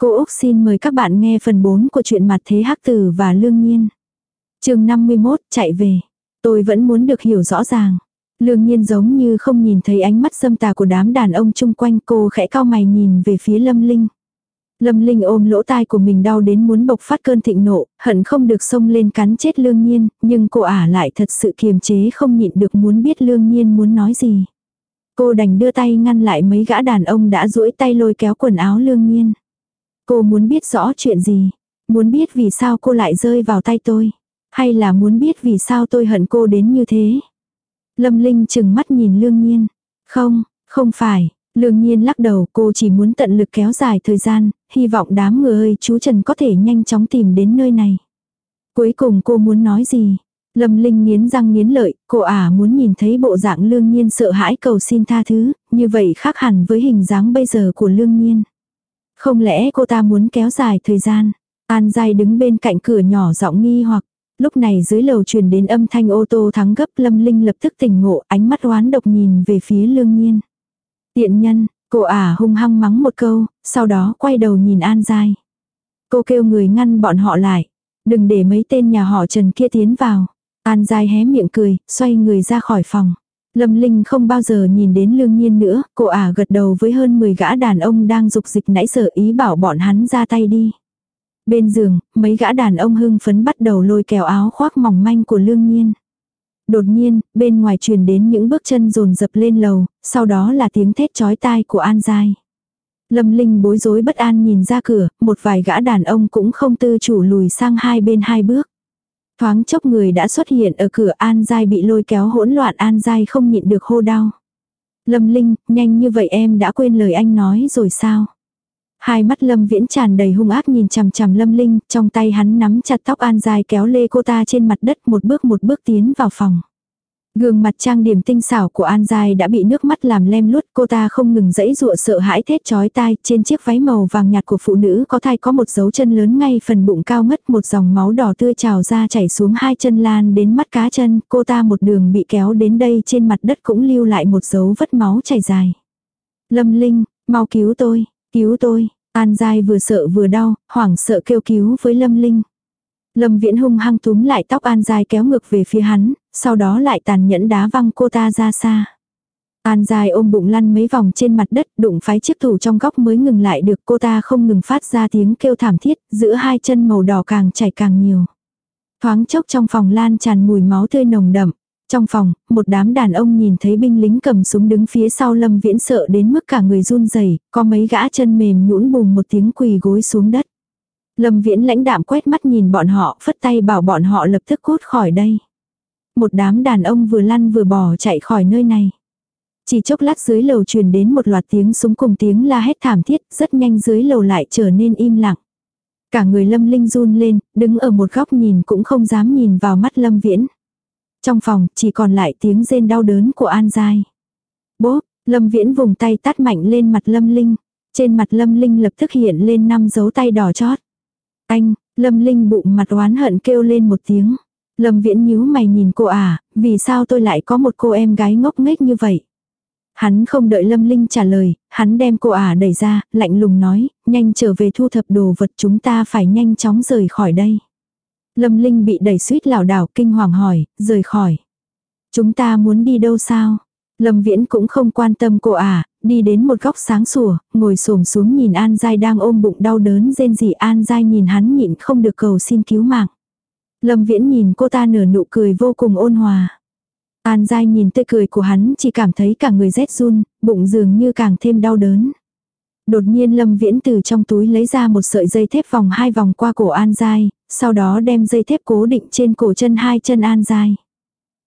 Cô Úc xin mời các bạn nghe phần 4 của chuyện mặt thế hắc tử và lương nhiên. chương 51 chạy về. Tôi vẫn muốn được hiểu rõ ràng. Lương nhiên giống như không nhìn thấy ánh mắt xâm tà của đám đàn ông chung quanh cô khẽ cao mày nhìn về phía lâm linh. Lâm Linh ôm lỗ tai của mình đau đến muốn bộc phát cơn thịnh nộ, hận không được xông lên cắn chết Lương Nhiên, nhưng cô ả lại thật sự kiềm chế không nhịn được muốn biết Lương Nhiên muốn nói gì. Cô đành đưa tay ngăn lại mấy gã đàn ông đã duỗi tay lôi kéo quần áo Lương Nhiên. Cô muốn biết rõ chuyện gì? Muốn biết vì sao cô lại rơi vào tay tôi? Hay là muốn biết vì sao tôi hận cô đến như thế? Lâm Linh chừng mắt nhìn Lương Nhiên. Không, không phải. Lương Nhiên lắc đầu cô chỉ muốn tận lực kéo dài thời gian, hy vọng đám người chú Trần có thể nhanh chóng tìm đến nơi này. Cuối cùng cô muốn nói gì? Lâm Linh nghiến răng nghiến lợi, cô ả à muốn nhìn thấy bộ dạng Lương Nhiên sợ hãi cầu xin tha thứ, như vậy khác hẳn với hình dáng bây giờ của Lương Nhiên. Không lẽ cô ta muốn kéo dài thời gian? An Giai đứng bên cạnh cửa nhỏ giọng nghi hoặc. Lúc này dưới lầu truyền đến âm thanh ô tô thắng gấp Lâm Linh lập tức tỉnh ngộ ánh mắt oán độc nhìn về phía lương nhiên. Tiện nhân, cô ả hung hăng mắng một câu, sau đó quay đầu nhìn An Giai. Cô kêu người ngăn bọn họ lại. Đừng để mấy tên nhà họ Trần kia tiến vào. An Giai hé miệng cười, xoay người ra khỏi phòng. Lâm Linh không bao giờ nhìn đến lương nhiên nữa, cô ả gật đầu với hơn 10 gã đàn ông đang dục dịch nãy sở ý bảo bọn hắn ra tay đi. Bên giường, mấy gã đàn ông hưng phấn bắt đầu lôi kéo áo khoác mỏng manh của lương nhiên. Đột nhiên, bên ngoài truyền đến những bước chân rồn dập lên lầu, sau đó là tiếng thét chói tai của An Giai. Lâm Linh bối rối bất an nhìn ra cửa, một vài gã đàn ông cũng không tư chủ lùi sang hai bên hai bước. Thoáng chốc người đã xuất hiện ở cửa An Giai bị lôi kéo hỗn loạn An Giai không nhịn được hô đau. Lâm Linh, nhanh như vậy em đã quên lời anh nói rồi sao? Hai mắt Lâm Viễn tràn đầy hung ác nhìn chằm chằm Lâm Linh, trong tay hắn nắm chặt tóc An Giai kéo lê cô ta trên mặt đất một bước một bước tiến vào phòng. Gương mặt trang điểm tinh xảo của An Giai đã bị nước mắt làm lem luốt, cô ta không ngừng dẫy dụa sợ hãi thét chói tai, trên chiếc váy màu vàng nhạt của phụ nữ có thai có một dấu chân lớn ngay phần bụng cao ngất, một dòng máu đỏ tươi trào ra chảy xuống hai chân lan đến mắt cá chân, cô ta một đường bị kéo đến đây trên mặt đất cũng lưu lại một dấu vết máu chảy dài. Lâm Linh, mau cứu tôi, cứu tôi, An Giai vừa sợ vừa đau, hoảng sợ kêu cứu với Lâm Linh. Lâm Viễn hung hăng túm lại tóc An Giai kéo ngược về phía hắn, sau đó lại tàn nhẫn đá văng cô ta ra xa. An dài ôm bụng lăn mấy vòng trên mặt đất, đụng phái chiếc thủ trong góc mới ngừng lại được cô ta không ngừng phát ra tiếng kêu thảm thiết, giữa hai chân màu đỏ càng chảy càng nhiều. Thoáng chốc trong phòng lan tràn mùi máu tươi nồng đậm. Trong phòng, một đám đàn ông nhìn thấy binh lính cầm súng đứng phía sau Lâm Viễn sợ đến mức cả người run rẩy, có mấy gã chân mềm nhũn bùm một tiếng quỳ gối xuống đất. Lâm Viễn lãnh đạm quét mắt nhìn bọn họ, phất tay bảo bọn họ lập tức cút khỏi đây một đám đàn ông vừa lăn vừa bỏ chạy khỏi nơi này. Chỉ chốc lát dưới lầu truyền đến một loạt tiếng súng cùng tiếng la hét thảm thiết, rất nhanh dưới lầu lại trở nên im lặng. Cả người lâm linh run lên, đứng ở một góc nhìn cũng không dám nhìn vào mắt lâm viễn. Trong phòng, chỉ còn lại tiếng rên đau đớn của An Giai. Bố, lâm viễn vùng tay tát mạnh lên mặt lâm linh. Trên mặt lâm linh lập tức hiện lên năm dấu tay đỏ chót. Anh, lâm linh bụng mặt oán hận kêu lên một tiếng. Lâm Viễn nhíu mày nhìn cô à, vì sao tôi lại có một cô em gái ngốc nghếch như vậy? Hắn không đợi Lâm Linh trả lời, hắn đem cô ả đẩy ra, lạnh lùng nói, nhanh trở về thu thập đồ vật chúng ta phải nhanh chóng rời khỏi đây. Lâm Linh bị đẩy suýt lảo đảo kinh hoàng hỏi, rời khỏi. Chúng ta muốn đi đâu sao? Lâm Viễn cũng không quan tâm cô ả, đi đến một góc sáng sủa, ngồi xổm xuống nhìn An Giai đang ôm bụng đau đớn dên rỉ An Giai nhìn hắn nhịn không được cầu xin cứu mạng. Lâm Viễn nhìn cô ta nở nụ cười vô cùng ôn hòa. An Giai nhìn tươi cười của hắn chỉ cảm thấy cả người rét run, bụng dường như càng thêm đau đớn. Đột nhiên Lâm Viễn từ trong túi lấy ra một sợi dây thép vòng hai vòng qua cổ An Giai, sau đó đem dây thép cố định trên cổ chân hai chân An Giai.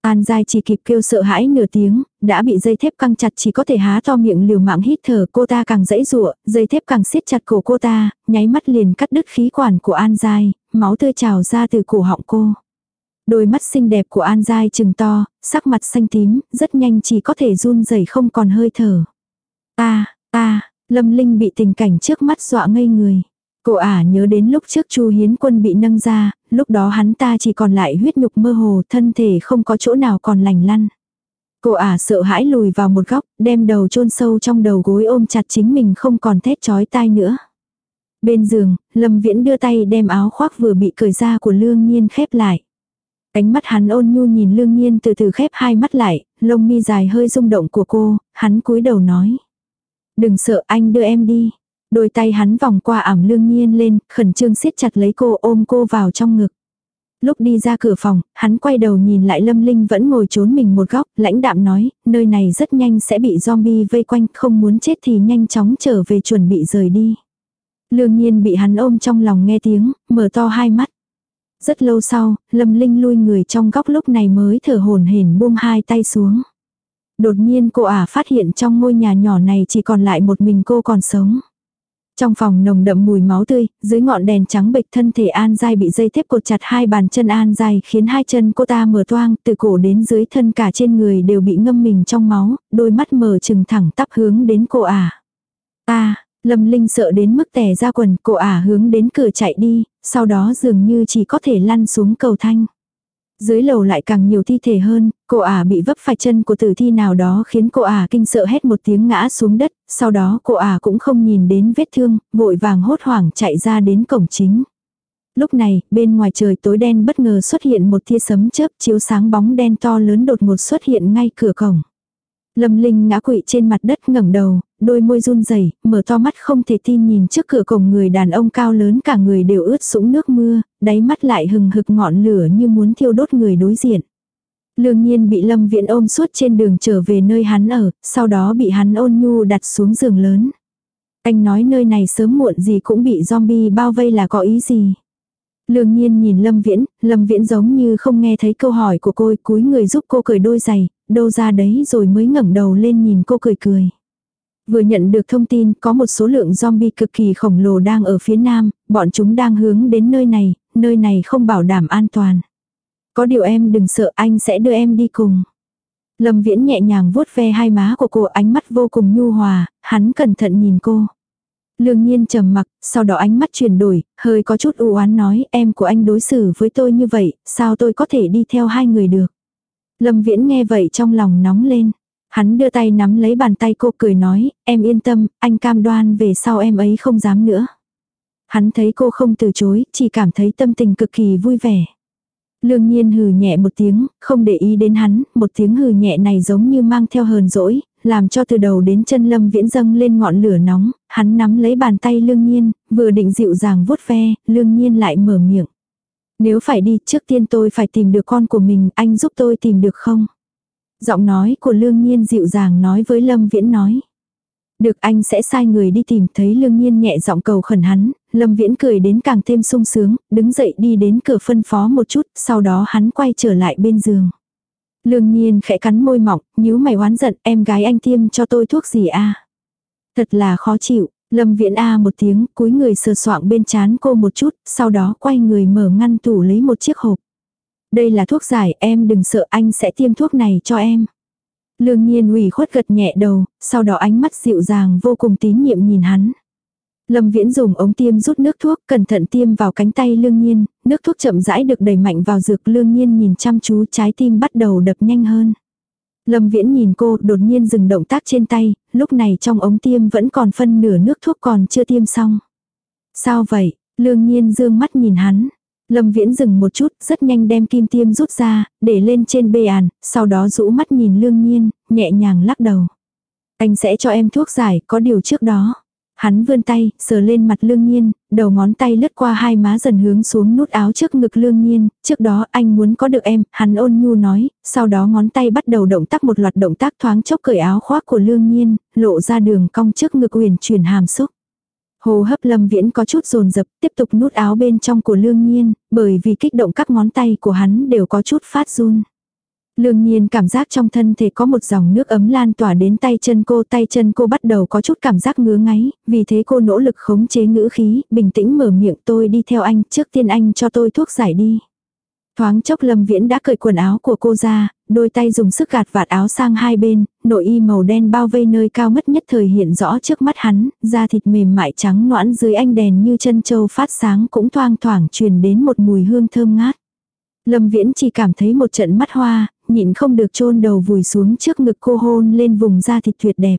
An Giai chỉ kịp kêu sợ hãi nửa tiếng, đã bị dây thép căng chặt chỉ có thể há to miệng liều mạng hít thở cô ta càng dãy rụa, dây thép càng siết chặt cổ cô ta, nháy mắt liền cắt đứt khí quản của An Giai, máu tươi trào ra từ cổ họng cô. Đôi mắt xinh đẹp của An Giai trừng to, sắc mặt xanh tím, rất nhanh chỉ có thể run rẩy không còn hơi thở. ta ta Lâm Linh bị tình cảnh trước mắt dọa ngây người. Cô ả à nhớ đến lúc trước Chu Hiến Quân bị nâng ra, lúc đó hắn ta chỉ còn lại huyết nhục mơ hồ, thân thể không có chỗ nào còn lành lăn. Cô ả sợ hãi lùi vào một góc, đem đầu chôn sâu trong đầu gối ôm chặt chính mình không còn thét chói tai nữa. Bên giường, Lâm Viễn đưa tay đem áo khoác vừa bị cởi ra của Lương Nhiên khép lại. Cánh mắt hắn ôn nhu nhìn Lương Nhiên từ từ khép hai mắt lại, lông mi dài hơi rung động của cô, hắn cúi đầu nói. Đừng sợ anh đưa em đi. Đôi tay hắn vòng qua ảm lương nhiên lên, khẩn trương siết chặt lấy cô ôm cô vào trong ngực. Lúc đi ra cửa phòng, hắn quay đầu nhìn lại Lâm Linh vẫn ngồi trốn mình một góc, lãnh đạm nói, nơi này rất nhanh sẽ bị zombie vây quanh, không muốn chết thì nhanh chóng trở về chuẩn bị rời đi. Lương nhiên bị hắn ôm trong lòng nghe tiếng, mở to hai mắt. Rất lâu sau, Lâm Linh lui người trong góc lúc này mới thở hồn hển buông hai tay xuống. Đột nhiên cô ả phát hiện trong ngôi nhà nhỏ này chỉ còn lại một mình cô còn sống. Trong phòng nồng đậm mùi máu tươi, dưới ngọn đèn trắng bệch thân thể An Giai bị dây thép cột chặt hai bàn chân An Giai khiến hai chân cô ta mở toang, từ cổ đến dưới thân cả trên người đều bị ngâm mình trong máu, đôi mắt mở trừng thẳng tắp hướng đến cô ả. À. ta Lâm Linh sợ đến mức tè ra quần, cô ả à hướng đến cửa chạy đi, sau đó dường như chỉ có thể lăn xuống cầu thanh. Dưới lầu lại càng nhiều thi thể hơn, cô ả à bị vấp phải chân của tử thi nào đó khiến cô ả à kinh sợ hết một tiếng ngã xuống đất, sau đó cô ả à cũng không nhìn đến vết thương, vội vàng hốt hoảng chạy ra đến cổng chính. Lúc này, bên ngoài trời tối đen bất ngờ xuất hiện một tia sấm chớp chiếu sáng bóng đen to lớn đột ngột xuất hiện ngay cửa cổng. Lâm Linh ngã quỵ trên mặt đất ngẩng đầu, đôi môi run rẩy, mở to mắt không thể tin nhìn trước cửa cổng người đàn ông cao lớn cả người đều ướt sũng nước mưa, đáy mắt lại hừng hực ngọn lửa như muốn thiêu đốt người đối diện. Lương nhiên bị Lâm Viễn ôm suốt trên đường trở về nơi hắn ở, sau đó bị hắn ôn nhu đặt xuống giường lớn. Anh nói nơi này sớm muộn gì cũng bị zombie bao vây là có ý gì. Lương nhiên nhìn Lâm Viễn, Lâm Viễn giống như không nghe thấy câu hỏi của cô cúi người giúp cô cởi đôi giày, đâu ra đấy rồi mới ngẩng đầu lên nhìn cô cười cười. Vừa nhận được thông tin có một số lượng zombie cực kỳ khổng lồ đang ở phía nam, bọn chúng đang hướng đến nơi này, nơi này không bảo đảm an toàn. Có điều em đừng sợ anh sẽ đưa em đi cùng. Lâm Viễn nhẹ nhàng vuốt ve hai má của cô ánh mắt vô cùng nhu hòa, hắn cẩn thận nhìn cô. Lương nhiên trầm mặc, sau đó ánh mắt chuyển đổi, hơi có chút u oán nói em của anh đối xử với tôi như vậy, sao tôi có thể đi theo hai người được. Lâm Viễn nghe vậy trong lòng nóng lên. Hắn đưa tay nắm lấy bàn tay cô cười nói, em yên tâm, anh cam đoan về sau em ấy không dám nữa. Hắn thấy cô không từ chối, chỉ cảm thấy tâm tình cực kỳ vui vẻ. Lương nhiên hừ nhẹ một tiếng, không để ý đến hắn, một tiếng hừ nhẹ này giống như mang theo hờn dỗi, làm cho từ đầu đến chân lâm viễn dâng lên ngọn lửa nóng, hắn nắm lấy bàn tay lương nhiên, vừa định dịu dàng vuốt ve, lương nhiên lại mở miệng. Nếu phải đi, trước tiên tôi phải tìm được con của mình, anh giúp tôi tìm được không? Giọng nói của Lương Nhiên dịu dàng nói với Lâm Viễn nói. Được anh sẽ sai người đi tìm thấy Lương Nhiên nhẹ giọng cầu khẩn hắn, Lâm Viễn cười đến càng thêm sung sướng, đứng dậy đi đến cửa phân phó một chút, sau đó hắn quay trở lại bên giường. Lương Nhiên khẽ cắn môi mỏng, nhíu mày oán giận, em gái anh tiêm cho tôi thuốc gì a? Thật là khó chịu, Lâm Viễn A một tiếng, cúi người sờ soạng bên chán cô một chút, sau đó quay người mở ngăn tủ lấy một chiếc hộp. Đây là thuốc giải, em đừng sợ anh sẽ tiêm thuốc này cho em. Lương nhiên ủy khuất gật nhẹ đầu, sau đó ánh mắt dịu dàng vô cùng tín nhiệm nhìn hắn. Lâm Viễn dùng ống tiêm rút nước thuốc, cẩn thận tiêm vào cánh tay Lương Nhiên, nước thuốc chậm rãi được đẩy mạnh vào dược Lương Nhiên nhìn chăm chú trái tim bắt đầu đập nhanh hơn. Lâm Viễn nhìn cô đột nhiên dừng động tác trên tay, lúc này trong ống tiêm vẫn còn phân nửa nước thuốc còn chưa tiêm xong. Sao vậy? Lương nhiên dương mắt nhìn hắn. Lâm Viễn dừng một chút, rất nhanh đem kim tiêm rút ra, để lên trên bề àn, sau đó rũ mắt nhìn Lương Nhiên, nhẹ nhàng lắc đầu. Anh sẽ cho em thuốc giải, có điều trước đó. Hắn vươn tay, sờ lên mặt lương nhiên, đầu ngón tay lướt qua hai má dần hướng xuống nút áo trước ngực lương nhiên, trước đó anh muốn có được em, hắn ôn nhu nói, sau đó ngón tay bắt đầu động tác một loạt động tác thoáng chốc cởi áo khoác của lương nhiên, lộ ra đường cong trước ngực huyền chuyển hàm xúc. Hồ hấp lâm viễn có chút rồn rập, tiếp tục nút áo bên trong của lương nhiên, bởi vì kích động các ngón tay của hắn đều có chút phát run. Lương nhiên cảm giác trong thân thể có một dòng nước ấm lan tỏa đến tay chân cô, tay chân cô bắt đầu có chút cảm giác ngứa ngáy, vì thế cô nỗ lực khống chế ngữ khí, bình tĩnh mở miệng tôi đi theo anh, trước tiên anh cho tôi thuốc giải đi. Thoáng chốc Lâm Viễn đã cởi quần áo của cô ra, đôi tay dùng sức gạt vạt áo sang hai bên, nội y màu đen bao vây nơi cao mất nhất thời hiện rõ trước mắt hắn, da thịt mềm mại trắng noãn dưới ánh đèn như chân châu phát sáng cũng thoang thoảng truyền đến một mùi hương thơm ngát. Lâm Viễn chỉ cảm thấy một trận mắt hoa, nhịn không được chôn đầu vùi xuống trước ngực cô hôn lên vùng da thịt tuyệt đẹp.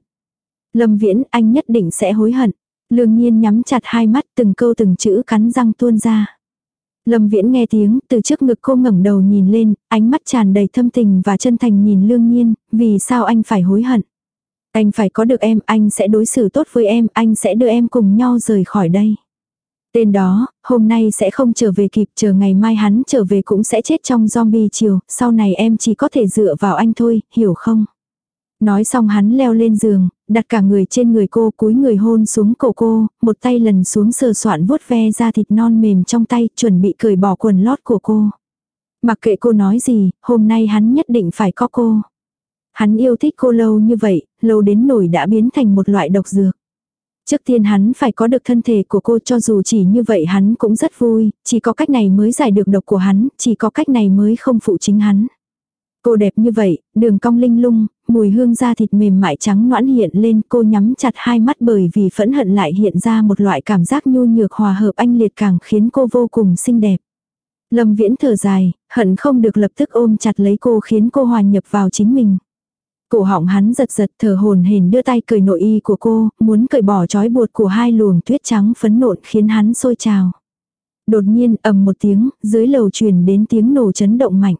Lâm Viễn, anh nhất định sẽ hối hận. Lương Nhiên nhắm chặt hai mắt từng câu từng chữ cắn răng tuôn ra. Lâm Viễn nghe tiếng, từ trước ngực cô ngẩng đầu nhìn lên, ánh mắt tràn đầy thâm tình và chân thành nhìn Lương Nhiên, vì sao anh phải hối hận? Anh phải có được em, anh sẽ đối xử tốt với em, anh sẽ đưa em cùng nhau rời khỏi đây. Tên đó, hôm nay sẽ không trở về kịp, chờ ngày mai hắn trở về cũng sẽ chết trong zombie chiều, sau này em chỉ có thể dựa vào anh thôi, hiểu không? Nói xong hắn leo lên giường, đặt cả người trên người cô cúi người hôn xuống cổ cô, một tay lần xuống sờ soạn vuốt ve da thịt non mềm trong tay, chuẩn bị cởi bỏ quần lót của cô. Mặc kệ cô nói gì, hôm nay hắn nhất định phải có cô. Hắn yêu thích cô lâu như vậy, lâu đến nổi đã biến thành một loại độc dược. Trước tiên hắn phải có được thân thể của cô cho dù chỉ như vậy hắn cũng rất vui, chỉ có cách này mới giải được độc của hắn, chỉ có cách này mới không phụ chính hắn. Cô đẹp như vậy, đường cong linh lung, mùi hương da thịt mềm mại trắng noãn hiện lên cô nhắm chặt hai mắt bởi vì phẫn hận lại hiện ra một loại cảm giác nhu nhược hòa hợp anh liệt càng khiến cô vô cùng xinh đẹp. Lâm viễn thở dài, hận không được lập tức ôm chặt lấy cô khiến cô hòa nhập vào chính mình cổ họng hắn giật giật thở hồn hển đưa tay cười nội y của cô, muốn cởi bỏ trói buộc của hai luồng tuyết trắng phấn nộn khiến hắn sôi trào. Đột nhiên ầm một tiếng, dưới lầu truyền đến tiếng nổ chấn động mạnh.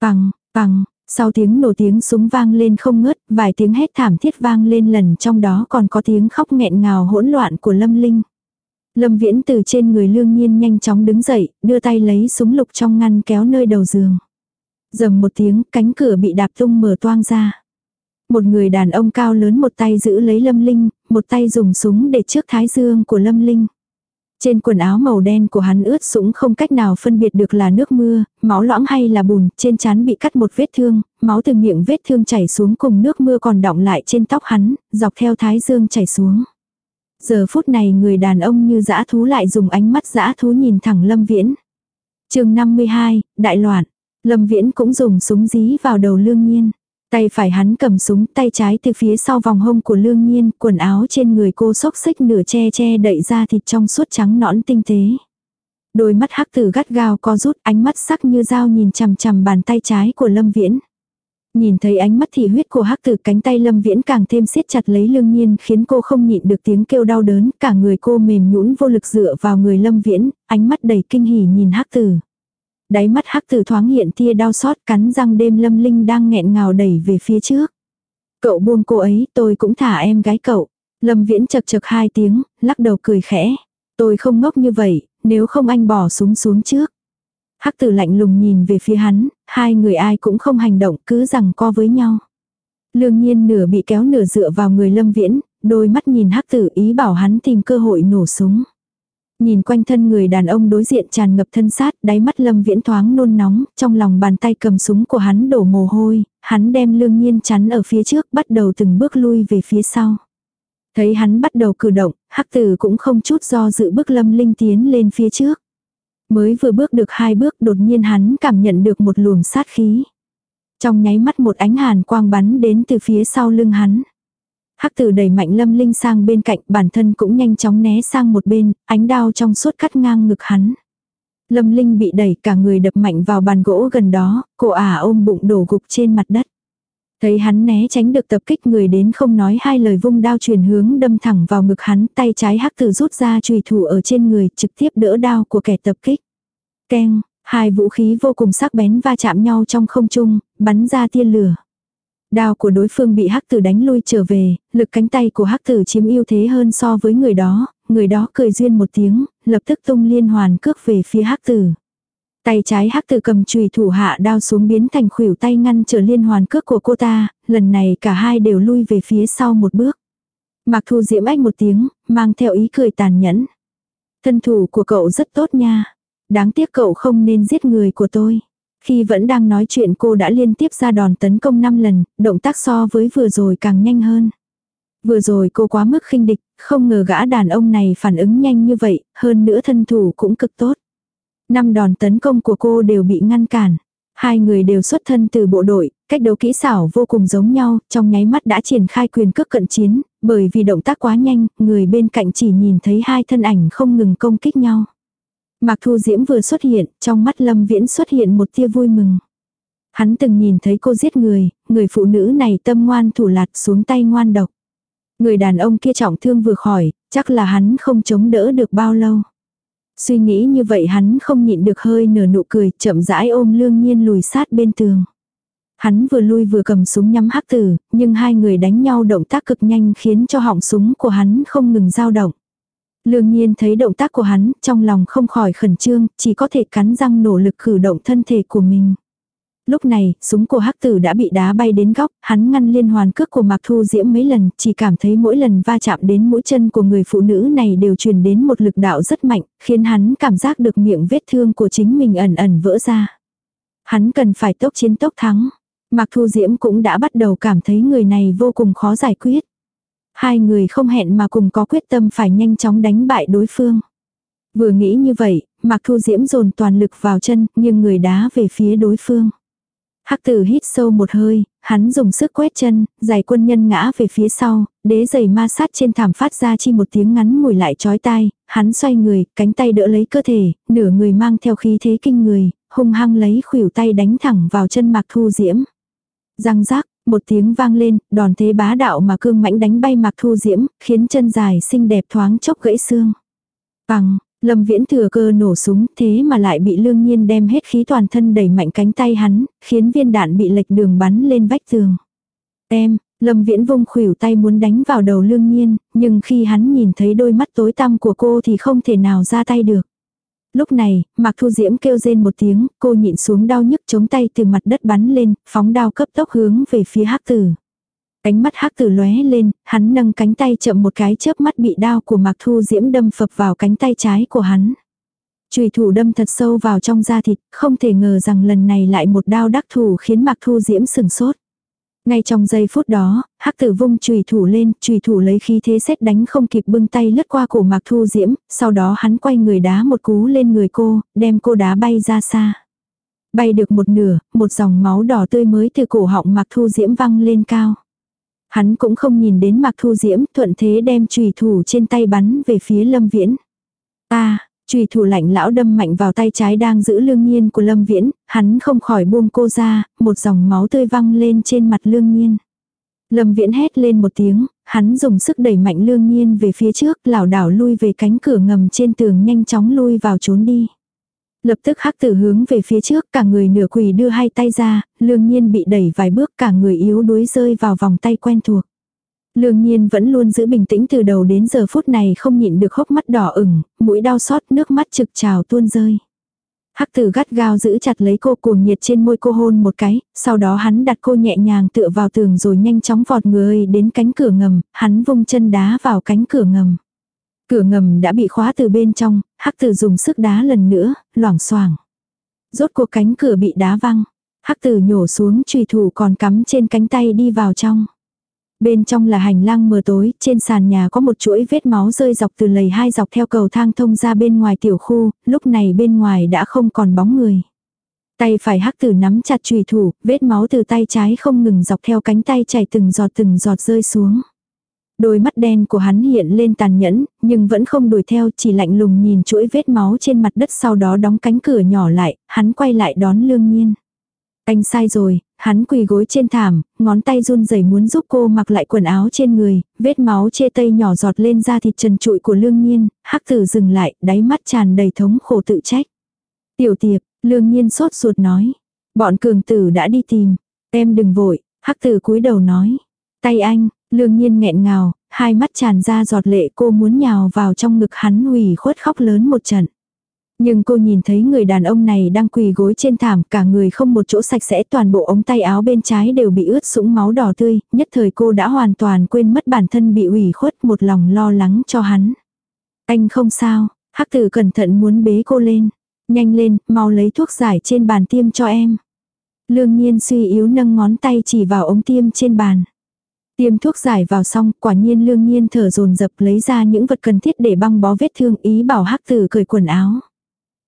Bằng, bằng, sau tiếng nổ tiếng súng vang lên không ngớt, vài tiếng hét thảm thiết vang lên lần trong đó còn có tiếng khóc nghẹn ngào hỗn loạn của Lâm Linh. Lâm Viễn từ trên người lương nhiên nhanh chóng đứng dậy, đưa tay lấy súng lục trong ngăn kéo nơi đầu giường. Dầm một tiếng, cánh cửa bị đạp tung mở toang ra một người đàn ông cao lớn một tay giữ lấy Lâm Linh, một tay dùng súng để trước thái dương của Lâm Linh. Trên quần áo màu đen của hắn ướt sũng không cách nào phân biệt được là nước mưa, máu loãng hay là bùn, trên trán bị cắt một vết thương, máu từ miệng vết thương chảy xuống cùng nước mưa còn đọng lại trên tóc hắn, dọc theo thái dương chảy xuống. Giờ phút này người đàn ông như dã thú lại dùng ánh mắt dã thú nhìn thẳng Lâm Viễn. chương 52, Đại Loạn. Lâm Viễn cũng dùng súng dí vào đầu lương nhiên. Tay phải hắn cầm súng, tay trái từ phía sau vòng hông của lương nhiên, quần áo trên người cô xốc xích nửa che che đậy ra thịt trong suốt trắng nõn tinh tế. Đôi mắt hắc tử gắt gao co rút ánh mắt sắc như dao nhìn chằm chằm bàn tay trái của Lâm Viễn. Nhìn thấy ánh mắt thị huyết của hắc tử cánh tay Lâm Viễn càng thêm siết chặt lấy lương nhiên khiến cô không nhịn được tiếng kêu đau đớn, cả người cô mềm nhũn vô lực dựa vào người Lâm Viễn, ánh mắt đầy kinh hỉ nhìn hắc tử. Đáy mắt hắc tử thoáng hiện tia đau xót cắn răng đêm lâm linh đang nghẹn ngào đẩy về phía trước. Cậu buông cô ấy, tôi cũng thả em gái cậu. Lâm viễn chật chật hai tiếng, lắc đầu cười khẽ. Tôi không ngốc như vậy, nếu không anh bỏ súng xuống trước. Hắc tử lạnh lùng nhìn về phía hắn, hai người ai cũng không hành động cứ rằng co với nhau. Lương nhiên nửa bị kéo nửa dựa vào người lâm viễn, đôi mắt nhìn hắc tử ý bảo hắn tìm cơ hội nổ súng. Nhìn quanh thân người đàn ông đối diện tràn ngập thân sát, đáy mắt lâm viễn thoáng nôn nóng, trong lòng bàn tay cầm súng của hắn đổ mồ hôi, hắn đem lương nhiên chắn ở phía trước bắt đầu từng bước lui về phía sau. Thấy hắn bắt đầu cử động, hắc tử cũng không chút do dự bước lâm linh tiến lên phía trước. Mới vừa bước được hai bước đột nhiên hắn cảm nhận được một luồng sát khí. Trong nháy mắt một ánh hàn quang bắn đến từ phía sau lưng hắn. Hắc tử đẩy mạnh lâm linh sang bên cạnh bản thân cũng nhanh chóng né sang một bên, ánh đao trong suốt cắt ngang ngực hắn. Lâm linh bị đẩy cả người đập mạnh vào bàn gỗ gần đó, cô ả à ôm bụng đổ gục trên mặt đất. Thấy hắn né tránh được tập kích người đến không nói hai lời vung đao chuyển hướng đâm thẳng vào ngực hắn tay trái hắc tử rút ra trùy thủ ở trên người trực tiếp đỡ đao của kẻ tập kích. Keng, hai vũ khí vô cùng sắc bén va chạm nhau trong không trung, bắn ra tiên lửa. Đao của đối phương bị hắc tử đánh lui trở về, lực cánh tay của hắc tử chiếm ưu thế hơn so với người đó, người đó cười duyên một tiếng, lập tức tung liên hoàn cước về phía hắc tử. Tay trái hắc tử cầm chùy thủ hạ đao xuống biến thành khuỷu tay ngăn trở liên hoàn cước của cô ta, lần này cả hai đều lui về phía sau một bước. Mạc thu diễm ách một tiếng, mang theo ý cười tàn nhẫn. Thân thủ của cậu rất tốt nha. Đáng tiếc cậu không nên giết người của tôi. Khi vẫn đang nói chuyện cô đã liên tiếp ra đòn tấn công 5 lần, động tác so với vừa rồi càng nhanh hơn. Vừa rồi cô quá mức khinh địch, không ngờ gã đàn ông này phản ứng nhanh như vậy, hơn nữa thân thủ cũng cực tốt. Năm đòn tấn công của cô đều bị ngăn cản. Hai người đều xuất thân từ bộ đội, cách đấu kỹ xảo vô cùng giống nhau, trong nháy mắt đã triển khai quyền cước cận chiến, bởi vì động tác quá nhanh, người bên cạnh chỉ nhìn thấy hai thân ảnh không ngừng công kích nhau. Mạc Thu Diễm vừa xuất hiện, trong mắt Lâm Viễn xuất hiện một tia vui mừng. Hắn từng nhìn thấy cô giết người, người phụ nữ này tâm ngoan thủ lạt xuống tay ngoan độc. Người đàn ông kia trọng thương vừa khỏi, chắc là hắn không chống đỡ được bao lâu. Suy nghĩ như vậy hắn không nhịn được hơi nở nụ cười, chậm rãi ôm lương nhiên lùi sát bên tường. Hắn vừa lui vừa cầm súng nhắm hắc tử, nhưng hai người đánh nhau động tác cực nhanh khiến cho họng súng của hắn không ngừng dao động. Lương nhiên thấy động tác của hắn, trong lòng không khỏi khẩn trương, chỉ có thể cắn răng nỗ lực cử động thân thể của mình. Lúc này, súng của hắc tử đã bị đá bay đến góc, hắn ngăn liên hoàn cước của Mạc Thu Diễm mấy lần, chỉ cảm thấy mỗi lần va chạm đến mũi chân của người phụ nữ này đều truyền đến một lực đạo rất mạnh, khiến hắn cảm giác được miệng vết thương của chính mình ẩn ẩn vỡ ra. Hắn cần phải tốc chiến tốc thắng. Mạc Thu Diễm cũng đã bắt đầu cảm thấy người này vô cùng khó giải quyết. Hai người không hẹn mà cùng có quyết tâm phải nhanh chóng đánh bại đối phương. Vừa nghĩ như vậy, Mạc Thu Diễm dồn toàn lực vào chân, nhưng người đá về phía đối phương. Hắc tử hít sâu một hơi, hắn dùng sức quét chân, giày quân nhân ngã về phía sau, đế giày ma sát trên thảm phát ra chi một tiếng ngắn mùi lại chói tai, hắn xoay người, cánh tay đỡ lấy cơ thể, nửa người mang theo khí thế kinh người, hung hăng lấy khuỷu tay đánh thẳng vào chân Mạc Thu Diễm. Răng rác, một tiếng vang lên, đòn thế bá đạo mà cương mãnh đánh bay Mạc Thu Diễm, khiến chân dài xinh đẹp thoáng chốc gãy xương. Bằng, Lâm Viễn thừa cơ nổ súng, thế mà lại bị Lương Nhiên đem hết khí toàn thân đẩy mạnh cánh tay hắn, khiến viên đạn bị lệch đường bắn lên vách tường. Em, Lâm Viễn vung khuỷu tay muốn đánh vào đầu Lương Nhiên, nhưng khi hắn nhìn thấy đôi mắt tối tăm của cô thì không thể nào ra tay được. Lúc này, Mạc Thu Diễm kêu rên một tiếng, cô nhịn xuống đau nhức chống tay từ mặt đất bắn lên, phóng đao cấp tốc hướng về phía hắc tử. Cánh mắt hắc tử lóe lên, hắn nâng cánh tay chậm một cái chớp mắt bị đao của Mạc Thu Diễm đâm phập vào cánh tay trái của hắn. Chùy thủ đâm thật sâu vào trong da thịt, không thể ngờ rằng lần này lại một đao đắc thủ khiến Mạc Thu Diễm sừng sốt. Ngay trong giây phút đó, hắc tử vung chùy thủ lên, chùy thủ lấy khí thế xét đánh không kịp bưng tay lướt qua cổ mạc thu diễm, sau đó hắn quay người đá một cú lên người cô, đem cô đá bay ra xa. Bay được một nửa, một dòng máu đỏ tươi mới từ cổ họng mạc thu diễm văng lên cao. Hắn cũng không nhìn đến mạc thu diễm, thuận thế đem chùy thủ trên tay bắn về phía lâm viễn. a à, Trùy thủ lạnh lão đâm mạnh vào tay trái đang giữ lương nhiên của Lâm Viễn, hắn không khỏi buông cô ra, một dòng máu tươi văng lên trên mặt lương nhiên. Lâm Viễn hét lên một tiếng, hắn dùng sức đẩy mạnh lương nhiên về phía trước, lảo đảo lui về cánh cửa ngầm trên tường nhanh chóng lui vào trốn đi. Lập tức hắc tử hướng về phía trước, cả người nửa quỳ đưa hai tay ra, lương nhiên bị đẩy vài bước cả người yếu đuối rơi vào vòng tay quen thuộc. Lương nhiên vẫn luôn giữ bình tĩnh từ đầu đến giờ phút này không nhịn được hốc mắt đỏ ửng, mũi đau xót nước mắt trực trào tuôn rơi. Hắc tử gắt gao giữ chặt lấy cô cuồng nhiệt trên môi cô hôn một cái, sau đó hắn đặt cô nhẹ nhàng tựa vào tường rồi nhanh chóng vọt người đến cánh cửa ngầm, hắn vung chân đá vào cánh cửa ngầm. Cửa ngầm đã bị khóa từ bên trong, hắc tử dùng sức đá lần nữa, loảng xoảng. Rốt cuộc cánh cửa bị đá văng, hắc tử nhổ xuống trùy thủ còn cắm trên cánh tay đi vào trong. Bên trong là hành lang mờ tối, trên sàn nhà có một chuỗi vết máu rơi dọc từ lầy hai dọc theo cầu thang thông ra bên ngoài tiểu khu, lúc này bên ngoài đã không còn bóng người. Tay phải hắc tử nắm chặt trùy thủ, vết máu từ tay trái không ngừng dọc theo cánh tay chảy từng giọt từng giọt rơi xuống. Đôi mắt đen của hắn hiện lên tàn nhẫn, nhưng vẫn không đuổi theo chỉ lạnh lùng nhìn chuỗi vết máu trên mặt đất sau đó đóng cánh cửa nhỏ lại, hắn quay lại đón lương nhiên. Anh sai rồi, hắn quỳ gối trên thảm, ngón tay run rẩy muốn giúp cô mặc lại quần áo trên người, vết máu chê tây nhỏ giọt lên da thịt trần trụi của lương nhiên, hắc tử dừng lại, đáy mắt tràn đầy thống khổ tự trách. Tiểu tiệp, lương nhiên sốt ruột nói. Bọn cường tử đã đi tìm. Em đừng vội, hắc tử cúi đầu nói. Tay anh, lương nhiên nghẹn ngào, hai mắt tràn ra giọt lệ cô muốn nhào vào trong ngực hắn hủy khuất khóc lớn một trận. Nhưng cô nhìn thấy người đàn ông này đang quỳ gối trên thảm, cả người không một chỗ sạch sẽ, toàn bộ ống tay áo bên trái đều bị ướt sũng máu đỏ tươi, nhất thời cô đã hoàn toàn quên mất bản thân bị ủy khuất một lòng lo lắng cho hắn. Anh không sao, hắc tử cẩn thận muốn bế cô lên. Nhanh lên, mau lấy thuốc giải trên bàn tiêm cho em. Lương nhiên suy yếu nâng ngón tay chỉ vào ống tiêm trên bàn. Tiêm thuốc giải vào xong, quả nhiên lương nhiên thở dồn dập lấy ra những vật cần thiết để băng bó vết thương ý bảo hắc tử cởi quần áo.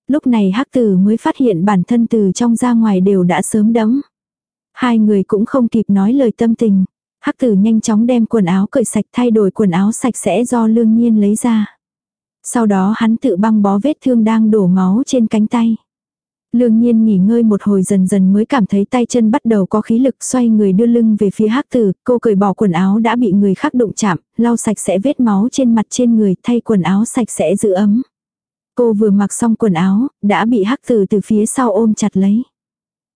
Lúc này hắc tử mới phát hiện bản thân từ trong ra ngoài đều đã sớm đấm Hai người cũng không kịp nói lời tâm tình. Hắc tử nhanh chóng đem quần áo cởi sạch thay đổi quần áo sạch sẽ do lương nhiên lấy ra. Sau đó hắn tự băng bó vết thương đang đổ máu trên cánh tay. Lương nhiên nghỉ ngơi một hồi dần dần mới cảm thấy tay chân bắt đầu có khí lực xoay người đưa lưng về phía hắc tử, cô cởi bỏ quần áo đã bị người khác đụng chạm, lau sạch sẽ vết máu trên mặt trên người thay quần áo sạch sẽ giữ ấm. Cô vừa mặc xong quần áo, đã bị hắc tử từ phía sau ôm chặt lấy.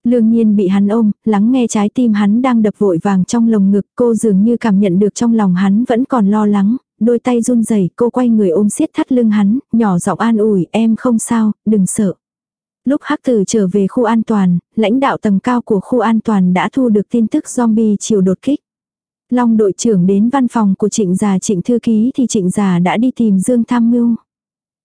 Lương nhiên bị hắn ôm, lắng nghe trái tim hắn đang đập vội vàng trong lồng ngực, cô dường như cảm nhận được trong lòng hắn vẫn còn lo lắng, đôi tay run rẩy, cô quay người ôm siết thắt lưng hắn, nhỏ giọng an ủi, em không sao, đừng sợ. Lúc Hắc Tử trở về khu an toàn, lãnh đạo tầng cao của khu an toàn đã thu được tin tức zombie chiều đột kích. Long đội trưởng đến văn phòng của Trịnh Già Trịnh Thư Ký thì Trịnh Già đã đi tìm Dương Tham Mưu.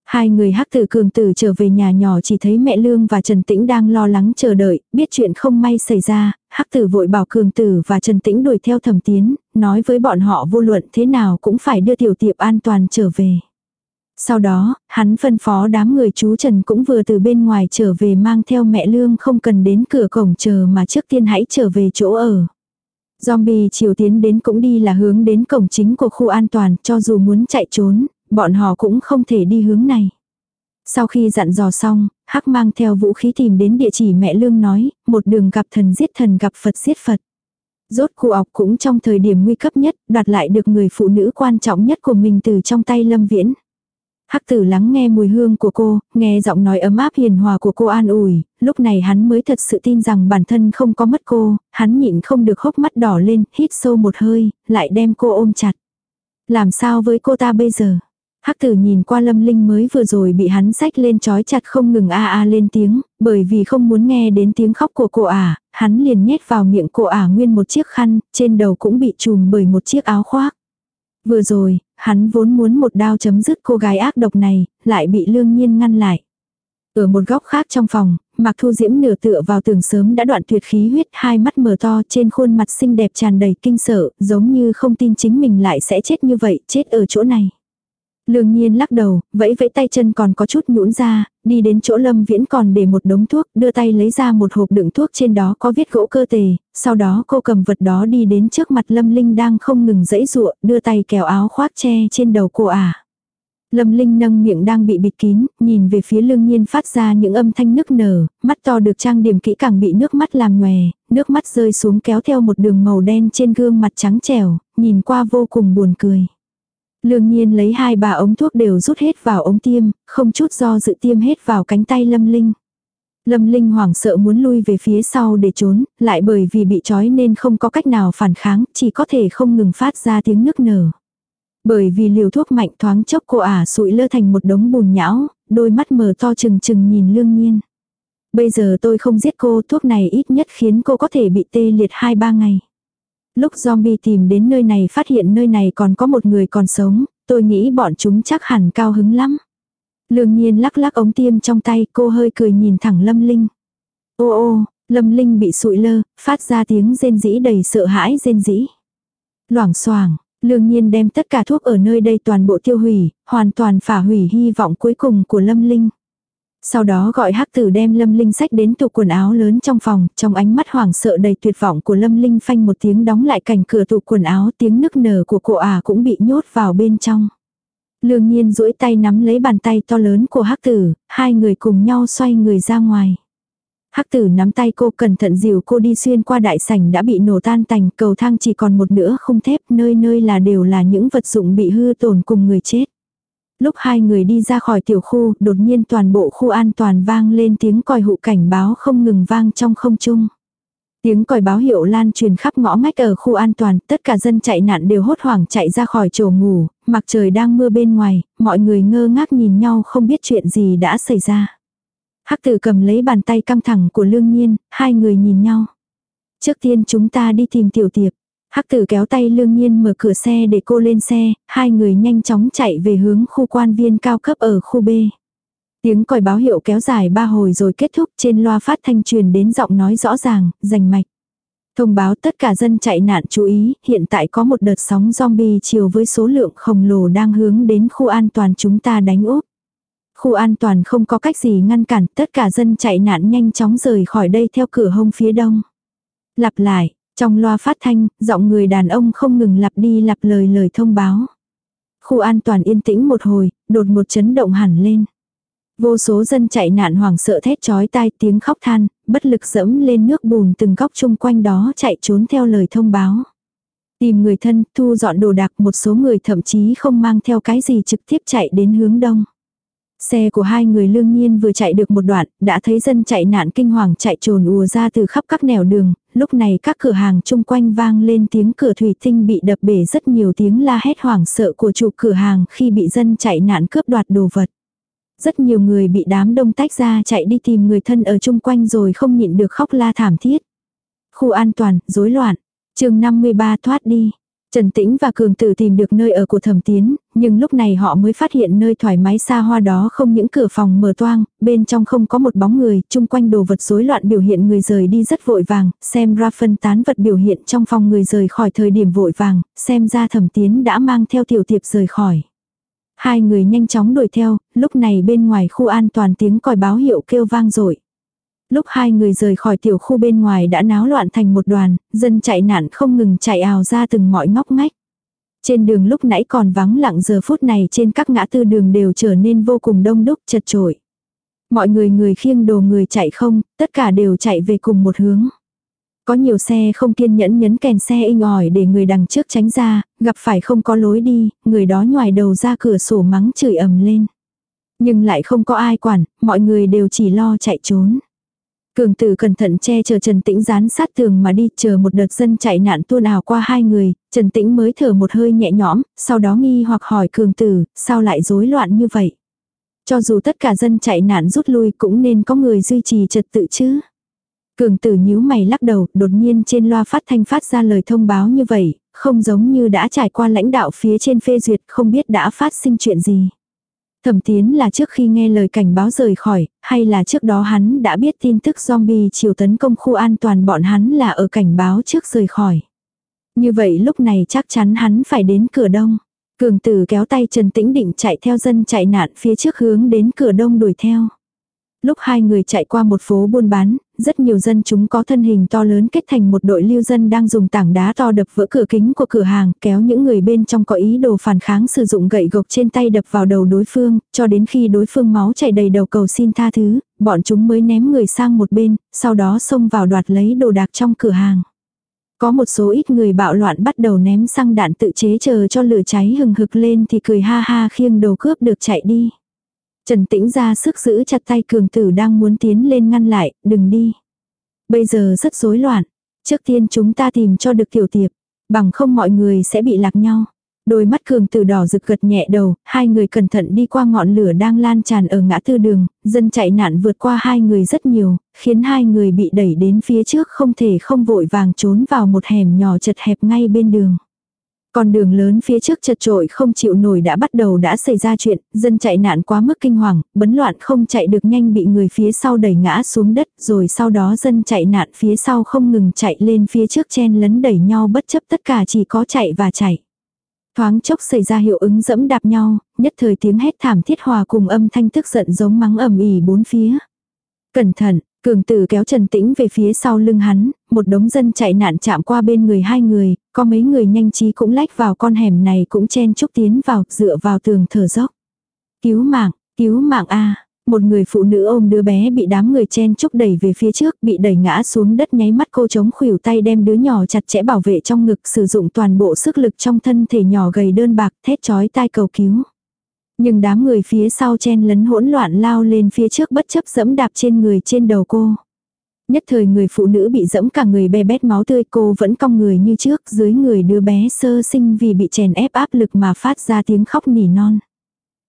Hai người hắc tử cường tử trở về nhà nhỏ chỉ thấy mẹ Lương và Trần Tĩnh đang lo lắng chờ đợi, biết chuyện không may xảy ra, hắc tử vội bảo cường tử và Trần Tĩnh đuổi theo thẩm tiến, nói với bọn họ vô luận thế nào cũng phải đưa tiểu tiệp an toàn trở về. Sau đó, hắn phân phó đám người chú Trần cũng vừa từ bên ngoài trở về mang theo mẹ Lương không cần đến cửa cổng chờ mà trước tiên hãy trở về chỗ ở. Zombie chiều tiến đến cũng đi là hướng đến cổng chính của khu an toàn cho dù muốn chạy trốn, bọn họ cũng không thể đi hướng này. Sau khi dặn dò xong, Hắc mang theo vũ khí tìm đến địa chỉ mẹ Lương nói, một đường gặp thần giết thần gặp Phật giết Phật. Rốt cụ ọc cũng trong thời điểm nguy cấp nhất, đoạt lại được người phụ nữ quan trọng nhất của mình từ trong tay Lâm Viễn. Hắc tử lắng nghe mùi hương của cô, nghe giọng nói ấm áp hiền hòa của cô an ủi, lúc này hắn mới thật sự tin rằng bản thân không có mất cô, hắn nhịn không được hốc mắt đỏ lên, hít sâu một hơi, lại đem cô ôm chặt. Làm sao với cô ta bây giờ? Hắc tử nhìn qua lâm linh mới vừa rồi bị hắn sách lên trói chặt không ngừng a a lên tiếng, bởi vì không muốn nghe đến tiếng khóc của cô ả, à, hắn liền nhét vào miệng cô ả nguyên một chiếc khăn, trên đầu cũng bị trùm bởi một chiếc áo khoác. Vừa rồi, hắn vốn muốn một đao chấm dứt cô gái ác độc này, lại bị lương nhiên ngăn lại. Ở một góc khác trong phòng, Mạc Thu Diễm nửa tựa vào tường sớm đã đoạn tuyệt khí huyết, hai mắt mở to trên khuôn mặt xinh đẹp tràn đầy kinh sợ, giống như không tin chính mình lại sẽ chết như vậy, chết ở chỗ này. Lương nhiên lắc đầu, vẫy vẫy tay chân còn có chút nhũn ra, đi đến chỗ lâm viễn còn để một đống thuốc, đưa tay lấy ra một hộp đựng thuốc trên đó có viết gỗ cơ tề, sau đó cô cầm vật đó đi đến trước mặt lâm linh đang không ngừng dẫy ruộng, đưa tay kéo áo khoác che trên đầu cô à. Lâm Linh nâng miệng đang bị bịt kín, nhìn về phía lương nhiên phát ra những âm thanh nức nở, mắt to được trang điểm kỹ càng bị nước mắt làm nhòe, nước mắt rơi xuống kéo theo một đường màu đen trên gương mặt trắng trẻo, nhìn qua vô cùng buồn cười. Lương nhiên lấy hai bà ống thuốc đều rút hết vào ống tiêm, không chút do dự tiêm hết vào cánh tay lâm linh. Lâm Linh hoảng sợ muốn lui về phía sau để trốn, lại bởi vì bị trói nên không có cách nào phản kháng, chỉ có thể không ngừng phát ra tiếng nức nở. Bởi vì liều thuốc mạnh thoáng chốc cô ả sụi lơ thành một đống bùn nhão, đôi mắt mở to trừng trừng nhìn lương nhiên. Bây giờ tôi không giết cô, thuốc này ít nhất khiến cô có thể bị tê liệt 2-3 ngày. Lúc zombie tìm đến nơi này phát hiện nơi này còn có một người còn sống, tôi nghĩ bọn chúng chắc hẳn cao hứng lắm. Lương nhiên lắc lắc ống tiêm trong tay cô hơi cười nhìn thẳng Lâm Linh. Ô ô, Lâm Linh bị sụi lơ, phát ra tiếng rên rỉ đầy sợ hãi rên rỉ. Loảng xoảng lương nhiên đem tất cả thuốc ở nơi đây toàn bộ tiêu hủy, hoàn toàn phá hủy hy vọng cuối cùng của Lâm Linh. Sau đó gọi hắc tử đem lâm linh sách đến tủ quần áo lớn trong phòng, trong ánh mắt hoảng sợ đầy tuyệt vọng của lâm linh phanh một tiếng đóng lại cảnh cửa tủ quần áo tiếng nức nở của cô à cũng bị nhốt vào bên trong. Lương nhiên duỗi tay nắm lấy bàn tay to lớn của hắc tử, hai người cùng nhau xoay người ra ngoài. Hắc tử nắm tay cô cẩn thận dìu cô đi xuyên qua đại sảnh đã bị nổ tan tành cầu thang chỉ còn một nửa không thép nơi nơi là đều là những vật dụng bị hư tổn cùng người chết. Lúc hai người đi ra khỏi tiểu khu, đột nhiên toàn bộ khu an toàn vang lên tiếng còi hụ cảnh báo không ngừng vang trong không trung. Tiếng còi báo hiệu lan truyền khắp ngõ ngách ở khu an toàn, tất cả dân chạy nạn đều hốt hoảng chạy ra khỏi chỗ ngủ, mặc trời đang mưa bên ngoài, mọi người ngơ ngác nhìn nhau không biết chuyện gì đã xảy ra. Hắc tử cầm lấy bàn tay căng thẳng của lương nhiên, hai người nhìn nhau. Trước tiên chúng ta đi tìm tiểu tiệp, Hắc tử kéo tay lương nhiên mở cửa xe để cô lên xe, hai người nhanh chóng chạy về hướng khu quan viên cao cấp ở khu B. Tiếng còi báo hiệu kéo dài ba hồi rồi kết thúc trên loa phát thanh truyền đến giọng nói rõ ràng, rành mạch. Thông báo tất cả dân chạy nạn chú ý, hiện tại có một đợt sóng zombie chiều với số lượng khổng lồ đang hướng đến khu an toàn chúng ta đánh úp. Khu an toàn không có cách gì ngăn cản, tất cả dân chạy nạn nhanh chóng rời khỏi đây theo cửa hông phía đông. Lặp lại, trong loa phát thanh, giọng người đàn ông không ngừng lặp đi lặp lời lời thông báo. Khu an toàn yên tĩnh một hồi, đột một chấn động hẳn lên. Vô số dân chạy nạn hoảng sợ thét chói tai tiếng khóc than, bất lực dẫm lên nước bùn từng góc chung quanh đó chạy trốn theo lời thông báo. Tìm người thân, thu dọn đồ đạc một số người thậm chí không mang theo cái gì trực tiếp chạy đến hướng đông. Xe của hai người lương nhiên vừa chạy được một đoạn, đã thấy dân chạy nạn kinh hoàng chạy trồn ùa ra từ khắp các nẻo đường, lúc này các cửa hàng chung quanh vang lên tiếng cửa thủy tinh bị đập bể rất nhiều tiếng la hét hoảng sợ của chủ cửa hàng khi bị dân chạy nạn cướp đoạt đồ vật. Rất nhiều người bị đám đông tách ra chạy đi tìm người thân ở chung quanh rồi không nhịn được khóc la thảm thiết. Khu an toàn, rối loạn. chương 53 thoát đi. Trần Tĩnh và Cường Tử tìm được nơi ở của Thẩm Tiến, nhưng lúc này họ mới phát hiện nơi thoải mái xa hoa đó không những cửa phòng mở toang, bên trong không có một bóng người, chung quanh đồ vật rối loạn biểu hiện người rời đi rất vội vàng, xem ra phân tán vật biểu hiện trong phòng người rời khỏi thời điểm vội vàng, xem ra Thẩm Tiến đã mang theo tiểu tiệp rời khỏi. Hai người nhanh chóng đuổi theo, lúc này bên ngoài khu an toàn tiếng còi báo hiệu kêu vang dội Lúc hai người rời khỏi tiểu khu bên ngoài đã náo loạn thành một đoàn, dân chạy nạn không ngừng chạy ào ra từng mọi ngóc ngách. Trên đường lúc nãy còn vắng lặng giờ phút này trên các ngã tư đường đều trở nên vô cùng đông đúc chật chội. Mọi người người khiêng đồ người chạy không, tất cả đều chạy về cùng một hướng. Có nhiều xe không kiên nhẫn nhấn kèn xe inh ỏi để người đằng trước tránh ra, gặp phải không có lối đi, người đó ngoài đầu ra cửa sổ mắng chửi ầm lên. Nhưng lại không có ai quản, mọi người đều chỉ lo chạy trốn. Cường tử cẩn thận che chở Trần Tĩnh dán sát tường mà đi chờ một đợt dân chạy nạn tuôn ảo qua hai người, Trần Tĩnh mới thở một hơi nhẹ nhõm, sau đó nghi hoặc hỏi cường tử, sao lại rối loạn như vậy? Cho dù tất cả dân chạy nạn rút lui cũng nên có người duy trì trật tự chứ. Cường tử nhíu mày lắc đầu, đột nhiên trên loa phát thanh phát ra lời thông báo như vậy, không giống như đã trải qua lãnh đạo phía trên phê duyệt, không biết đã phát sinh chuyện gì. Thẩm Tiến là trước khi nghe lời cảnh báo rời khỏi, hay là trước đó hắn đã biết tin tức zombie chiều tấn công khu an toàn bọn hắn là ở cảnh báo trước rời khỏi. Như vậy lúc này chắc chắn hắn phải đến cửa đông. Cường tử kéo tay Trần Tĩnh Định chạy theo dân chạy nạn phía trước hướng đến cửa đông đuổi theo. Lúc hai người chạy qua một phố buôn bán, rất nhiều dân chúng có thân hình to lớn kết thành một đội lưu dân đang dùng tảng đá to đập vỡ cửa kính của cửa hàng, kéo những người bên trong có ý đồ phản kháng sử dụng gậy gộc trên tay đập vào đầu đối phương, cho đến khi đối phương máu chảy đầy đầu cầu xin tha thứ, bọn chúng mới ném người sang một bên, sau đó xông vào đoạt lấy đồ đạc trong cửa hàng. Có một số ít người bạo loạn bắt đầu ném xăng đạn tự chế chờ cho lửa cháy hừng hực lên thì cười ha ha khiêng đồ cướp được chạy đi. Trần Tĩnh ra sức giữ chặt tay cường tử đang muốn tiến lên ngăn lại, đừng đi. Bây giờ rất rối loạn. Trước tiên chúng ta tìm cho được tiểu tiệp, bằng không mọi người sẽ bị lạc nhau. Đôi mắt cường tử đỏ rực gật nhẹ đầu, hai người cẩn thận đi qua ngọn lửa đang lan tràn ở ngã tư đường, dân chạy nạn vượt qua hai người rất nhiều, khiến hai người bị đẩy đến phía trước không thể không vội vàng trốn vào một hẻm nhỏ chật hẹp ngay bên đường. Còn đường lớn phía trước chật trội không chịu nổi đã bắt đầu đã xảy ra chuyện, dân chạy nạn quá mức kinh hoàng, bấn loạn không chạy được nhanh bị người phía sau đẩy ngã xuống đất, rồi sau đó dân chạy nạn phía sau không ngừng chạy lên phía trước chen lấn đẩy nhau bất chấp tất cả chỉ có chạy và chạy thoáng chốc xảy ra hiệu ứng dẫm đạp nhau, nhất thời tiếng hét thảm thiết hòa cùng âm thanh tức giận giống mắng ầm ỉ bốn phía. Cẩn thận, Cường tử kéo Trần Tĩnh về phía sau lưng hắn, một đống dân chạy nạn chạm qua bên người hai người, có mấy người nhanh trí cũng lách vào con hẻm này cũng chen chúc tiến vào, dựa vào tường thở dốc. Cứu mạng, cứu mạng a. Một người phụ nữ ôm đứa bé bị đám người chen chúc đẩy về phía trước, bị đẩy ngã xuống đất nháy mắt cô chống khuỷu tay đem đứa nhỏ chặt chẽ bảo vệ trong ngực sử dụng toàn bộ sức lực trong thân thể nhỏ gầy đơn bạc, thét chói tai cầu cứu. Nhưng đám người phía sau chen lấn hỗn loạn lao lên phía trước bất chấp dẫm đạp trên người trên đầu cô. Nhất thời người phụ nữ bị dẫm cả người bè bét máu tươi, cô vẫn cong người như trước, dưới người đứa bé sơ sinh vì bị chèn ép áp lực mà phát ra tiếng khóc nỉ non.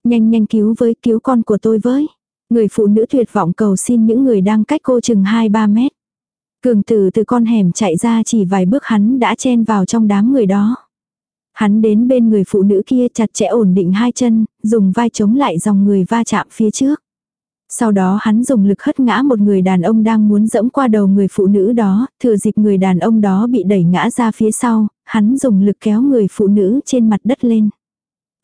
Nhanh nhanh cứu với, cứu con của tôi với. Người phụ nữ tuyệt vọng cầu xin những người đang cách cô chừng 2-3 mét. Cường tử từ con hẻm chạy ra chỉ vài bước hắn đã chen vào trong đám người đó. Hắn đến bên người phụ nữ kia chặt chẽ ổn định hai chân, dùng vai chống lại dòng người va chạm phía trước. Sau đó hắn dùng lực hất ngã một người đàn ông đang muốn dẫm qua đầu người phụ nữ đó, thừa dịp người đàn ông đó bị đẩy ngã ra phía sau, hắn dùng lực kéo người phụ nữ trên mặt đất lên.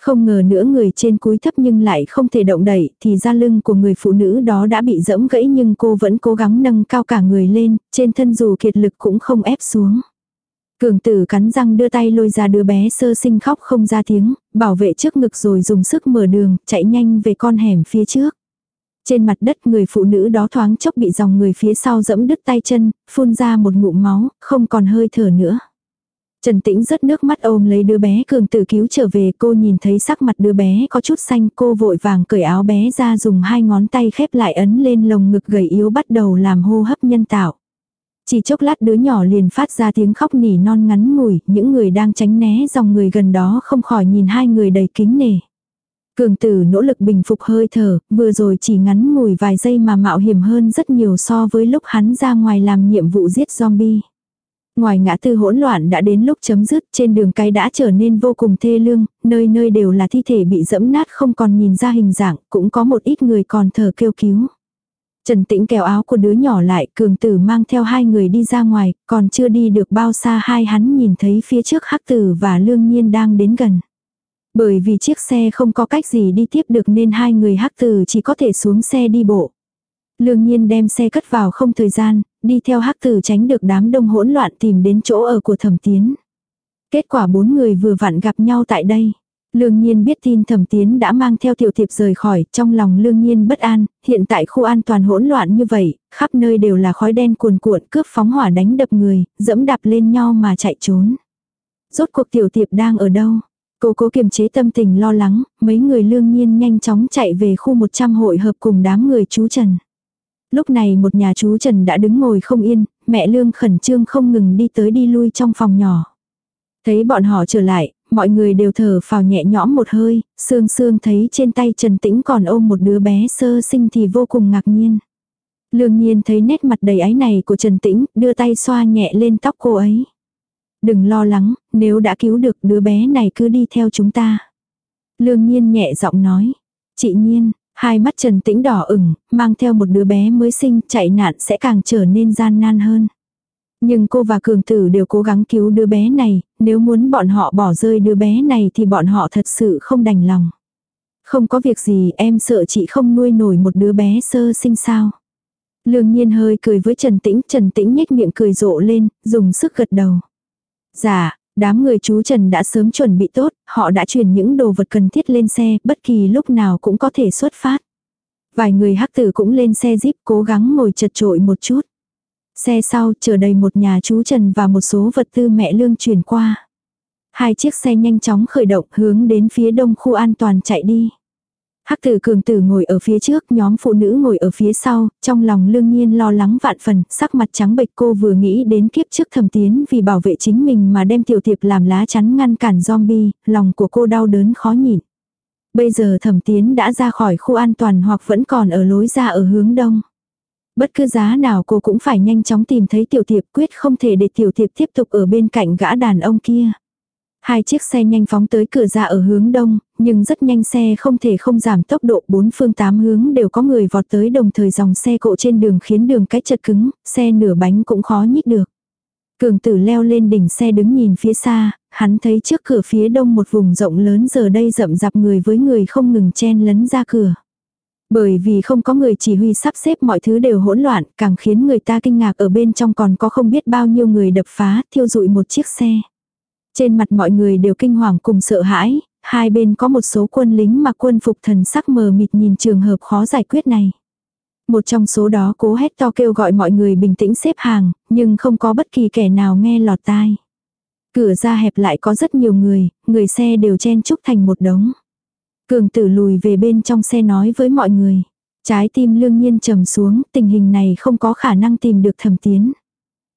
Không ngờ nữa người trên cúi thấp nhưng lại không thể động đẩy, thì da lưng của người phụ nữ đó đã bị dẫm gãy nhưng cô vẫn cố gắng nâng cao cả người lên, trên thân dù kiệt lực cũng không ép xuống. Cường tử cắn răng đưa tay lôi ra đứa bé sơ sinh khóc không ra tiếng, bảo vệ trước ngực rồi dùng sức mở đường, chạy nhanh về con hẻm phía trước. Trên mặt đất người phụ nữ đó thoáng chốc bị dòng người phía sau dẫm đứt tay chân, phun ra một ngụm máu, không còn hơi thở nữa. Trần Tĩnh rất nước mắt ôm lấy đứa bé cường tử cứu trở về cô nhìn thấy sắc mặt đứa bé có chút xanh cô vội vàng cởi áo bé ra dùng hai ngón tay khép lại ấn lên lồng ngực gầy yếu bắt đầu làm hô hấp nhân tạo. Chỉ chốc lát đứa nhỏ liền phát ra tiếng khóc nỉ non ngắn ngủi, những người đang tránh né dòng người gần đó không khỏi nhìn hai người đầy kính nể. Cường tử nỗ lực bình phục hơi thở, vừa rồi chỉ ngắn ngủi vài giây mà mạo hiểm hơn rất nhiều so với lúc hắn ra ngoài làm nhiệm vụ giết zombie. Ngoài ngã tư hỗn loạn đã đến lúc chấm dứt, trên đường cái đã trở nên vô cùng thê lương, nơi nơi đều là thi thể bị dẫm nát không còn nhìn ra hình dạng, cũng có một ít người còn thở kêu cứu. Trần Tĩnh kéo áo của đứa nhỏ lại, cường tử mang theo hai người đi ra ngoài, còn chưa đi được bao xa hai hắn nhìn thấy phía trước hắc tử và lương nhiên đang đến gần. Bởi vì chiếc xe không có cách gì đi tiếp được nên hai người hắc tử chỉ có thể xuống xe đi bộ. Lương nhiên đem xe cất vào không thời gian, đi theo hắc tử tránh được đám đông hỗn loạn tìm đến chỗ ở của thẩm tiến. Kết quả bốn người vừa vặn gặp nhau tại đây. Lương Nhiên biết tin Thẩm Tiến đã mang theo Tiểu Thiệp rời khỏi, trong lòng Lương Nhiên bất an, hiện tại khu an toàn hỗn loạn như vậy, khắp nơi đều là khói đen cuồn cuộn cướp phóng hỏa đánh đập người, dẫm đạp lên nhau mà chạy trốn. Rốt cuộc Tiểu Thiệp đang ở đâu? Cô cố kiềm chế tâm tình lo lắng, mấy người Lương Nhiên nhanh chóng chạy về khu 100 hội hợp cùng đám người chú Trần. Lúc này một nhà chú Trần đã đứng ngồi không yên, mẹ Lương khẩn trương không ngừng đi tới đi lui trong phòng nhỏ. Thấy bọn họ trở lại, Mọi người đều thở phào nhẹ nhõm một hơi, Sương Sương thấy trên tay Trần Tĩnh còn ôm một đứa bé sơ sinh thì vô cùng ngạc nhiên. Lương nhiên thấy nét mặt đầy áy này của Trần Tĩnh, đưa tay xoa nhẹ lên tóc cô ấy. Đừng lo lắng, nếu đã cứu được đứa bé này cứ đi theo chúng ta. Lương nhiên nhẹ giọng nói. Chị nhiên, hai mắt Trần Tĩnh đỏ ửng, mang theo một đứa bé mới sinh chạy nạn sẽ càng trở nên gian nan hơn. Nhưng cô và Cường Tử đều cố gắng cứu đứa bé này, nếu muốn bọn họ bỏ rơi đứa bé này thì bọn họ thật sự không đành lòng. Không có việc gì em sợ chị không nuôi nổi một đứa bé sơ sinh sao. Lương nhiên hơi cười với Trần Tĩnh, Trần Tĩnh nhếch miệng cười rộ lên, dùng sức gật đầu. Dạ, đám người chú Trần đã sớm chuẩn bị tốt, họ đã chuyển những đồ vật cần thiết lên xe, bất kỳ lúc nào cũng có thể xuất phát. Vài người hắc tử cũng lên xe jeep cố gắng ngồi chật trội một chút. Xe sau chở đầy một nhà chú Trần và một số vật tư mẹ lương chuyển qua. Hai chiếc xe nhanh chóng khởi động hướng đến phía đông khu an toàn chạy đi. Hắc tử cường tử ngồi ở phía trước, nhóm phụ nữ ngồi ở phía sau, trong lòng lương nhiên lo lắng vạn phần, sắc mặt trắng bệch cô vừa nghĩ đến kiếp trước thầm tiến vì bảo vệ chính mình mà đem tiểu thiệp làm lá chắn ngăn cản zombie, lòng của cô đau đớn khó nhịn. Bây giờ thẩm tiến đã ra khỏi khu an toàn hoặc vẫn còn ở lối ra ở hướng đông bất cứ giá nào cô cũng phải nhanh chóng tìm thấy tiểu thiệp quyết không thể để tiểu thiệp tiếp tục ở bên cạnh gã đàn ông kia. Hai chiếc xe nhanh phóng tới cửa ra ở hướng đông, nhưng rất nhanh xe không thể không giảm tốc độ bốn phương tám hướng đều có người vọt tới đồng thời dòng xe cộ trên đường khiến đường cách chật cứng, xe nửa bánh cũng khó nhích được. Cường tử leo lên đỉnh xe đứng nhìn phía xa, hắn thấy trước cửa phía đông một vùng rộng lớn giờ đây rậm rạp người với người không ngừng chen lấn ra cửa. Bởi vì không có người chỉ huy sắp xếp mọi thứ đều hỗn loạn, càng khiến người ta kinh ngạc ở bên trong còn có không biết bao nhiêu người đập phá, thiêu rụi một chiếc xe. Trên mặt mọi người đều kinh hoàng cùng sợ hãi, hai bên có một số quân lính mặc quân phục thần sắc mờ mịt nhìn trường hợp khó giải quyết này. Một trong số đó cố hét to kêu gọi mọi người bình tĩnh xếp hàng, nhưng không có bất kỳ kẻ nào nghe lọt tai. Cửa ra hẹp lại có rất nhiều người, người xe đều chen chúc thành một đống. Cường tử lùi về bên trong xe nói với mọi người. Trái tim lương nhiên trầm xuống, tình hình này không có khả năng tìm được thẩm tiến.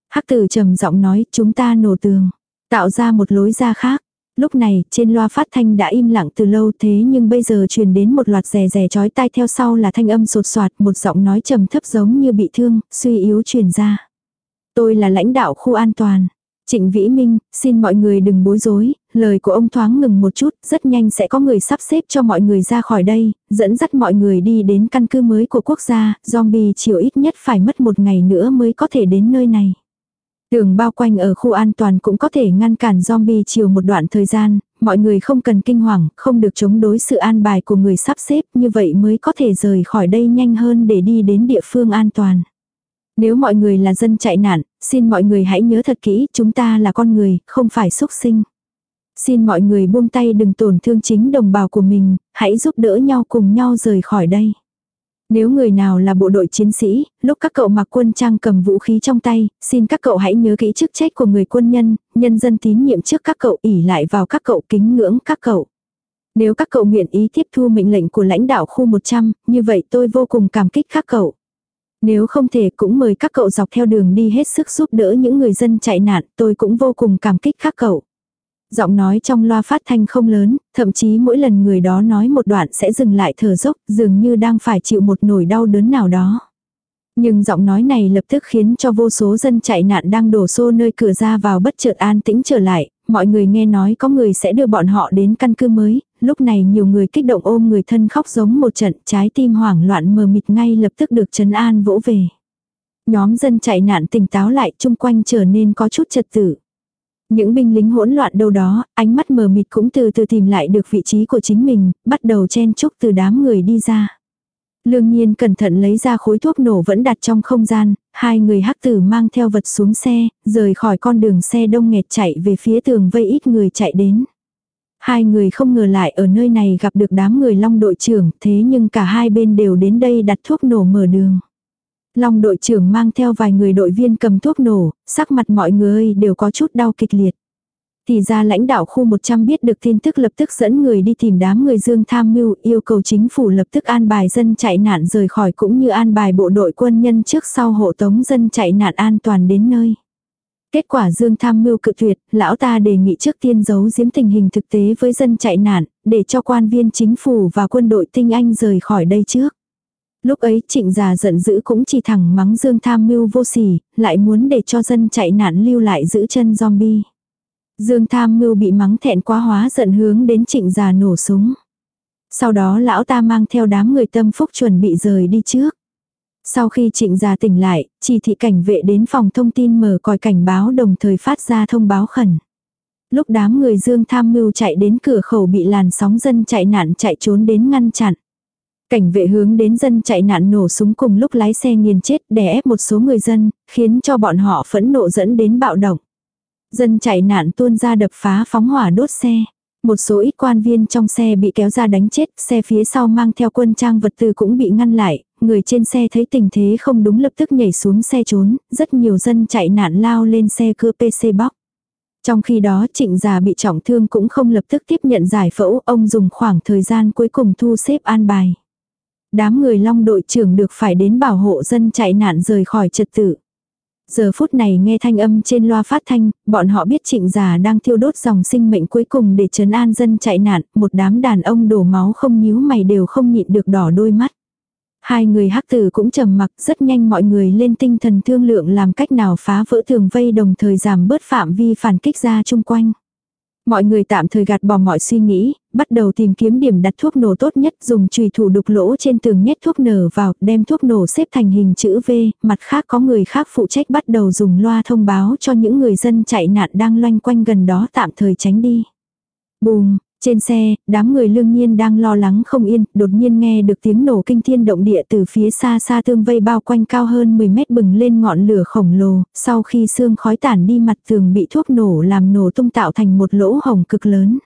Hắc tử trầm giọng nói chúng ta nổ tường, tạo ra một lối ra khác. Lúc này, trên loa phát thanh đã im lặng từ lâu thế nhưng bây giờ truyền đến một loạt rè rè chói tai theo sau là thanh âm sột soạt, một giọng nói trầm thấp giống như bị thương, suy yếu truyền ra. Tôi là lãnh đạo khu an toàn. Trịnh Vĩ Minh, xin mọi người đừng bối rối, Lời của ông thoáng ngừng một chút, rất nhanh sẽ có người sắp xếp cho mọi người ra khỏi đây, dẫn dắt mọi người đi đến căn cứ mới của quốc gia, zombie chiều ít nhất phải mất một ngày nữa mới có thể đến nơi này. Tường bao quanh ở khu an toàn cũng có thể ngăn cản zombie chiều một đoạn thời gian, mọi người không cần kinh hoàng, không được chống đối sự an bài của người sắp xếp, như vậy mới có thể rời khỏi đây nhanh hơn để đi đến địa phương an toàn. Nếu mọi người là dân chạy nạn, xin mọi người hãy nhớ thật kỹ, chúng ta là con người, không phải xuất sinh xin mọi người buông tay đừng tổn thương chính đồng bào của mình, hãy giúp đỡ nhau cùng nhau rời khỏi đây. Nếu người nào là bộ đội chiến sĩ, lúc các cậu mặc quân trang cầm vũ khí trong tay, xin các cậu hãy nhớ kỹ chức trách của người quân nhân, nhân dân tín nhiệm trước các cậu ỉ lại vào các cậu kính ngưỡng các cậu. Nếu các cậu nguyện ý tiếp thu mệnh lệnh của lãnh đạo khu 100, như vậy tôi vô cùng cảm kích các cậu. Nếu không thể cũng mời các cậu dọc theo đường đi hết sức giúp đỡ những người dân chạy nạn, tôi cũng vô cùng cảm kích các cậu. Giọng nói trong loa phát thanh không lớn, thậm chí mỗi lần người đó nói một đoạn sẽ dừng lại thở dốc, dường như đang phải chịu một nỗi đau đớn nào đó. Nhưng giọng nói này lập tức khiến cho vô số dân chạy nạn đang đổ xô nơi cửa ra vào bất chợt an tĩnh trở lại, mọi người nghe nói có người sẽ đưa bọn họ đến căn cứ mới, lúc này nhiều người kích động ôm người thân khóc giống một trận, trái tim hoảng loạn mờ mịt ngay lập tức được trấn an vỗ về. Nhóm dân chạy nạn tỉnh táo lại chung quanh trở nên có chút trật tự. Những binh lính hỗn loạn đâu đó, ánh mắt mờ mịt cũng từ từ tìm lại được vị trí của chính mình, bắt đầu chen chúc từ đám người đi ra. Lương nhiên cẩn thận lấy ra khối thuốc nổ vẫn đặt trong không gian, hai người hắc tử mang theo vật xuống xe, rời khỏi con đường xe đông nghẹt chạy về phía tường vây ít người chạy đến. Hai người không ngờ lại ở nơi này gặp được đám người long đội trưởng, thế nhưng cả hai bên đều đến đây đặt thuốc nổ mở đường. Long đội trưởng mang theo vài người đội viên cầm thuốc nổ, sắc mặt mọi người đều có chút đau kịch liệt. Thì ra lãnh đạo khu 100 biết được tin tức lập tức dẫn người đi tìm đám người dương tham mưu yêu cầu chính phủ lập tức an bài dân chạy nạn rời khỏi cũng như an bài bộ đội quân nhân trước sau hộ tống dân chạy nạn an toàn đến nơi. Kết quả Dương tham mưu cự tuyệt, lão ta đề nghị trước tiên giấu giếm tình hình thực tế với dân chạy nạn, để cho quan viên chính phủ và quân đội tinh anh rời khỏi đây trước. Lúc ấy trịnh già giận dữ cũng chỉ thẳng mắng Dương tham mưu vô sỉ, lại muốn để cho dân chạy nạn lưu lại giữ chân zombie. Dương tham mưu bị mắng thẹn quá hóa giận hướng đến trịnh già nổ súng. Sau đó lão ta mang theo đám người tâm phúc chuẩn bị rời đi trước. Sau khi trịnh già tỉnh lại, chỉ thị cảnh vệ đến phòng thông tin mở còi cảnh báo đồng thời phát ra thông báo khẩn. Lúc đám người Dương tham mưu chạy đến cửa khẩu bị làn sóng dân chạy nạn chạy trốn đến ngăn chặn. Cảnh vệ hướng đến dân chạy nạn nổ súng cùng lúc lái xe nghiền chết đè ép một số người dân, khiến cho bọn họ phẫn nộ dẫn đến bạo động. Dân chạy nạn tuôn ra đập phá phóng hỏa đốt xe. Một số ít quan viên trong xe bị kéo ra đánh chết, xe phía sau mang theo quân trang vật tư cũng bị ngăn lại, người trên xe thấy tình thế không đúng lập tức nhảy xuống xe trốn, rất nhiều dân chạy nạn lao lên xe cưa PC bóc. Trong khi đó trịnh già bị trọng thương cũng không lập tức tiếp nhận giải phẫu, ông dùng khoảng thời gian cuối cùng thu xếp an bài. Đám người long đội trưởng được phải đến bảo hộ dân chạy nạn rời khỏi trật tự. Giờ phút này nghe thanh âm trên loa phát thanh, bọn họ biết trịnh già đang thiêu đốt dòng sinh mệnh cuối cùng để trấn an dân chạy nạn, một đám đàn ông đổ máu không nhíu mày đều không nhịn được đỏ đôi mắt. Hai người hắc tử cũng trầm mặc rất nhanh mọi người lên tinh thần thương lượng làm cách nào phá vỡ thường vây đồng thời giảm bớt phạm vi phản kích ra chung quanh. Mọi người tạm thời gạt bỏ mọi suy nghĩ, bắt đầu tìm kiếm điểm đặt thuốc nổ tốt nhất, dùng chùy thủ đục lỗ trên tường nhét thuốc nở vào, đem thuốc nổ xếp thành hình chữ V, mặt khác có người khác phụ trách bắt đầu dùng loa thông báo cho những người dân chạy nạn đang loanh quanh gần đó tạm thời tránh đi. Bùm, trên xe, đám người lương nhiên đang lo lắng không yên, đột nhiên nghe được tiếng nổ kinh thiên động địa từ phía xa xa tương vây bao quanh cao hơn 10 mét bừng lên ngọn lửa khổng lồ, sau khi xương khói tản đi mặt tường bị thuốc nổ làm nổ tung tạo thành một lỗ hồng cực lớn.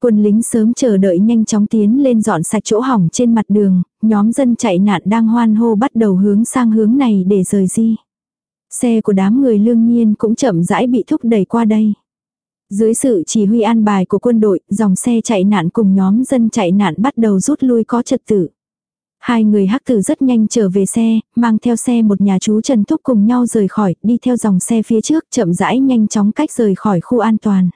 Quân lính sớm chờ đợi nhanh chóng tiến lên dọn sạch chỗ hỏng trên mặt đường, nhóm dân chạy nạn đang hoan hô bắt đầu hướng sang hướng này để rời di. Xe của đám người lương nhiên cũng chậm rãi bị thúc đẩy qua đây. Dưới sự chỉ huy an bài của quân đội, dòng xe chạy nạn cùng nhóm dân chạy nạn bắt đầu rút lui có trật tự. Hai người hắc tử rất nhanh trở về xe, mang theo xe một nhà chú Trần Thúc cùng nhau rời khỏi, đi theo dòng xe phía trước, chậm rãi nhanh chóng cách rời khỏi khu an toàn.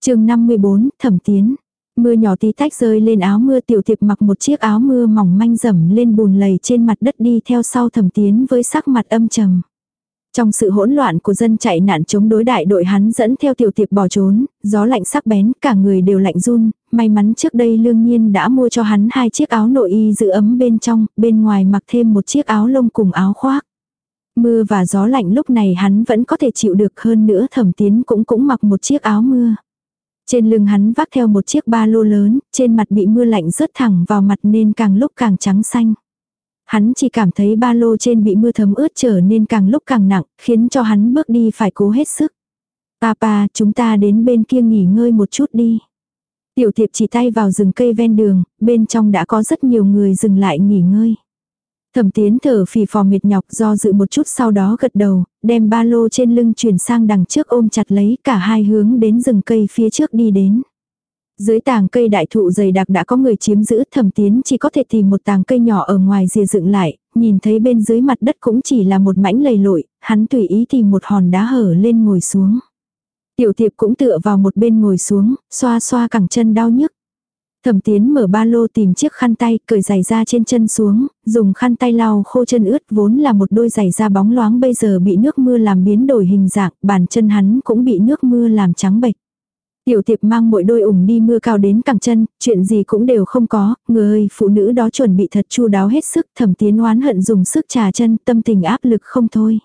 chương 54, Thẩm Tiến. Mưa nhỏ tí tách rơi lên áo mưa tiểu thiệp mặc một chiếc áo mưa mỏng manh rẩm lên bùn lầy trên mặt đất đi theo sau Thẩm Tiến với sắc mặt âm trầm. Trong sự hỗn loạn của dân chạy nạn chống đối đại đội hắn dẫn theo tiểu tiệp bỏ trốn, gió lạnh sắc bén, cả người đều lạnh run, may mắn trước đây lương nhiên đã mua cho hắn hai chiếc áo nội y giữ ấm bên trong, bên ngoài mặc thêm một chiếc áo lông cùng áo khoác. Mưa và gió lạnh lúc này hắn vẫn có thể chịu được hơn nữa thẩm tiến cũng cũng mặc một chiếc áo mưa. Trên lưng hắn vác theo một chiếc ba lô lớn, trên mặt bị mưa lạnh rớt thẳng vào mặt nên càng lúc càng trắng xanh hắn chỉ cảm thấy ba lô trên bị mưa thấm ướt trở nên càng lúc càng nặng, khiến cho hắn bước đi phải cố hết sức. Papa, chúng ta đến bên kia nghỉ ngơi một chút đi. Tiểu thiệp chỉ tay vào rừng cây ven đường, bên trong đã có rất nhiều người dừng lại nghỉ ngơi. Thẩm tiến thở phì phò mệt nhọc do dự một chút sau đó gật đầu, đem ba lô trên lưng chuyển sang đằng trước ôm chặt lấy cả hai hướng đến rừng cây phía trước đi đến. Dưới tàng cây đại thụ dày đặc đã có người chiếm giữ thẩm tiến chỉ có thể tìm một tàng cây nhỏ ở ngoài rìa dựng lại, nhìn thấy bên dưới mặt đất cũng chỉ là một mảnh lầy lội, hắn tùy ý tìm một hòn đá hở lên ngồi xuống. Tiểu thiệp cũng tựa vào một bên ngồi xuống, xoa xoa cẳng chân đau nhức. Thẩm tiến mở ba lô tìm chiếc khăn tay, cởi giày ra trên chân xuống, dùng khăn tay lau khô chân ướt vốn là một đôi giày da bóng loáng bây giờ bị nước mưa làm biến đổi hình dạng, bàn chân hắn cũng bị nước mưa làm trắng bệch. Tiểu tiệp mang mỗi đôi ủng đi mưa cao đến cẳng chân, chuyện gì cũng đều không có, người phụ nữ đó chuẩn bị thật chu đáo hết sức, thẩm tiến oán hận dùng sức trà chân, tâm tình áp lực không thôi.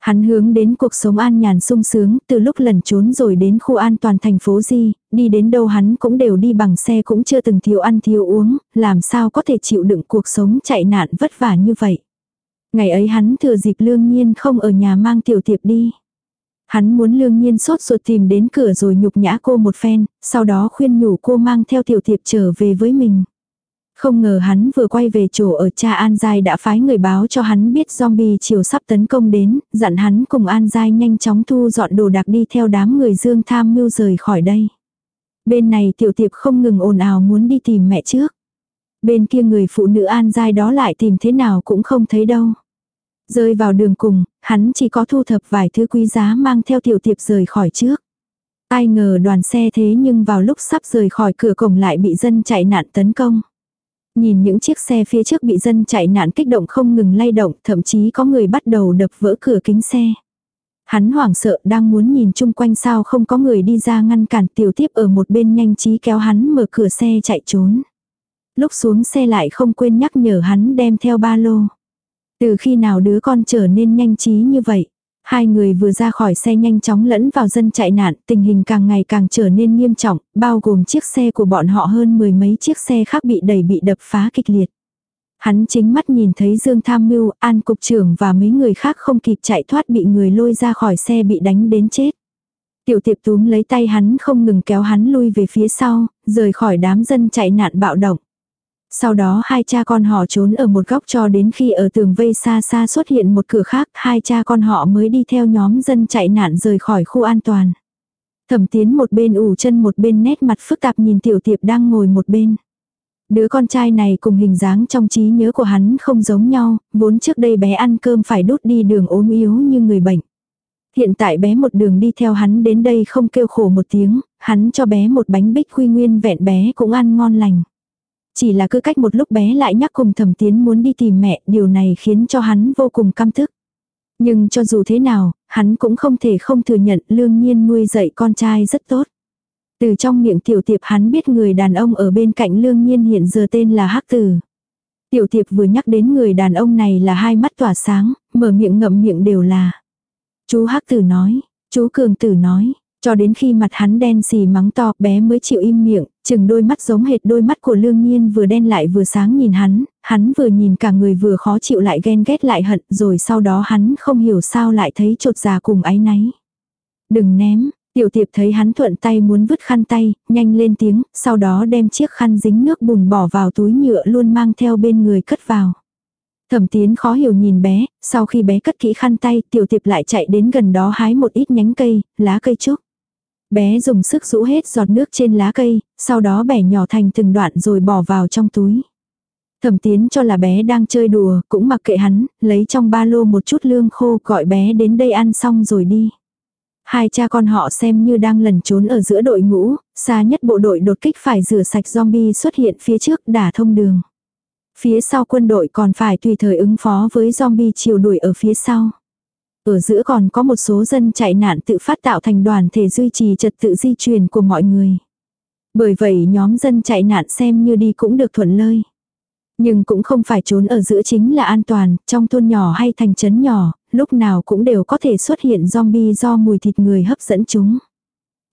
Hắn hướng đến cuộc sống an nhàn sung sướng, từ lúc lần trốn rồi đến khu an toàn thành phố Di, đi đến đâu hắn cũng đều đi bằng xe cũng chưa từng thiếu ăn thiếu uống, làm sao có thể chịu đựng cuộc sống chạy nạn vất vả như vậy. Ngày ấy hắn thừa dịp lương nhiên không ở nhà mang tiểu tiệp đi. Hắn muốn lương nhiên sốt ruột tìm đến cửa rồi nhục nhã cô một phen, sau đó khuyên nhủ cô mang theo tiểu thiệp trở về với mình. Không ngờ hắn vừa quay về chỗ ở cha An Giai đã phái người báo cho hắn biết zombie chiều sắp tấn công đến, dặn hắn cùng An Giai nhanh chóng thu dọn đồ đạc đi theo đám người dương tham mưu rời khỏi đây. Bên này tiểu thiệp không ngừng ồn ào muốn đi tìm mẹ trước. Bên kia người phụ nữ An Giai đó lại tìm thế nào cũng không thấy đâu. Rơi vào đường cùng, hắn chỉ có thu thập vài thứ quý giá mang theo tiểu tiệp rời khỏi trước. Ai ngờ đoàn xe thế nhưng vào lúc sắp rời khỏi cửa cổng lại bị dân chạy nạn tấn công. Nhìn những chiếc xe phía trước bị dân chạy nạn kích động không ngừng lay động, thậm chí có người bắt đầu đập vỡ cửa kính xe. Hắn hoảng sợ đang muốn nhìn chung quanh sao không có người đi ra ngăn cản tiểu tiếp ở một bên nhanh trí kéo hắn mở cửa xe chạy trốn. Lúc xuống xe lại không quên nhắc nhở hắn đem theo ba lô. Từ khi nào đứa con trở nên nhanh trí như vậy? Hai người vừa ra khỏi xe nhanh chóng lẫn vào dân chạy nạn, tình hình càng ngày càng trở nên nghiêm trọng, bao gồm chiếc xe của bọn họ hơn mười mấy chiếc xe khác bị đẩy bị đập phá kịch liệt. Hắn chính mắt nhìn thấy Dương Tham Mưu, An Cục trưởng và mấy người khác không kịp chạy thoát bị người lôi ra khỏi xe bị đánh đến chết. Tiểu tiệp túm lấy tay hắn không ngừng kéo hắn lui về phía sau, rời khỏi đám dân chạy nạn bạo động. Sau đó hai cha con họ trốn ở một góc cho đến khi ở tường vây xa xa xuất hiện một cửa khác, hai cha con họ mới đi theo nhóm dân chạy nạn rời khỏi khu an toàn. Thẩm tiến một bên ủ chân một bên nét mặt phức tạp nhìn tiểu tiệp đang ngồi một bên. Đứa con trai này cùng hình dáng trong trí nhớ của hắn không giống nhau, vốn trước đây bé ăn cơm phải đốt đi đường ốm yếu như người bệnh. Hiện tại bé một đường đi theo hắn đến đây không kêu khổ một tiếng, hắn cho bé một bánh bích quy nguyên vẹn bé cũng ăn ngon lành chỉ là cứ cách một lúc bé lại nhắc cùng thẩm tiến muốn đi tìm mẹ, điều này khiến cho hắn vô cùng căm thức. Nhưng cho dù thế nào, hắn cũng không thể không thừa nhận lương nhiên nuôi dạy con trai rất tốt. Từ trong miệng tiểu tiệp hắn biết người đàn ông ở bên cạnh lương nhiên hiện giờ tên là Hắc Tử. Tiểu tiệp vừa nhắc đến người đàn ông này là hai mắt tỏa sáng, mở miệng ngậm miệng đều là. Chú Hắc Tử nói, chú Cường Tử nói, cho đến khi mặt hắn đen xì mắng to bé mới chịu im miệng chừng đôi mắt giống hệt đôi mắt của lương nhiên vừa đen lại vừa sáng nhìn hắn, hắn vừa nhìn cả người vừa khó chịu lại ghen ghét lại hận rồi sau đó hắn không hiểu sao lại thấy trột già dạ cùng áy náy. Đừng ném, tiểu tiệp thấy hắn thuận tay muốn vứt khăn tay, nhanh lên tiếng, sau đó đem chiếc khăn dính nước bùn bỏ vào túi nhựa luôn mang theo bên người cất vào. Thẩm tiến khó hiểu nhìn bé, sau khi bé cất kỹ khăn tay tiểu tiệp lại chạy đến gần đó hái một ít nhánh cây, lá cây trúc. Bé dùng sức rũ hết giọt nước trên lá cây, sau đó bẻ nhỏ thành từng đoạn rồi bỏ vào trong túi. Thẩm tiến cho là bé đang chơi đùa, cũng mặc kệ hắn, lấy trong ba lô một chút lương khô gọi bé đến đây ăn xong rồi đi. Hai cha con họ xem như đang lẩn trốn ở giữa đội ngũ, xa nhất bộ đội đột kích phải rửa sạch zombie xuất hiện phía trước đả thông đường. Phía sau quân đội còn phải tùy thời ứng phó với zombie chiều đuổi ở phía sau. Ở giữa còn có một số dân chạy nạn tự phát tạo thành đoàn thể duy trì trật tự di chuyển của mọi người. Bởi vậy nhóm dân chạy nạn xem như đi cũng được thuận lợi. Nhưng cũng không phải trốn ở giữa chính là an toàn, trong thôn nhỏ hay thành trấn nhỏ, lúc nào cũng đều có thể xuất hiện zombie do mùi thịt người hấp dẫn chúng.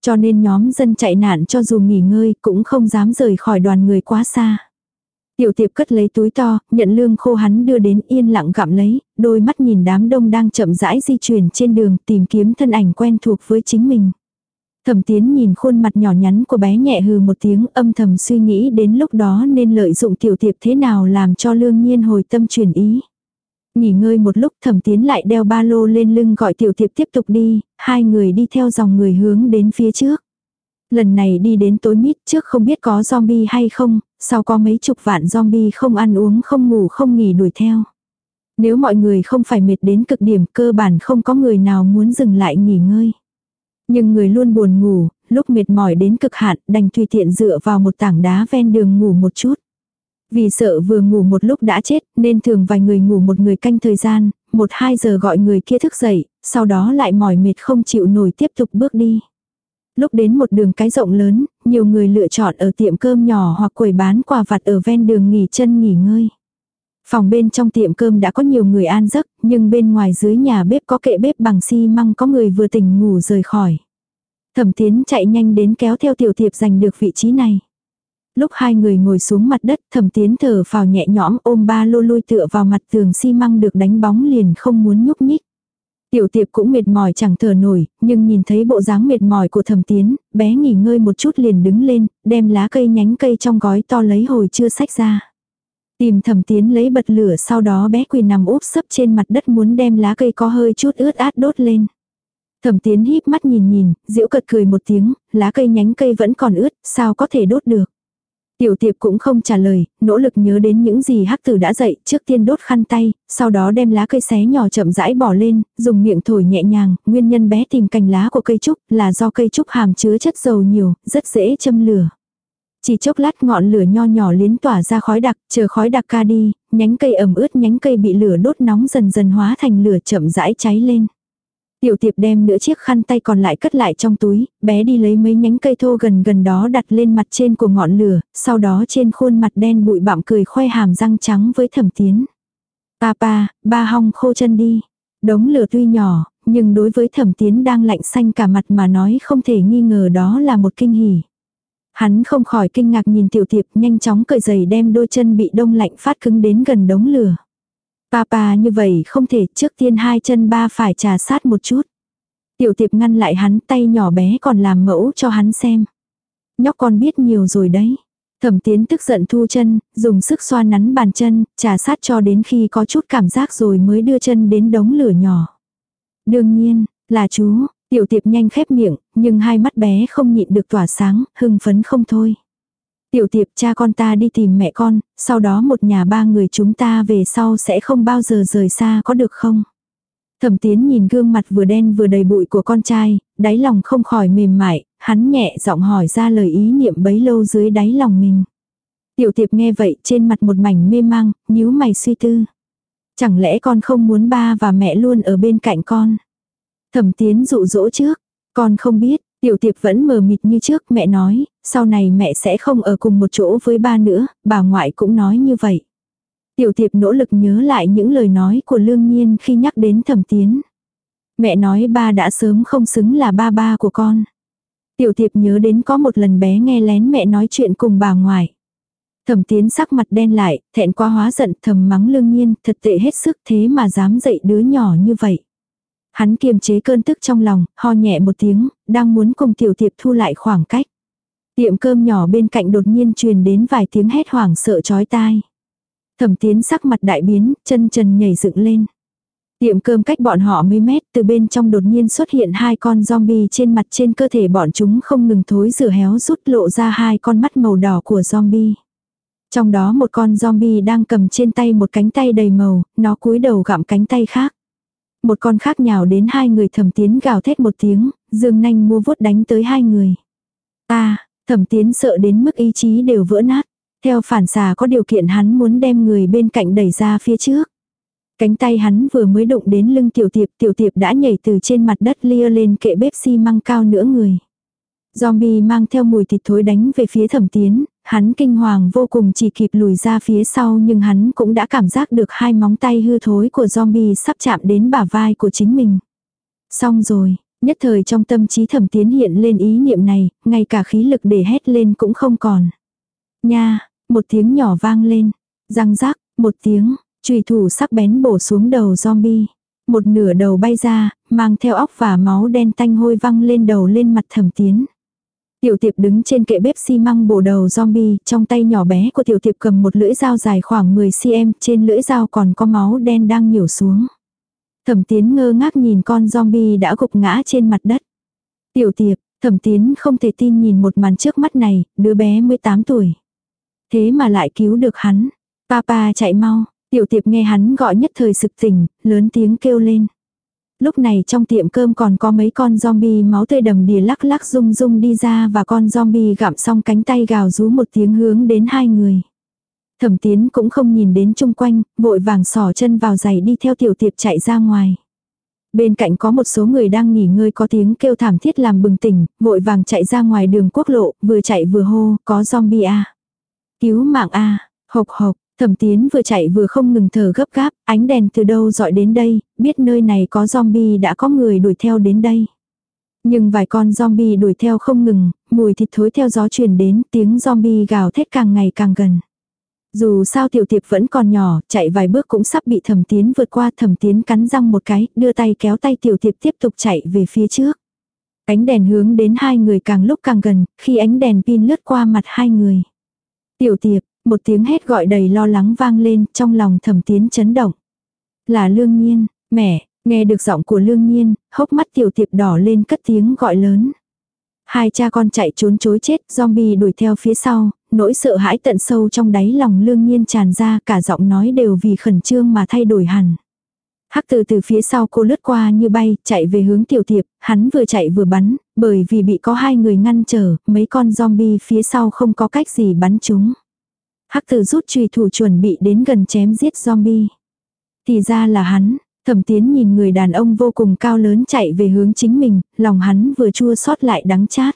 Cho nên nhóm dân chạy nạn cho dù nghỉ ngơi cũng không dám rời khỏi đoàn người quá xa. Tiểu tiệp cất lấy túi to, nhận lương khô hắn đưa đến yên lặng gặm lấy, đôi mắt nhìn đám đông đang chậm rãi di chuyển trên đường tìm kiếm thân ảnh quen thuộc với chính mình. Thẩm tiến nhìn khuôn mặt nhỏ nhắn của bé nhẹ hừ một tiếng âm thầm suy nghĩ đến lúc đó nên lợi dụng tiểu tiệp thế nào làm cho lương nhiên hồi tâm chuyển ý. Nghỉ ngơi một lúc thẩm tiến lại đeo ba lô lên lưng gọi tiểu tiệp tiếp tục đi, hai người đi theo dòng người hướng đến phía trước lần này đi đến tối mít trước không biết có zombie hay không, sau có mấy chục vạn zombie không ăn uống không ngủ không nghỉ đuổi theo. Nếu mọi người không phải mệt đến cực điểm cơ bản không có người nào muốn dừng lại nghỉ ngơi. Nhưng người luôn buồn ngủ, lúc mệt mỏi đến cực hạn đành tùy tiện dựa vào một tảng đá ven đường ngủ một chút. Vì sợ vừa ngủ một lúc đã chết nên thường vài người ngủ một người canh thời gian, một hai giờ gọi người kia thức dậy, sau đó lại mỏi mệt không chịu nổi tiếp tục bước đi. Lúc đến một đường cái rộng lớn, nhiều người lựa chọn ở tiệm cơm nhỏ hoặc quầy bán quà vặt ở ven đường nghỉ chân nghỉ ngơi. Phòng bên trong tiệm cơm đã có nhiều người an giấc, nhưng bên ngoài dưới nhà bếp có kệ bếp bằng xi măng có người vừa tỉnh ngủ rời khỏi. Thẩm tiến chạy nhanh đến kéo theo tiểu thiệp giành được vị trí này. Lúc hai người ngồi xuống mặt đất, thẩm tiến thở phào nhẹ nhõm ôm ba lô lôi tựa vào mặt tường xi măng được đánh bóng liền không muốn nhúc nhích. Tiểu tiệp cũng mệt mỏi chẳng thở nổi, nhưng nhìn thấy bộ dáng mệt mỏi của thẩm tiến, bé nghỉ ngơi một chút liền đứng lên, đem lá cây nhánh cây trong gói to lấy hồi chưa sách ra. Tìm thẩm tiến lấy bật lửa sau đó bé quỳ nằm úp sấp trên mặt đất muốn đem lá cây có hơi chút ướt át đốt lên. Thẩm tiến híp mắt nhìn nhìn, diễu cật cười một tiếng, lá cây nhánh cây vẫn còn ướt, sao có thể đốt được. Tiểu tiệp cũng không trả lời, nỗ lực nhớ đến những gì hắc tử đã dạy, trước tiên đốt khăn tay, sau đó đem lá cây xé nhỏ chậm rãi bỏ lên, dùng miệng thổi nhẹ nhàng, nguyên nhân bé tìm cành lá của cây trúc là do cây trúc hàm chứa chất dầu nhiều, rất dễ châm lửa. Chỉ chốc lát ngọn lửa nho nhỏ liến tỏa ra khói đặc, chờ khói đặc ca đi, nhánh cây ẩm ướt nhánh cây bị lửa đốt nóng dần dần hóa thành lửa chậm rãi cháy lên. Tiểu tiệp đem nửa chiếc khăn tay còn lại cất lại trong túi, bé đi lấy mấy nhánh cây thô gần gần đó đặt lên mặt trên của ngọn lửa, sau đó trên khuôn mặt đen bụi bặm cười khoe hàm răng trắng với thẩm tiến. Papa, ba hong khô chân đi. Đống lửa tuy nhỏ, nhưng đối với thẩm tiến đang lạnh xanh cả mặt mà nói không thể nghi ngờ đó là một kinh hỉ. Hắn không khỏi kinh ngạc nhìn tiểu tiệp nhanh chóng cởi giày đem đôi chân bị đông lạnh phát cứng đến gần đống lửa. Papa như vậy không thể, trước tiên hai chân ba phải trà sát một chút. Tiểu tiệp ngăn lại hắn tay nhỏ bé còn làm mẫu cho hắn xem. Nhóc con biết nhiều rồi đấy. Thẩm tiến tức giận thu chân, dùng sức xoa nắn bàn chân, trà sát cho đến khi có chút cảm giác rồi mới đưa chân đến đống lửa nhỏ. Đương nhiên, là chú, tiểu tiệp nhanh khép miệng, nhưng hai mắt bé không nhịn được tỏa sáng, hưng phấn không thôi. Tiểu tiệp cha con ta đi tìm mẹ con, sau đó một nhà ba người chúng ta về sau sẽ không bao giờ rời xa có được không? Thẩm tiến nhìn gương mặt vừa đen vừa đầy bụi của con trai, đáy lòng không khỏi mềm mại, hắn nhẹ giọng hỏi ra lời ý niệm bấy lâu dưới đáy lòng mình. Tiểu tiệp nghe vậy trên mặt một mảnh mê mang, nhíu mày suy tư. Chẳng lẽ con không muốn ba và mẹ luôn ở bên cạnh con? Thẩm tiến dụ dỗ trước, con không biết, Tiểu tiệp vẫn mờ mịt như trước mẹ nói, sau này mẹ sẽ không ở cùng một chỗ với ba nữa, bà ngoại cũng nói như vậy. Tiểu tiệp nỗ lực nhớ lại những lời nói của lương nhiên khi nhắc đến thẩm tiến. Mẹ nói ba đã sớm không xứng là ba ba của con. Tiểu tiệp nhớ đến có một lần bé nghe lén mẹ nói chuyện cùng bà ngoại. Thẩm tiến sắc mặt đen lại, thẹn quá hóa giận thầm mắng lương nhiên, thật tệ hết sức thế mà dám dạy đứa nhỏ như vậy. Hắn kiềm chế cơn tức trong lòng, ho nhẹ một tiếng, đang muốn cùng tiểu tiệp thu lại khoảng cách. Tiệm cơm nhỏ bên cạnh đột nhiên truyền đến vài tiếng hét hoảng sợ chói tai. Thẩm tiến sắc mặt đại biến, chân trần nhảy dựng lên. Tiệm cơm cách bọn họ mấy mét từ bên trong đột nhiên xuất hiện hai con zombie trên mặt trên cơ thể bọn chúng không ngừng thối rửa héo rút lộ ra hai con mắt màu đỏ của zombie. Trong đó một con zombie đang cầm trên tay một cánh tay đầy màu, nó cúi đầu gặm cánh tay khác một con khác nhào đến hai người thẩm tiến gào thét một tiếng, dương nanh mua vuốt đánh tới hai người. ta thẩm tiến sợ đến mức ý chí đều vỡ nát. Theo phản xà có điều kiện hắn muốn đem người bên cạnh đẩy ra phía trước. Cánh tay hắn vừa mới đụng đến lưng tiểu tiệp, tiểu tiệp đã nhảy từ trên mặt đất lia lên kệ bếp xi măng cao nữa người. Zombie mang theo mùi thịt thối đánh về phía thẩm tiến, Hắn kinh hoàng vô cùng chỉ kịp lùi ra phía sau nhưng hắn cũng đã cảm giác được hai móng tay hư thối của zombie sắp chạm đến bả vai của chính mình. Xong rồi, nhất thời trong tâm trí thẩm tiến hiện lên ý niệm này, ngay cả khí lực để hét lên cũng không còn. Nha, một tiếng nhỏ vang lên, răng rác, một tiếng, trùy thủ sắc bén bổ xuống đầu zombie. Một nửa đầu bay ra, mang theo óc và máu đen tanh hôi văng lên đầu lên mặt thẩm tiến. Tiểu tiệp đứng trên kệ bếp xi măng bổ đầu zombie, trong tay nhỏ bé của tiểu tiệp cầm một lưỡi dao dài khoảng 10cm, trên lưỡi dao còn có máu đen đang nhiều xuống. Thẩm tiến ngơ ngác nhìn con zombie đã gục ngã trên mặt đất. Tiểu tiệp, thẩm tiến không thể tin nhìn một màn trước mắt này, đứa bé 18 tuổi. Thế mà lại cứu được hắn. Papa chạy mau, tiểu tiệp nghe hắn gọi nhất thời sực tỉnh, lớn tiếng kêu lên lúc này trong tiệm cơm còn có mấy con zombie máu tươi đầm đìa lắc lắc rung rung đi ra và con zombie gặm xong cánh tay gào rú một tiếng hướng đến hai người. Thẩm tiến cũng không nhìn đến chung quanh, vội vàng sỏ chân vào giày đi theo tiểu tiệp chạy ra ngoài. Bên cạnh có một số người đang nghỉ ngơi có tiếng kêu thảm thiết làm bừng tỉnh, vội vàng chạy ra ngoài đường quốc lộ, vừa chạy vừa hô, có zombie a à. Cứu mạng a hộc hộc, Thẩm Tiến vừa chạy vừa không ngừng thở gấp gáp, ánh đèn từ đâu dọi đến đây, biết nơi này có zombie đã có người đuổi theo đến đây. Nhưng vài con zombie đuổi theo không ngừng, mùi thịt thối theo gió truyền đến, tiếng zombie gào thét càng ngày càng gần. Dù sao tiểu tiệp vẫn còn nhỏ, chạy vài bước cũng sắp bị thẩm tiến vượt qua thẩm tiến cắn răng một cái, đưa tay kéo tay tiểu tiệp tiếp tục chạy về phía trước. Ánh đèn hướng đến hai người càng lúc càng gần, khi ánh đèn pin lướt qua mặt hai người. Tiểu tiệp, một tiếng hét gọi đầy lo lắng vang lên trong lòng thẩm tiến chấn động. Là lương nhiên, mẹ, nghe được giọng của lương nhiên, hốc mắt tiểu tiệp đỏ lên cất tiếng gọi lớn. Hai cha con chạy trốn chối chết, zombie đuổi theo phía sau, nỗi sợ hãi tận sâu trong đáy lòng lương nhiên tràn ra cả giọng nói đều vì khẩn trương mà thay đổi hẳn. Hắc từ từ phía sau cô lướt qua như bay, chạy về hướng tiểu tiệp, hắn vừa chạy vừa bắn, bởi vì bị có hai người ngăn trở, mấy con zombie phía sau không có cách gì bắn chúng. Hắc tử rút trùy thủ chuẩn bị đến gần chém giết zombie. Thì ra là hắn, thẩm tiến nhìn người đàn ông vô cùng cao lớn chạy về hướng chính mình, lòng hắn vừa chua xót lại đắng chát.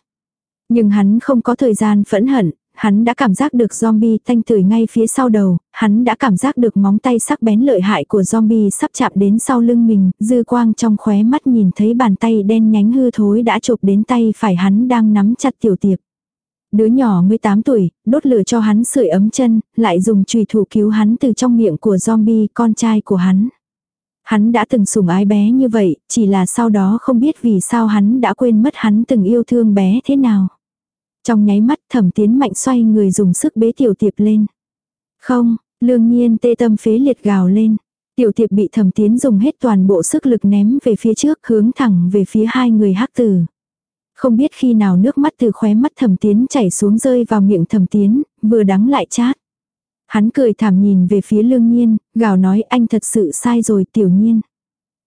Nhưng hắn không có thời gian phẫn hận, hắn đã cảm giác được zombie thanh tử ngay phía sau đầu, hắn đã cảm giác được móng tay sắc bén lợi hại của zombie sắp chạm đến sau lưng mình, dư quang trong khóe mắt nhìn thấy bàn tay đen nhánh hư thối đã chụp đến tay phải hắn đang nắm chặt tiểu tiệp. Đứa nhỏ 18 tuổi, đốt lửa cho hắn sưởi ấm chân, lại dùng chùy thủ cứu hắn từ trong miệng của zombie con trai của hắn. Hắn đã từng sủng ái bé như vậy, chỉ là sau đó không biết vì sao hắn đã quên mất hắn từng yêu thương bé thế nào. Trong nháy mắt thẩm tiến mạnh xoay người dùng sức bế tiểu tiệp lên. Không, lương nhiên tê tâm phế liệt gào lên. Tiểu tiệp bị thẩm tiến dùng hết toàn bộ sức lực ném về phía trước hướng thẳng về phía hai người hắc tử. Không biết khi nào nước mắt từ khóe mắt thẩm tiến chảy xuống rơi vào miệng thẩm tiến, vừa đắng lại chát. Hắn cười thảm nhìn về phía lương nhiên, gào nói anh thật sự sai rồi tiểu nhiên.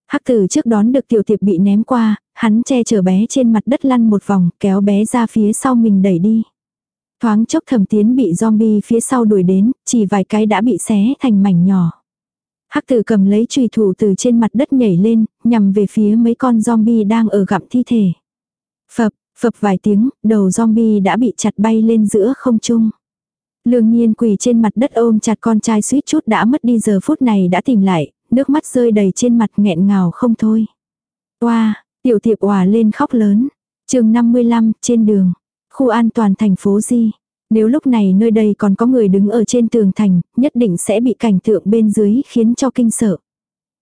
Hắc tử trước đón được tiểu tiệp bị ném qua, hắn che chở bé trên mặt đất lăn một vòng, kéo bé ra phía sau mình đẩy đi. Thoáng chốc thẩm tiến bị zombie phía sau đuổi đến, chỉ vài cái đã bị xé thành mảnh nhỏ. Hắc tử cầm lấy trùy thủ từ trên mặt đất nhảy lên, nhằm về phía mấy con zombie đang ở gặm thi thể. Phập, phập vài tiếng, đầu zombie đã bị chặt bay lên giữa không trung. Lương nhiên quỳ trên mặt đất ôm chặt con trai suýt chút đã mất đi giờ phút này đã tìm lại, nước mắt rơi đầy trên mặt nghẹn ngào không thôi. Oa, tiểu thiệp hòa lên khóc lớn. chương 55, trên đường. Khu an toàn thành phố Di. Nếu lúc này nơi đây còn có người đứng ở trên tường thành, nhất định sẽ bị cảnh tượng bên dưới khiến cho kinh sợ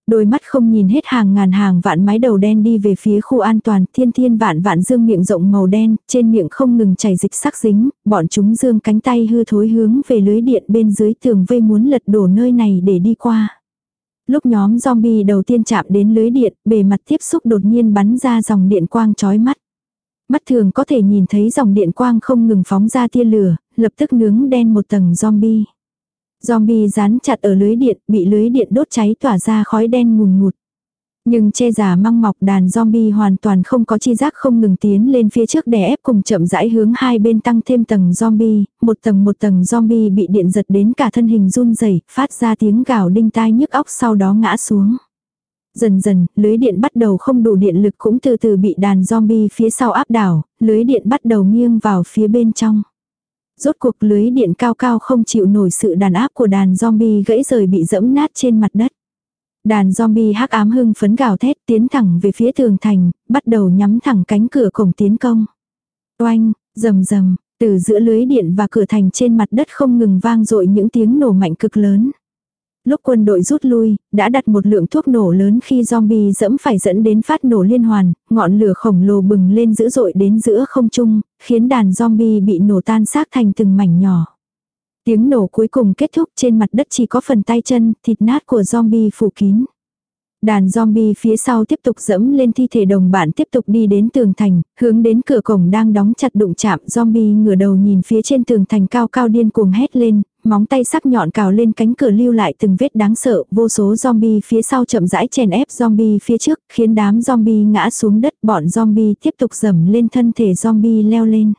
đôi mắt không nhìn hết hàng ngàn hàng vạn mái đầu đen đi về phía khu an toàn, thiên thiên vạn vạn dương miệng rộng màu đen, trên miệng không ngừng chảy dịch sắc dính, bọn chúng dương cánh tay hư thối hướng về lưới điện bên dưới tường vây muốn lật đổ nơi này để đi qua. Lúc nhóm zombie đầu tiên chạm đến lưới điện, bề mặt tiếp xúc đột nhiên bắn ra dòng điện quang chói mắt. Mắt thường có thể nhìn thấy dòng điện quang không ngừng phóng ra tia lửa, lập tức nướng đen một tầng zombie. Zombie dán chặt ở lưới điện, bị lưới điện đốt cháy tỏa ra khói đen ngùn ngụt. Nhưng che giả măng mọc đàn zombie hoàn toàn không có chi giác không ngừng tiến lên phía trước để ép cùng chậm rãi hướng hai bên tăng thêm tầng zombie, một tầng một tầng zombie bị điện giật đến cả thân hình run rẩy phát ra tiếng gào đinh tai nhức óc sau đó ngã xuống. Dần dần, lưới điện bắt đầu không đủ điện lực cũng từ từ bị đàn zombie phía sau áp đảo, lưới điện bắt đầu nghiêng vào phía bên trong. Rốt cuộc lưới điện cao cao không chịu nổi sự đàn áp của đàn zombie gãy rời bị dẫm nát trên mặt đất. Đàn zombie hắc ám hưng phấn gào thét tiến thẳng về phía tường thành, bắt đầu nhắm thẳng cánh cửa cổng tiến công. Oanh, rầm rầm, từ giữa lưới điện và cửa thành trên mặt đất không ngừng vang dội những tiếng nổ mạnh cực lớn lúc quân đội rút lui, đã đặt một lượng thuốc nổ lớn khi zombie dẫm phải dẫn đến phát nổ liên hoàn, ngọn lửa khổng lồ bừng lên dữ dội đến giữa không trung, khiến đàn zombie bị nổ tan xác thành từng mảnh nhỏ. Tiếng nổ cuối cùng kết thúc trên mặt đất chỉ có phần tay chân, thịt nát của zombie phủ kín. Đàn zombie phía sau tiếp tục dẫm lên thi thể đồng bạn tiếp tục đi đến tường thành, hướng đến cửa cổng đang đóng chặt đụng chạm zombie ngửa đầu nhìn phía trên tường thành cao cao điên cuồng hét lên, móng tay sắc nhọn cào lên cánh cửa lưu lại từng vết đáng sợ, vô số zombie phía sau chậm rãi chèn ép zombie phía trước, khiến đám zombie ngã xuống đất, bọn zombie tiếp tục dầm lên thân thể zombie leo lên.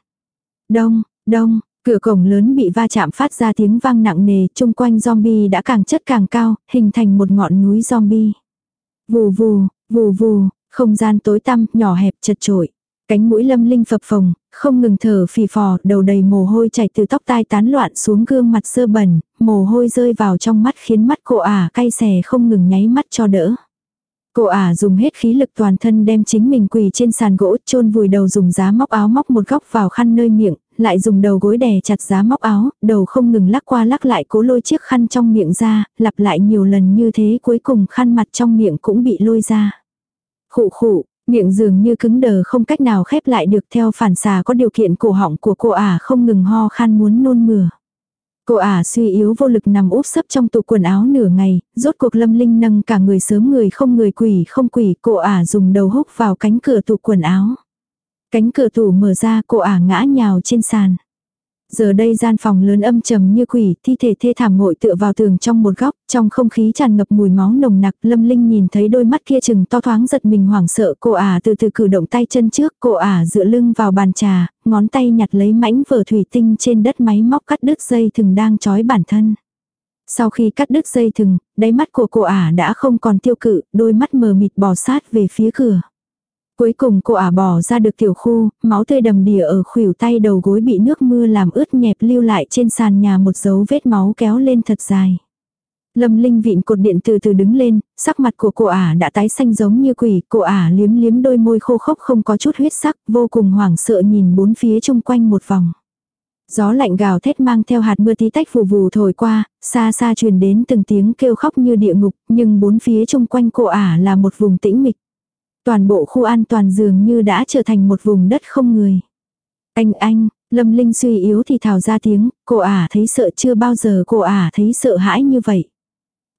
Đông, đông, cửa cổng lớn bị va chạm phát ra tiếng vang nặng nề, chung quanh zombie đã càng chất càng cao, hình thành một ngọn núi zombie. Vù vù, vù vù, không gian tối tăm, nhỏ hẹp chật trội. Cánh mũi lâm linh phập phồng, không ngừng thở phì phò, đầu đầy mồ hôi chảy từ tóc tai tán loạn xuống gương mặt sơ bẩn, mồ hôi rơi vào trong mắt khiến mắt cô ả cay xè không ngừng nháy mắt cho đỡ. Cô ả dùng hết khí lực toàn thân đem chính mình quỳ trên sàn gỗ chôn vùi đầu dùng giá móc áo móc một góc vào khăn nơi miệng, lại dùng đầu gối đè chặt giá móc áo, đầu không ngừng lắc qua lắc lại cố lôi chiếc khăn trong miệng ra, lặp lại nhiều lần như thế cuối cùng khăn mặt trong miệng cũng bị lôi ra. Khụ khụ, Miệng dường như cứng đờ không cách nào khép lại được theo phản xà có điều kiện cổ họng của cô ả à không ngừng ho khan muốn nôn mửa. Cô ả à suy yếu vô lực nằm úp sấp trong tủ quần áo nửa ngày, rốt cuộc lâm linh nâng cả người sớm người không người quỷ không quỷ, cô ả à dùng đầu húc vào cánh cửa tủ quần áo. Cánh cửa tủ mở ra cô ả à ngã nhào trên sàn. Giờ đây gian phòng lớn âm trầm như quỷ, thi thể thê thảm ngội tựa vào tường trong một góc, trong không khí tràn ngập mùi máu nồng nặc, Lâm Linh nhìn thấy đôi mắt kia chừng to thoáng giật mình hoảng sợ, cô ả à từ từ cử động tay chân trước, cô ả à dựa lưng vào bàn trà, ngón tay nhặt lấy mảnh vở thủy tinh trên đất máy móc cắt đứt dây thừng đang trói bản thân. Sau khi cắt đứt dây thừng, đáy mắt của cô ả à đã không còn tiêu cự, đôi mắt mờ mịt bò sát về phía cửa. Cuối cùng cô ả bỏ ra được tiểu khu, máu tươi đầm đìa ở khuỷu tay đầu gối bị nước mưa làm ướt nhẹp lưu lại trên sàn nhà một dấu vết máu kéo lên thật dài. Lâm Linh vịn cột điện từ từ đứng lên, sắc mặt của cô ả đã tái xanh giống như quỷ, cô ả liếm liếm đôi môi khô khốc không có chút huyết sắc, vô cùng hoảng sợ nhìn bốn phía chung quanh một vòng. Gió lạnh gào thét mang theo hạt mưa tí tách phù vù thổi qua, xa xa truyền đến từng tiếng kêu khóc như địa ngục, nhưng bốn phía chung quanh cô ả là một vùng tĩnh mịch toàn bộ khu an toàn dường như đã trở thành một vùng đất không người. Anh anh, Lâm Linh suy yếu thì thào ra tiếng, cô ả thấy sợ chưa bao giờ cô ả thấy sợ hãi như vậy.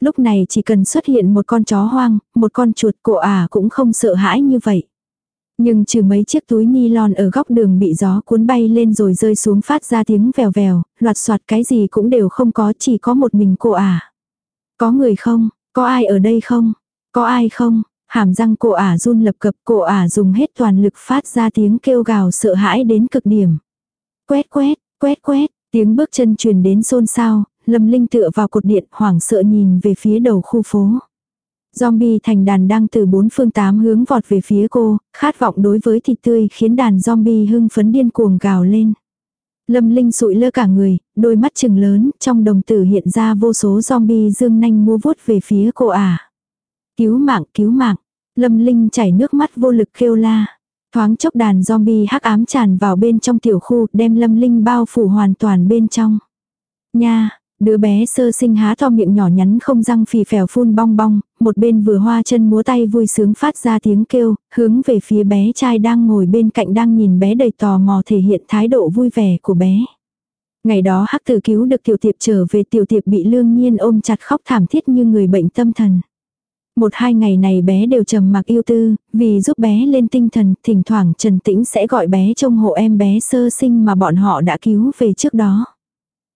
Lúc này chỉ cần xuất hiện một con chó hoang, một con chuột cô ả cũng không sợ hãi như vậy. Nhưng trừ mấy chiếc túi ni lon ở góc đường bị gió cuốn bay lên rồi rơi xuống phát ra tiếng vèo vèo, loạt soạt cái gì cũng đều không có chỉ có một mình cô ả. Có người không? Có ai ở đây không? Có ai không? Hàm răng cô ả à run lập cập cô ả à dùng hết toàn lực phát ra tiếng kêu gào sợ hãi đến cực điểm. Quét quét, quét quét, tiếng bước chân truyền đến xôn xao, Lâm Linh tựa vào cột điện hoảng sợ nhìn về phía đầu khu phố. Zombie thành đàn đang từ bốn phương tám hướng vọt về phía cô, khát vọng đối với thịt tươi khiến đàn zombie hưng phấn điên cuồng gào lên. Lâm Linh sụi lơ cả người, đôi mắt trừng lớn, trong đồng tử hiện ra vô số zombie dương nanh mua vuốt về phía cô ả. À. Cứu mạng, cứu mạng. Lâm Linh chảy nước mắt vô lực kêu la. Thoáng chốc đàn zombie hắc ám tràn vào bên trong tiểu khu, đem Lâm Linh bao phủ hoàn toàn bên trong. Nha, đứa bé sơ sinh há to miệng nhỏ nhắn không răng phì phèo phun bong bong, một bên vừa hoa chân múa tay vui sướng phát ra tiếng kêu, hướng về phía bé trai đang ngồi bên cạnh đang nhìn bé đầy tò mò thể hiện thái độ vui vẻ của bé. Ngày đó hắc tử cứu được tiểu tiệp trở về tiểu tiệp bị lương nhiên ôm chặt khóc thảm thiết như người bệnh tâm thần một hai ngày này bé đều trầm mặc yêu tư, vì giúp bé lên tinh thần, thỉnh thoảng Trần Tĩnh sẽ gọi bé trông hộ em bé sơ sinh mà bọn họ đã cứu về trước đó.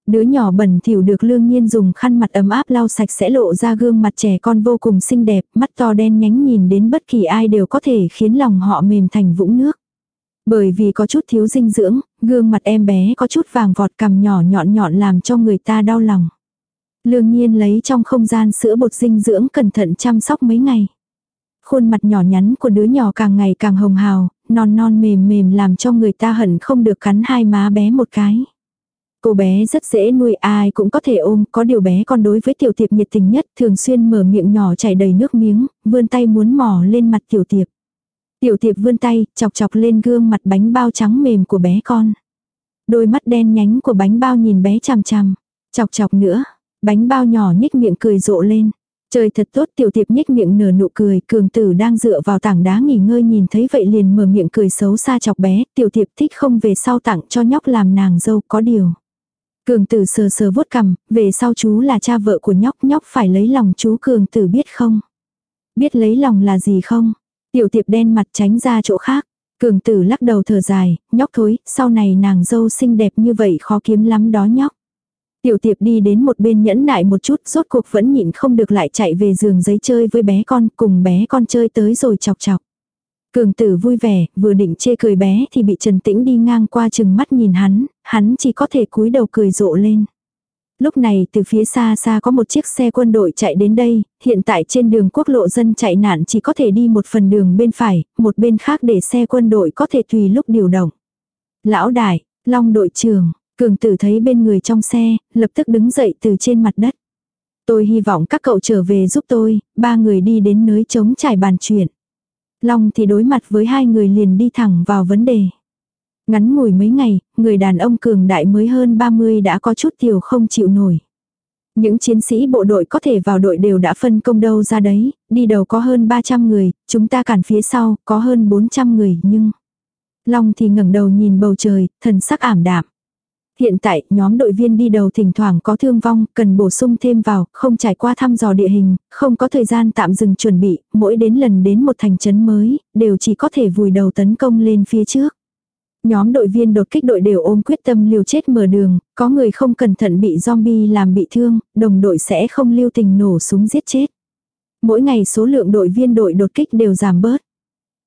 Đứa nhỏ bẩn thỉu được lương nhiên dùng khăn mặt ấm áp lau sạch sẽ lộ ra gương mặt trẻ con vô cùng xinh đẹp, mắt to đen nhánh nhìn đến bất kỳ ai đều có thể khiến lòng họ mềm thành vũng nước. Bởi vì có chút thiếu dinh dưỡng, gương mặt em bé có chút vàng vọt cằm nhỏ nhọn nhọn làm cho người ta đau lòng. Lương nhiên lấy trong không gian sữa bột dinh dưỡng cẩn thận chăm sóc mấy ngày. Khuôn mặt nhỏ nhắn của đứa nhỏ càng ngày càng hồng hào, non non mềm mềm làm cho người ta hận không được cắn hai má bé một cái. Cô bé rất dễ nuôi ai cũng có thể ôm, có điều bé con đối với tiểu tiệp nhiệt tình nhất thường xuyên mở miệng nhỏ chảy đầy nước miếng, vươn tay muốn mỏ lên mặt tiểu tiệp. Tiểu tiệp vươn tay, chọc chọc lên gương mặt bánh bao trắng mềm của bé con. Đôi mắt đen nhánh của bánh bao nhìn bé chằm chằm, chọc chọc nữa, Bánh bao nhỏ nhích miệng cười rộ lên. Trời thật tốt tiểu tiệp nhích miệng nở nụ cười, cường tử đang dựa vào tảng đá nghỉ ngơi nhìn thấy vậy liền mở miệng cười xấu xa chọc bé, tiểu tiệp thích không về sau tặng cho nhóc làm nàng dâu có điều. Cường tử sờ sờ vuốt cằm, về sau chú là cha vợ của nhóc, nhóc phải lấy lòng chú cường tử biết không? Biết lấy lòng là gì không? Tiểu tiệp đen mặt tránh ra chỗ khác. Cường tử lắc đầu thở dài, nhóc thối, sau này nàng dâu xinh đẹp như vậy khó kiếm lắm đó nhóc. Tiểu tiệp đi đến một bên nhẫn nại một chút, rốt cuộc vẫn nhịn không được lại chạy về giường giấy chơi với bé con, cùng bé con chơi tới rồi chọc chọc. Cường tử vui vẻ, vừa định chê cười bé thì bị Trần Tĩnh đi ngang qua chừng mắt nhìn hắn, hắn chỉ có thể cúi đầu cười rộ lên. Lúc này từ phía xa xa có một chiếc xe quân đội chạy đến đây, hiện tại trên đường quốc lộ dân chạy nạn chỉ có thể đi một phần đường bên phải, một bên khác để xe quân đội có thể tùy lúc điều động. Lão đại, Long đội trưởng, Cường tử thấy bên người trong xe, lập tức đứng dậy từ trên mặt đất. Tôi hy vọng các cậu trở về giúp tôi, ba người đi đến nơi chống trải bàn chuyện. Long thì đối mặt với hai người liền đi thẳng vào vấn đề. Ngắn ngủi mấy ngày, người đàn ông cường đại mới hơn 30 đã có chút tiểu không chịu nổi. Những chiến sĩ bộ đội có thể vào đội đều đã phân công đâu ra đấy, đi đầu có hơn 300 người, chúng ta cản phía sau, có hơn 400 người nhưng... Long thì ngẩng đầu nhìn bầu trời, thần sắc ảm đạm. Hiện tại, nhóm đội viên đi đầu thỉnh thoảng có thương vong, cần bổ sung thêm vào, không trải qua thăm dò địa hình, không có thời gian tạm dừng chuẩn bị, mỗi đến lần đến một thành trấn mới, đều chỉ có thể vùi đầu tấn công lên phía trước. Nhóm đội viên đột kích đội đều ôm quyết tâm liều chết mở đường, có người không cẩn thận bị zombie làm bị thương, đồng đội sẽ không lưu tình nổ súng giết chết. Mỗi ngày số lượng đội viên đội đột kích đều giảm bớt.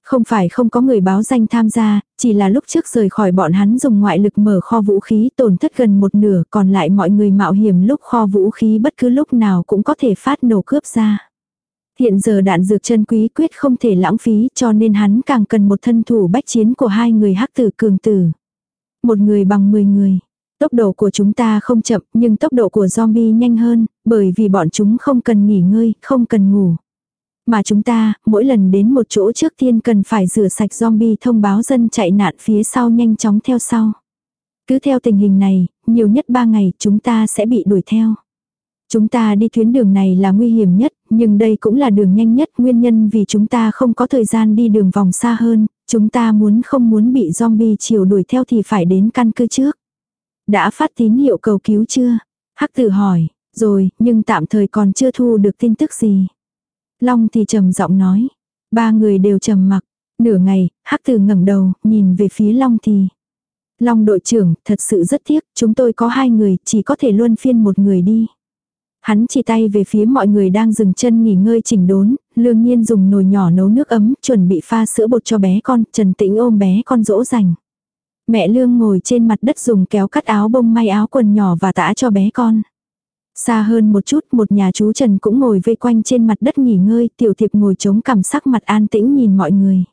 Không phải không có người báo danh tham gia, chỉ là lúc trước rời khỏi bọn hắn dùng ngoại lực mở kho vũ khí tổn thất gần một nửa còn lại mọi người mạo hiểm lúc kho vũ khí bất cứ lúc nào cũng có thể phát nổ cướp ra. Hiện giờ đạn dược chân quý quyết không thể lãng phí cho nên hắn càng cần một thân thủ bách chiến của hai người hắc tử cường tử. Một người bằng 10 người. Tốc độ của chúng ta không chậm nhưng tốc độ của zombie nhanh hơn bởi vì bọn chúng không cần nghỉ ngơi, không cần ngủ. Mà chúng ta, mỗi lần đến một chỗ trước tiên cần phải rửa sạch zombie thông báo dân chạy nạn phía sau nhanh chóng theo sau. Cứ theo tình hình này, nhiều nhất 3 ngày chúng ta sẽ bị đuổi theo. Chúng ta đi tuyến đường này là nguy hiểm nhất, nhưng đây cũng là đường nhanh nhất nguyên nhân vì chúng ta không có thời gian đi đường vòng xa hơn, chúng ta muốn không muốn bị zombie chiều đuổi theo thì phải đến căn cứ trước. Đã phát tín hiệu cầu cứu chưa? Hắc tử hỏi, rồi, nhưng tạm thời còn chưa thu được tin tức gì. Long thì trầm giọng nói. Ba người đều trầm mặc. Nửa ngày, Hắc Tử ngẩng đầu, nhìn về phía Long thì. Long đội trưởng, thật sự rất tiếc, chúng tôi có hai người, chỉ có thể luân phiên một người đi. Hắn chỉ tay về phía mọi người đang dừng chân nghỉ ngơi chỉnh đốn, lương nhiên dùng nồi nhỏ nấu nước ấm, chuẩn bị pha sữa bột cho bé con, trần tĩnh ôm bé con dỗ dành. Mẹ lương ngồi trên mặt đất dùng kéo cắt áo bông may áo quần nhỏ và tã cho bé con. Xa hơn một chút một nhà chú Trần cũng ngồi vây quanh trên mặt đất nghỉ ngơi, tiểu thiệp ngồi chống cảm sắc mặt an tĩnh nhìn mọi người.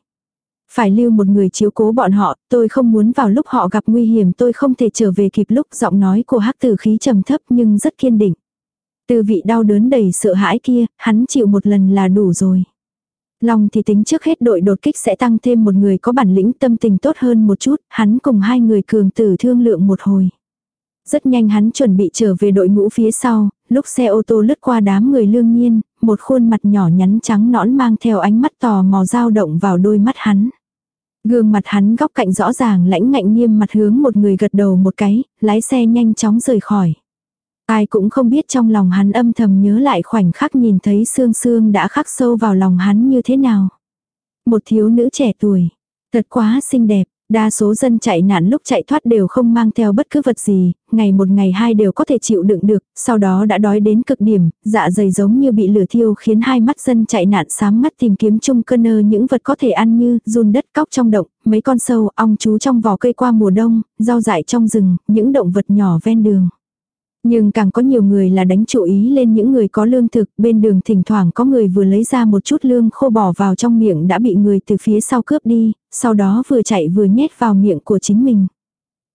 Phải lưu một người chiếu cố bọn họ, tôi không muốn vào lúc họ gặp nguy hiểm tôi không thể trở về kịp lúc giọng nói của hắc tử khí trầm thấp nhưng rất kiên định. Từ vị đau đớn đầy sợ hãi kia, hắn chịu một lần là đủ rồi. Long thì tính trước hết đội đột kích sẽ tăng thêm một người có bản lĩnh tâm tình tốt hơn một chút, hắn cùng hai người cường tử thương lượng một hồi. Rất nhanh hắn chuẩn bị trở về đội ngũ phía sau, lúc xe ô tô lướt qua đám người lương nhiên, một khuôn mặt nhỏ nhắn trắng nõn mang theo ánh mắt tò mò dao động vào đôi mắt hắn. Gương mặt hắn góc cạnh rõ ràng lãnh ngạnh nghiêm mặt hướng một người gật đầu một cái, lái xe nhanh chóng rời khỏi. Ai cũng không biết trong lòng hắn âm thầm nhớ lại khoảnh khắc nhìn thấy xương xương đã khắc sâu vào lòng hắn như thế nào. Một thiếu nữ trẻ tuổi, thật quá xinh đẹp, Đa số dân chạy nạn lúc chạy thoát đều không mang theo bất cứ vật gì, ngày một ngày hai đều có thể chịu đựng được, sau đó đã đói đến cực điểm, dạ dày giống như bị lửa thiêu khiến hai mắt dân chạy nạn sáng mắt tìm kiếm chung cơ nơ những vật có thể ăn như run đất cóc trong động, mấy con sâu, ong chú trong vỏ cây qua mùa đông, rau dại trong rừng, những động vật nhỏ ven đường. Nhưng càng có nhiều người là đánh chú ý lên những người có lương thực, bên đường thỉnh thoảng có người vừa lấy ra một chút lương khô bỏ vào trong miệng đã bị người từ phía sau cướp đi, sau đó vừa chạy vừa nhét vào miệng của chính mình.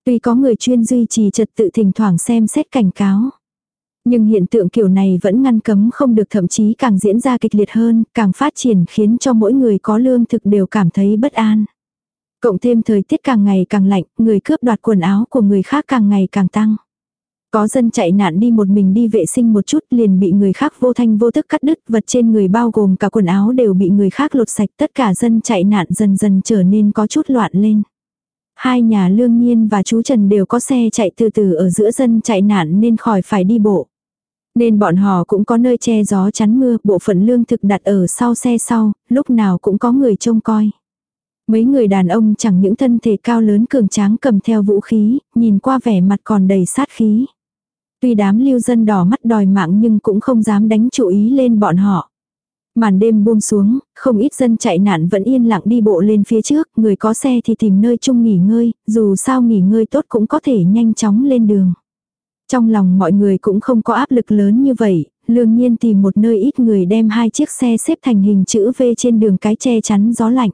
Tuy có người chuyên duy trì trật tự thỉnh thoảng xem xét cảnh cáo. Nhưng hiện tượng kiểu này vẫn ngăn cấm không được thậm chí càng diễn ra kịch liệt hơn, càng phát triển khiến cho mỗi người có lương thực đều cảm thấy bất an. Cộng thêm thời tiết càng ngày càng lạnh, người cướp đoạt quần áo của người khác càng ngày càng tăng. Có dân chạy nạn đi một mình đi vệ sinh một chút liền bị người khác vô thanh vô tức cắt đứt, vật trên người bao gồm cả quần áo đều bị người khác lột sạch, tất cả dân chạy nạn dần dần trở nên có chút loạn lên. Hai nhà Lương Nhiên và chú Trần đều có xe chạy từ từ ở giữa dân chạy nạn nên khỏi phải đi bộ. Nên bọn họ cũng có nơi che gió chắn mưa, bộ phận lương thực đặt ở sau xe sau, lúc nào cũng có người trông coi. Mấy người đàn ông chẳng những thân thể cao lớn cường tráng cầm theo vũ khí, nhìn qua vẻ mặt còn đầy sát khí. Tuy đám lưu dân đỏ mắt đòi mạng nhưng cũng không dám đánh chú ý lên bọn họ. Màn đêm buông xuống, không ít dân chạy nạn vẫn yên lặng đi bộ lên phía trước, người có xe thì tìm nơi chung nghỉ ngơi, dù sao nghỉ ngơi tốt cũng có thể nhanh chóng lên đường. Trong lòng mọi người cũng không có áp lực lớn như vậy, lương nhiên tìm một nơi ít người đem hai chiếc xe xếp thành hình chữ V trên đường cái che chắn gió lạnh.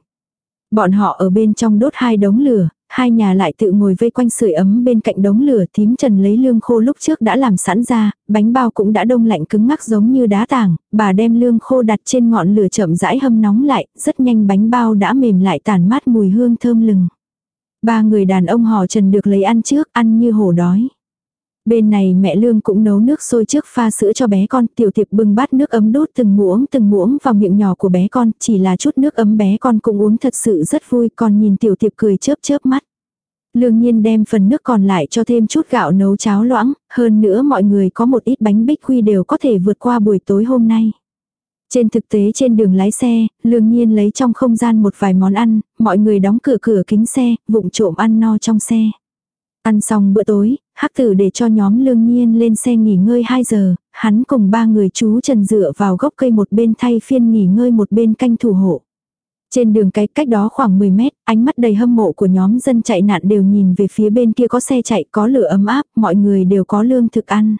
Bọn họ ở bên trong đốt hai đống lửa, hai nhà lại tự ngồi vây quanh sưởi ấm bên cạnh đống lửa thím trần lấy lương khô lúc trước đã làm sẵn ra, bánh bao cũng đã đông lạnh cứng ngắc giống như đá tảng, bà đem lương khô đặt trên ngọn lửa chậm rãi hâm nóng lại, rất nhanh bánh bao đã mềm lại tàn mát mùi hương thơm lừng. Ba người đàn ông họ trần được lấy ăn trước, ăn như hổ đói. Bên này mẹ Lương cũng nấu nước sôi trước pha sữa cho bé con, tiểu tiệp bưng bát nước ấm đút từng muỗng từng muỗng vào miệng nhỏ của bé con, chỉ là chút nước ấm bé con cũng uống thật sự rất vui, còn nhìn tiểu tiệp cười chớp chớp mắt. Lương nhiên đem phần nước còn lại cho thêm chút gạo nấu cháo loãng, hơn nữa mọi người có một ít bánh bích quy đều có thể vượt qua buổi tối hôm nay. Trên thực tế trên đường lái xe, lương nhiên lấy trong không gian một vài món ăn, mọi người đóng cửa cửa kính xe, vụng trộm ăn no trong xe. Ăn xong bữa tối, hắc tử để cho nhóm lương nhiên lên xe nghỉ ngơi 2 giờ, hắn cùng ba người chú trần dựa vào gốc cây một bên thay phiên nghỉ ngơi một bên canh thủ hộ. Trên đường cái cách đó khoảng 10 mét, ánh mắt đầy hâm mộ của nhóm dân chạy nạn đều nhìn về phía bên kia có xe chạy có lửa ấm áp, mọi người đều có lương thực ăn.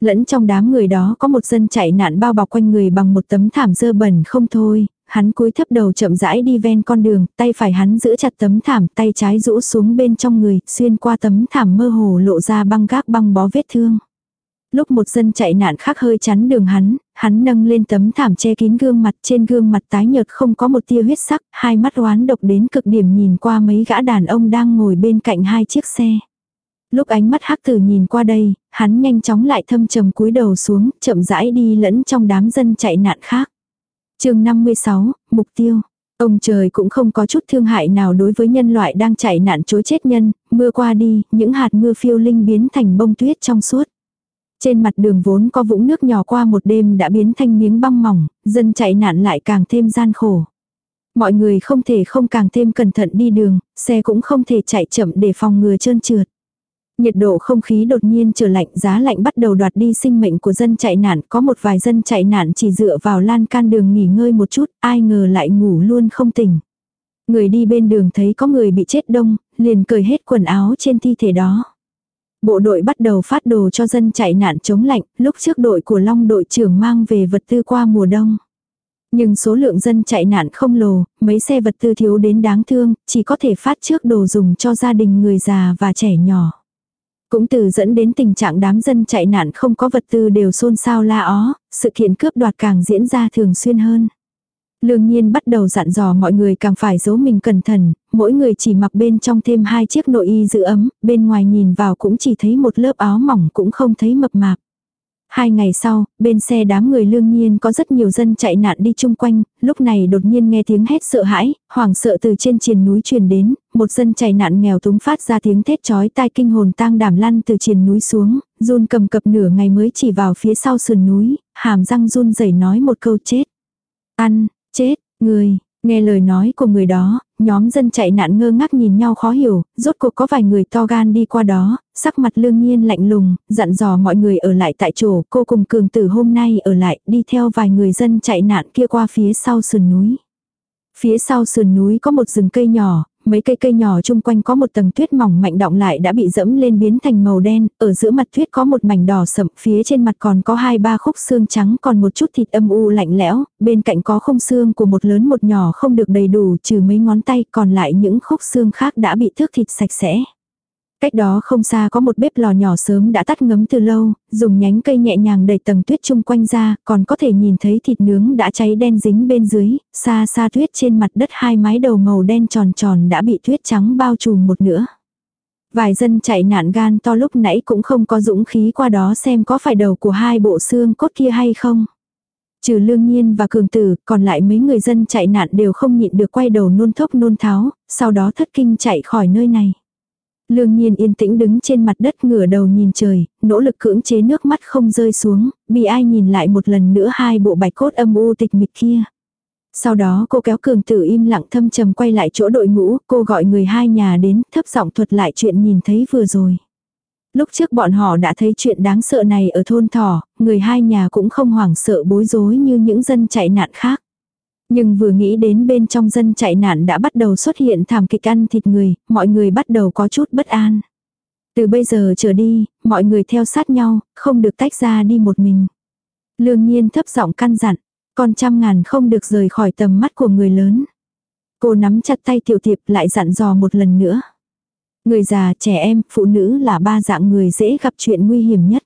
Lẫn trong đám người đó có một dân chạy nạn bao bọc quanh người bằng một tấm thảm dơ bẩn không thôi, hắn cúi thấp đầu chậm rãi đi ven con đường, tay phải hắn giữ chặt tấm thảm, tay trái rũ xuống bên trong người, xuyên qua tấm thảm mơ hồ lộ ra băng gác băng bó vết thương. Lúc một dân chạy nạn khác hơi chắn đường hắn, hắn nâng lên tấm thảm che kín gương mặt trên gương mặt tái nhợt không có một tia huyết sắc, hai mắt oán độc đến cực điểm nhìn qua mấy gã đàn ông đang ngồi bên cạnh hai chiếc xe. Lúc ánh mắt hắc tử nhìn qua đây, hắn nhanh chóng lại thâm trầm cúi đầu xuống, chậm rãi đi lẫn trong đám dân chạy nạn khác chương 56, mục tiêu. Ông trời cũng không có chút thương hại nào đối với nhân loại đang chạy nạn chối chết nhân, mưa qua đi, những hạt mưa phiêu linh biến thành bông tuyết trong suốt. Trên mặt đường vốn có vũng nước nhỏ qua một đêm đã biến thành miếng băng mỏng, dân chạy nạn lại càng thêm gian khổ. Mọi người không thể không càng thêm cẩn thận đi đường, xe cũng không thể chạy chậm để phòng ngừa trơn trượt. Nhiệt độ không khí đột nhiên trở lạnh giá lạnh bắt đầu đoạt đi sinh mệnh của dân chạy nạn. Có một vài dân chạy nạn chỉ dựa vào lan can đường nghỉ ngơi một chút, ai ngờ lại ngủ luôn không tỉnh. Người đi bên đường thấy có người bị chết đông, liền cởi hết quần áo trên thi thể đó. Bộ đội bắt đầu phát đồ cho dân chạy nạn chống lạnh, lúc trước đội của Long đội trưởng mang về vật tư qua mùa đông. Nhưng số lượng dân chạy nạn không lồ, mấy xe vật tư thiếu đến đáng thương, chỉ có thể phát trước đồ dùng cho gia đình người già và trẻ nhỏ. Cũng từ dẫn đến tình trạng đám dân chạy nạn không có vật tư đều xôn xao la ó, sự kiện cướp đoạt càng diễn ra thường xuyên hơn. Lương nhiên bắt đầu dặn dò mọi người càng phải giấu mình cẩn thận, mỗi người chỉ mặc bên trong thêm hai chiếc nội y giữ ấm, bên ngoài nhìn vào cũng chỉ thấy một lớp áo mỏng cũng không thấy mập mạp. Hai ngày sau, bên xe đám người lương nhiên có rất nhiều dân chạy nạn đi chung quanh, lúc này đột nhiên nghe tiếng hét sợ hãi, hoảng sợ từ trên triền núi truyền đến, một dân chạy nạn nghèo túng phát ra tiếng thét chói tai kinh hồn tang đảm lăn từ triền núi xuống, run cầm cập nửa ngày mới chỉ vào phía sau sườn núi, hàm răng run rẩy nói một câu chết. Ăn, chết, người, Nghe lời nói của người đó, nhóm dân chạy nạn ngơ ngác nhìn nhau khó hiểu, rốt cuộc có vài người to gan đi qua đó, sắc mặt lương nhiên lạnh lùng, dặn dò mọi người ở lại tại chỗ, cô cùng cường tử hôm nay ở lại, đi theo vài người dân chạy nạn kia qua phía sau sườn núi. Phía sau sườn núi có một rừng cây nhỏ, mấy cây cây nhỏ chung quanh có một tầng tuyết mỏng mạnh động lại đã bị dẫm lên biến thành màu đen, ở giữa mặt tuyết có một mảnh đỏ sậm, phía trên mặt còn có hai ba khúc xương trắng còn một chút thịt âm u lạnh lẽo, bên cạnh có không xương của một lớn một nhỏ không được đầy đủ trừ mấy ngón tay còn lại những khúc xương khác đã bị thước thịt sạch sẽ. Cách đó không xa có một bếp lò nhỏ sớm đã tắt ngấm từ lâu, dùng nhánh cây nhẹ nhàng đẩy tầng tuyết chung quanh ra, còn có thể nhìn thấy thịt nướng đã cháy đen dính bên dưới, xa xa tuyết trên mặt đất hai mái đầu màu đen tròn tròn đã bị tuyết trắng bao trùm một nửa. Vài dân chạy nạn gan to lúc nãy cũng không có dũng khí qua đó xem có phải đầu của hai bộ xương cốt kia hay không. Trừ lương nhiên và cường tử, còn lại mấy người dân chạy nạn đều không nhịn được quay đầu nôn thốc nôn tháo, sau đó thất kinh chạy khỏi nơi này. Lương nhiên yên tĩnh đứng trên mặt đất ngửa đầu nhìn trời, nỗ lực cưỡng chế nước mắt không rơi xuống, bị ai nhìn lại một lần nữa hai bộ bạch cốt âm u tịch mịch kia. Sau đó cô kéo cường tử im lặng thâm trầm quay lại chỗ đội ngũ, cô gọi người hai nhà đến, thấp giọng thuật lại chuyện nhìn thấy vừa rồi. Lúc trước bọn họ đã thấy chuyện đáng sợ này ở thôn thỏ, người hai nhà cũng không hoảng sợ bối rối như những dân chạy nạn khác. Nhưng vừa nghĩ đến bên trong dân chạy nạn đã bắt đầu xuất hiện thảm kịch ăn thịt người, mọi người bắt đầu có chút bất an. Từ bây giờ trở đi, mọi người theo sát nhau, không được tách ra đi một mình. Lương nhiên thấp giọng căn dặn, con trăm ngàn không được rời khỏi tầm mắt của người lớn. Cô nắm chặt tay tiểu thiệp lại dặn dò một lần nữa. Người già, trẻ em, phụ nữ là ba dạng người dễ gặp chuyện nguy hiểm nhất.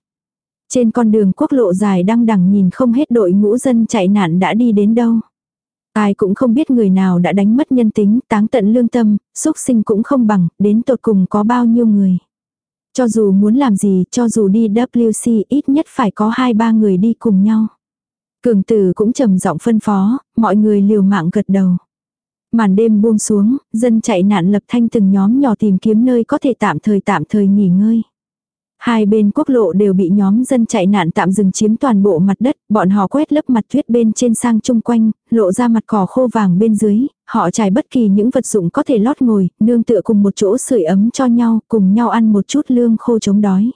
Trên con đường quốc lộ dài đang đằng nhìn không hết đội ngũ dân chạy nạn đã đi đến đâu. Ai cũng không biết người nào đã đánh mất nhân tính, táng tận lương tâm, xúc sinh cũng không bằng, đến tột cùng có bao nhiêu người. Cho dù muốn làm gì, cho dù đi WC ít nhất phải có hai ba người đi cùng nhau. Cường tử cũng trầm giọng phân phó, mọi người liều mạng gật đầu. Màn đêm buông xuống, dân chạy nạn lập thanh từng nhóm nhỏ tìm kiếm nơi có thể tạm thời tạm thời nghỉ ngơi. Hai bên quốc lộ đều bị nhóm dân chạy nạn tạm dừng chiếm toàn bộ mặt đất, bọn họ quét lớp mặt tuyết bên trên sang chung quanh, lộ ra mặt cỏ khô vàng bên dưới, họ trải bất kỳ những vật dụng có thể lót ngồi, nương tựa cùng một chỗ sưởi ấm cho nhau, cùng nhau ăn một chút lương khô chống đói.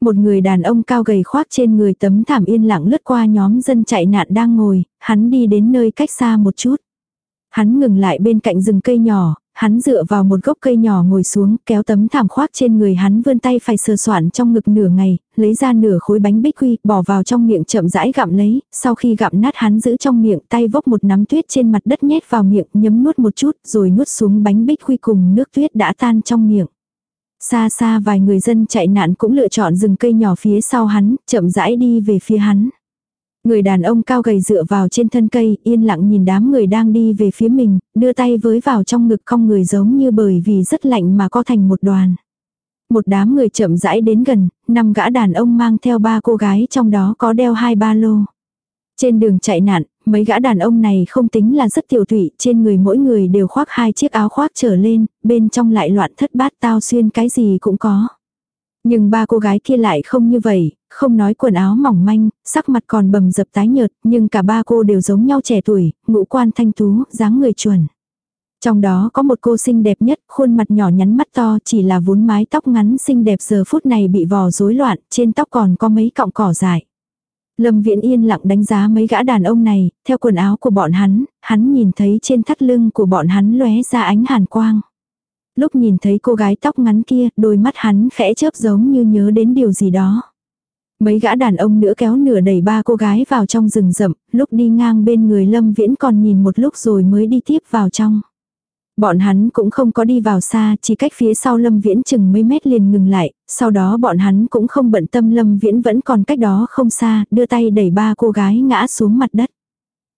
Một người đàn ông cao gầy khoác trên người tấm thảm yên lặng lướt qua nhóm dân chạy nạn đang ngồi, hắn đi đến nơi cách xa một chút. Hắn ngừng lại bên cạnh rừng cây nhỏ, hắn dựa vào một gốc cây nhỏ ngồi xuống, kéo tấm thảm khoác trên người hắn vươn tay phải sờ soạn trong ngực nửa ngày, lấy ra nửa khối bánh bích quy, bỏ vào trong miệng chậm rãi gặm lấy, sau khi gặm nát hắn giữ trong miệng, tay vốc một nắm tuyết trên mặt đất nhét vào miệng, nhấm nuốt một chút, rồi nuốt xuống bánh bích quy cùng nước tuyết đã tan trong miệng. Xa xa vài người dân chạy nạn cũng lựa chọn rừng cây nhỏ phía sau hắn, chậm rãi đi về phía hắn. Người đàn ông cao gầy dựa vào trên thân cây, yên lặng nhìn đám người đang đi về phía mình, đưa tay với vào trong ngực không người giống như bởi vì rất lạnh mà co thành một đoàn. Một đám người chậm rãi đến gần, năm gã đàn ông mang theo ba cô gái trong đó có đeo hai ba lô. Trên đường chạy nạn, mấy gã đàn ông này không tính là rất tiểu thủy, trên người mỗi người đều khoác hai chiếc áo khoác trở lên, bên trong lại loạn thất bát tao xuyên cái gì cũng có. Nhưng ba cô gái kia lại không như vậy, không nói quần áo mỏng manh, sắc mặt còn bầm dập tái nhợt, nhưng cả ba cô đều giống nhau trẻ tuổi, ngũ quan thanh tú, dáng người chuẩn. Trong đó có một cô xinh đẹp nhất, khuôn mặt nhỏ nhắn mắt to chỉ là vốn mái tóc ngắn xinh đẹp giờ phút này bị vò rối loạn, trên tóc còn có mấy cọng cỏ dại. Lâm Viễn yên lặng đánh giá mấy gã đàn ông này, theo quần áo của bọn hắn, hắn nhìn thấy trên thắt lưng của bọn hắn lóe ra ánh hàn quang lúc nhìn thấy cô gái tóc ngắn kia, đôi mắt hắn khẽ chớp giống như nhớ đến điều gì đó. Mấy gã đàn ông nữa kéo nửa đẩy ba cô gái vào trong rừng rậm, lúc đi ngang bên người Lâm Viễn còn nhìn một lúc rồi mới đi tiếp vào trong. Bọn hắn cũng không có đi vào xa, chỉ cách phía sau Lâm Viễn chừng mấy mét liền ngừng lại, sau đó bọn hắn cũng không bận tâm Lâm Viễn vẫn còn cách đó không xa, đưa tay đẩy ba cô gái ngã xuống mặt đất.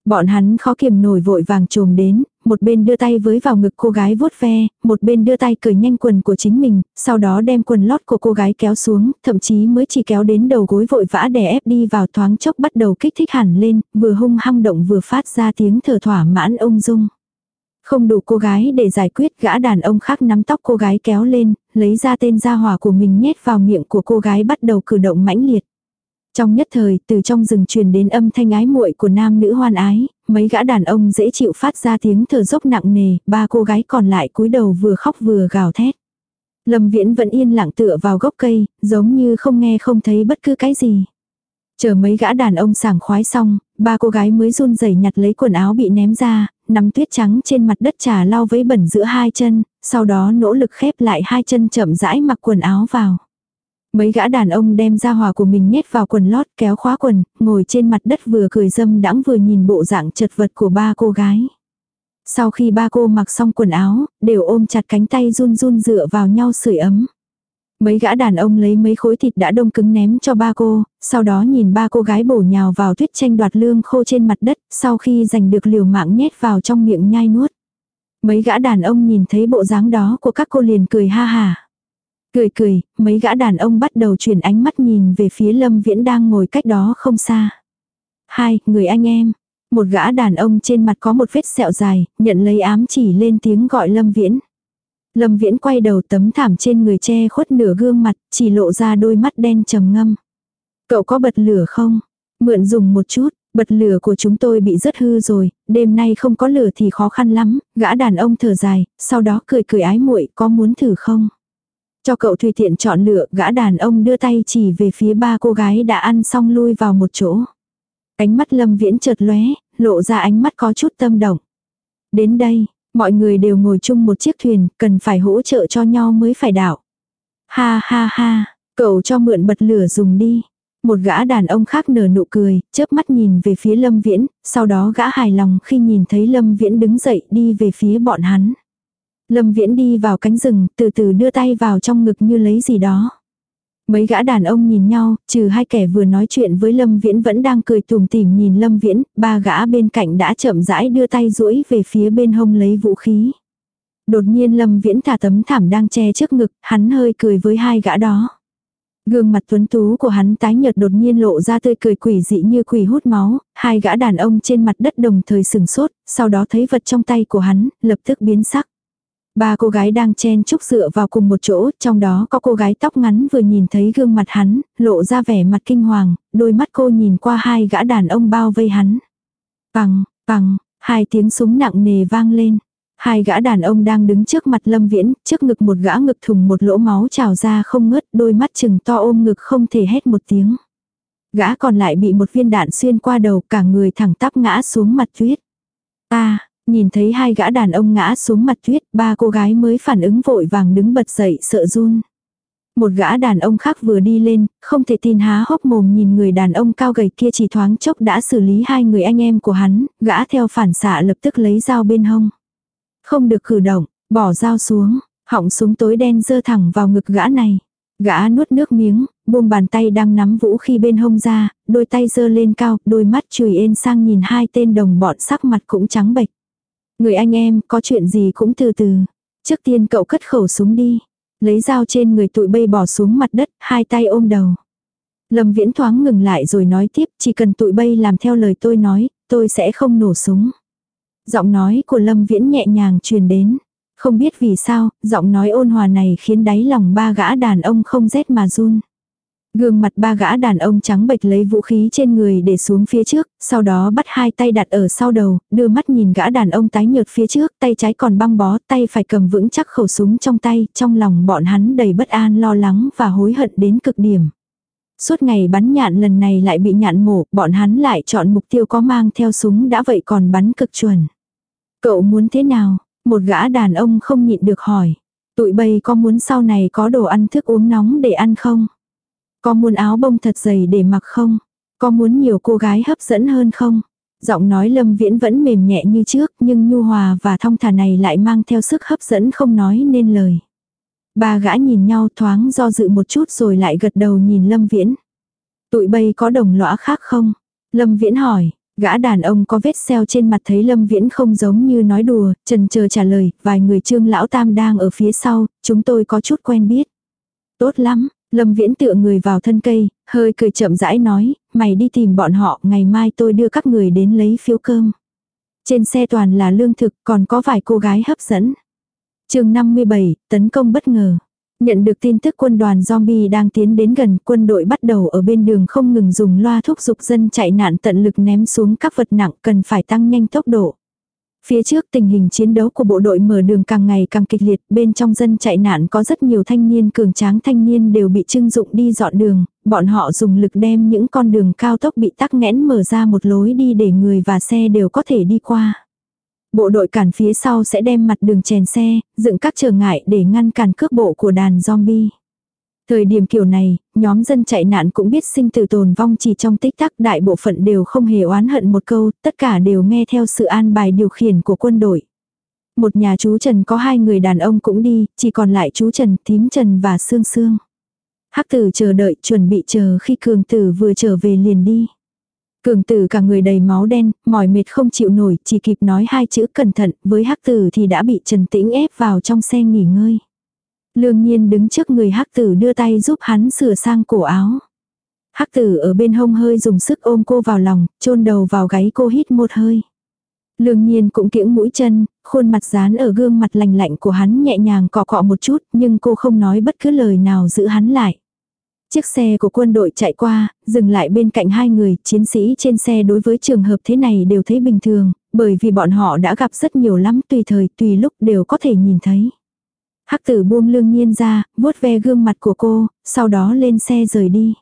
Bọn hắn khó kiềm nổi vội vàng trồm đến, một bên đưa tay với vào ngực cô gái vuốt ve, một bên đưa tay cởi nhanh quần của chính mình, sau đó đem quần lót của cô gái kéo xuống, thậm chí mới chỉ kéo đến đầu gối vội vã đè ép đi vào thoáng chốc bắt đầu kích thích hẳn lên, vừa hung hăng động vừa phát ra tiếng thở thỏa mãn ông dung. Không đủ cô gái để giải quyết gã đàn ông khác nắm tóc cô gái kéo lên, lấy ra tên gia hỏa của mình nhét vào miệng của cô gái bắt đầu cử động mãnh liệt. Trong nhất thời, từ trong rừng truyền đến âm thanh ái muội của nam nữ hoan ái, mấy gã đàn ông dễ chịu phát ra tiếng thở dốc nặng nề, ba cô gái còn lại cúi đầu vừa khóc vừa gào thét. Lâm Viễn vẫn yên lặng tựa vào gốc cây, giống như không nghe không thấy bất cứ cái gì. Chờ mấy gã đàn ông sảng khoái xong, ba cô gái mới run rẩy nhặt lấy quần áo bị ném ra, nắm tuyết trắng trên mặt đất trà lau với bẩn giữa hai chân, sau đó nỗ lực khép lại hai chân chậm rãi mặc quần áo vào mấy gã đàn ông đem ra hòa của mình nhét vào quần lót kéo khóa quần, ngồi trên mặt đất vừa cười dâm đãng vừa nhìn bộ dạng chật vật của ba cô gái. Sau khi ba cô mặc xong quần áo, đều ôm chặt cánh tay run run dựa vào nhau sưởi ấm. Mấy gã đàn ông lấy mấy khối thịt đã đông cứng ném cho ba cô, sau đó nhìn ba cô gái bổ nhào vào tuyết tranh đoạt lương khô trên mặt đất, sau khi giành được liều mạng nhét vào trong miệng nhai nuốt. Mấy gã đàn ông nhìn thấy bộ dáng đó của các cô liền cười ha hà. Cười cười, mấy gã đàn ông bắt đầu chuyển ánh mắt nhìn về phía Lâm Viễn đang ngồi cách đó không xa. Hai, người anh em. Một gã đàn ông trên mặt có một vết sẹo dài, nhận lấy ám chỉ lên tiếng gọi Lâm Viễn. Lâm Viễn quay đầu tấm thảm trên người che khuất nửa gương mặt, chỉ lộ ra đôi mắt đen trầm ngâm. Cậu có bật lửa không? Mượn dùng một chút, bật lửa của chúng tôi bị rất hư rồi, đêm nay không có lửa thì khó khăn lắm, gã đàn ông thở dài, sau đó cười cười ái muội có muốn thử không? Cho cậu tùy tiện chọn lựa, gã đàn ông đưa tay chỉ về phía ba cô gái đã ăn xong lui vào một chỗ. Ánh mắt Lâm Viễn chợt lóe, lộ ra ánh mắt có chút tâm động. Đến đây, mọi người đều ngồi chung một chiếc thuyền, cần phải hỗ trợ cho nhau mới phải đảo. Ha ha ha, cậu cho mượn bật lửa dùng đi. Một gã đàn ông khác nở nụ cười, chớp mắt nhìn về phía Lâm Viễn, sau đó gã hài lòng khi nhìn thấy Lâm Viễn đứng dậy đi về phía bọn hắn. Lâm Viễn đi vào cánh rừng, từ từ đưa tay vào trong ngực như lấy gì đó. Mấy gã đàn ông nhìn nhau, trừ hai kẻ vừa nói chuyện với Lâm Viễn vẫn đang cười tùm tìm nhìn Lâm Viễn, ba gã bên cạnh đã chậm rãi đưa tay duỗi về phía bên hông lấy vũ khí. Đột nhiên Lâm Viễn thả tấm thảm đang che trước ngực, hắn hơi cười với hai gã đó. Gương mặt tuấn tú của hắn tái nhợt đột nhiên lộ ra tươi cười quỷ dị như quỷ hút máu, hai gã đàn ông trên mặt đất đồng thời sừng sốt, sau đó thấy vật trong tay của hắn, lập tức biến sắc. Ba cô gái đang chen chúc dựa vào cùng một chỗ, trong đó có cô gái tóc ngắn vừa nhìn thấy gương mặt hắn, lộ ra vẻ mặt kinh hoàng, đôi mắt cô nhìn qua hai gã đàn ông bao vây hắn. Bằng, bằng, hai tiếng súng nặng nề vang lên. Hai gã đàn ông đang đứng trước mặt Lâm Viễn, trước ngực một gã ngực thùng một lỗ máu trào ra không ngớt, đôi mắt chừng to ôm ngực không thể hét một tiếng. Gã còn lại bị một viên đạn xuyên qua đầu cả người thẳng tắp ngã xuống mặt tuyết. Ta, à, Nhìn thấy hai gã đàn ông ngã xuống mặt tuyết, ba cô gái mới phản ứng vội vàng đứng bật dậy sợ run. Một gã đàn ông khác vừa đi lên, không thể tin há hốc mồm nhìn người đàn ông cao gầy kia chỉ thoáng chốc đã xử lý hai người anh em của hắn, gã theo phản xạ lập tức lấy dao bên hông. Không được cử động, bỏ dao xuống, họng súng tối đen dơ thẳng vào ngực gã này. Gã nuốt nước miếng, buông bàn tay đang nắm vũ khi bên hông ra, đôi tay dơ lên cao, đôi mắt chùi ên sang nhìn hai tên đồng bọn sắc mặt cũng trắng bệch. Người anh em, có chuyện gì cũng từ từ. Trước tiên cậu cất khẩu súng đi. Lấy dao trên người tụi bây bỏ xuống mặt đất, hai tay ôm đầu. Lâm Viễn thoáng ngừng lại rồi nói tiếp, chỉ cần tụi bay làm theo lời tôi nói, tôi sẽ không nổ súng. Giọng nói của Lâm Viễn nhẹ nhàng truyền đến. Không biết vì sao, giọng nói ôn hòa này khiến đáy lòng ba gã đàn ông không rét mà run. Gương mặt ba gã đàn ông trắng bệch lấy vũ khí trên người để xuống phía trước, sau đó bắt hai tay đặt ở sau đầu, đưa mắt nhìn gã đàn ông tái nhợt phía trước, tay trái còn băng bó, tay phải cầm vững chắc khẩu súng trong tay, trong lòng bọn hắn đầy bất an lo lắng và hối hận đến cực điểm. Suốt ngày bắn nhạn lần này lại bị nhạn mổ, bọn hắn lại chọn mục tiêu có mang theo súng đã vậy còn bắn cực chuẩn. Cậu muốn thế nào? Một gã đàn ông không nhịn được hỏi. Tụi bây có muốn sau này có đồ ăn thức uống nóng để ăn không? Có muốn áo bông thật dày để mặc không? Có muốn nhiều cô gái hấp dẫn hơn không? Giọng nói Lâm Viễn vẫn mềm nhẹ như trước nhưng nhu hòa và thong thả này lại mang theo sức hấp dẫn không nói nên lời. Ba gã nhìn nhau thoáng do dự một chút rồi lại gật đầu nhìn Lâm Viễn. Tụi bay có đồng lõa khác không? Lâm Viễn hỏi, Gã đàn ông có vết xeo trên mặt thấy Lâm Viễn không giống như nói đùa, trần chờ trả lời, vài người trương lão tam đang ở phía sau, chúng tôi có chút quen biết. Tốt lắm, Lâm Viễn tựa người vào thân cây, hơi cười chậm rãi nói, mày đi tìm bọn họ, ngày mai tôi đưa các người đến lấy phiếu cơm. Trên xe toàn là lương thực, còn có vài cô gái hấp dẫn. chương 57, tấn công bất ngờ. Nhận được tin tức quân đoàn zombie đang tiến đến gần, quân đội bắt đầu ở bên đường không ngừng dùng loa thúc giục dân chạy nạn tận lực ném xuống các vật nặng cần phải tăng nhanh tốc độ. Phía trước tình hình chiến đấu của bộ đội mở đường càng ngày càng kịch liệt, bên trong dân chạy nạn có rất nhiều thanh niên cường tráng thanh niên đều bị trưng dụng đi dọn đường, bọn họ dùng lực đem những con đường cao tốc bị tắc nghẽn mở ra một lối đi để người và xe đều có thể đi qua. Bộ đội cản phía sau sẽ đem mặt đường chèn xe, dựng các trở ngại để ngăn cản cước bộ của đàn zombie. Thời điểm kiểu này, nhóm dân chạy nạn cũng biết sinh tử tồn vong chỉ trong tích tắc đại bộ phận đều không hề oán hận một câu, tất cả đều nghe theo sự an bài điều khiển của quân đội. Một nhà chú Trần có hai người đàn ông cũng đi, chỉ còn lại chú Trần, Thím Trần và Sương Sương. Hắc tử chờ đợi, chuẩn bị chờ khi cường tử vừa trở về liền đi. Cường tử cả người đầy máu đen, mỏi mệt không chịu nổi, chỉ kịp nói hai chữ cẩn thận, với hắc tử thì đã bị Trần Tĩnh ép vào trong xe nghỉ ngơi. Lương nhiên đứng trước người hắc tử đưa tay giúp hắn sửa sang cổ áo. Hắc tử ở bên hông hơi dùng sức ôm cô vào lòng, chôn đầu vào gáy cô hít một hơi. Lương nhiên cũng kiễng mũi chân, khuôn mặt dán ở gương mặt lành lạnh của hắn nhẹ nhàng cọ cọ một chút nhưng cô không nói bất cứ lời nào giữ hắn lại. Chiếc xe của quân đội chạy qua, dừng lại bên cạnh hai người, chiến sĩ trên xe đối với trường hợp thế này đều thấy bình thường, bởi vì bọn họ đã gặp rất nhiều lắm tùy thời tùy lúc đều có thể nhìn thấy. Hắc tử buông lương nhiên ra, vuốt ve gương mặt của cô, sau đó lên xe rời đi.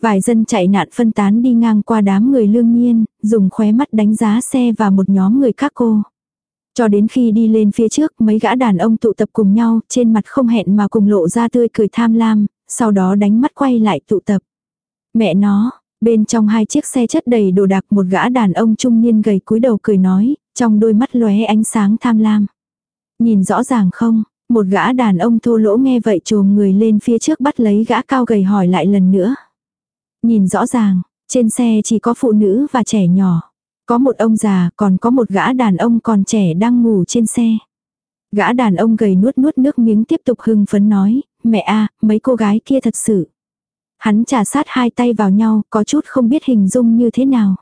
Vài dân chạy nạn phân tán đi ngang qua đám người lương nhiên, dùng khóe mắt đánh giá xe và một nhóm người khác cô. Cho đến khi đi lên phía trước mấy gã đàn ông tụ tập cùng nhau, trên mặt không hẹn mà cùng lộ ra tươi cười tham lam, sau đó đánh mắt quay lại tụ tập. Mẹ nó, bên trong hai chiếc xe chất đầy đồ đạc một gã đàn ông trung niên gầy cúi đầu cười nói, trong đôi mắt lóe ánh sáng tham lam. Nhìn rõ ràng không, một gã đàn ông thô lỗ nghe vậy trồm người lên phía trước bắt lấy gã cao gầy hỏi lại lần nữa. Nhìn rõ ràng, trên xe chỉ có phụ nữ và trẻ nhỏ. Có một ông già còn có một gã đàn ông còn trẻ đang ngủ trên xe. Gã đàn ông gầy nuốt nuốt nước miếng tiếp tục hưng phấn nói, mẹ a mấy cô gái kia thật sự. Hắn trà sát hai tay vào nhau, có chút không biết hình dung như thế nào.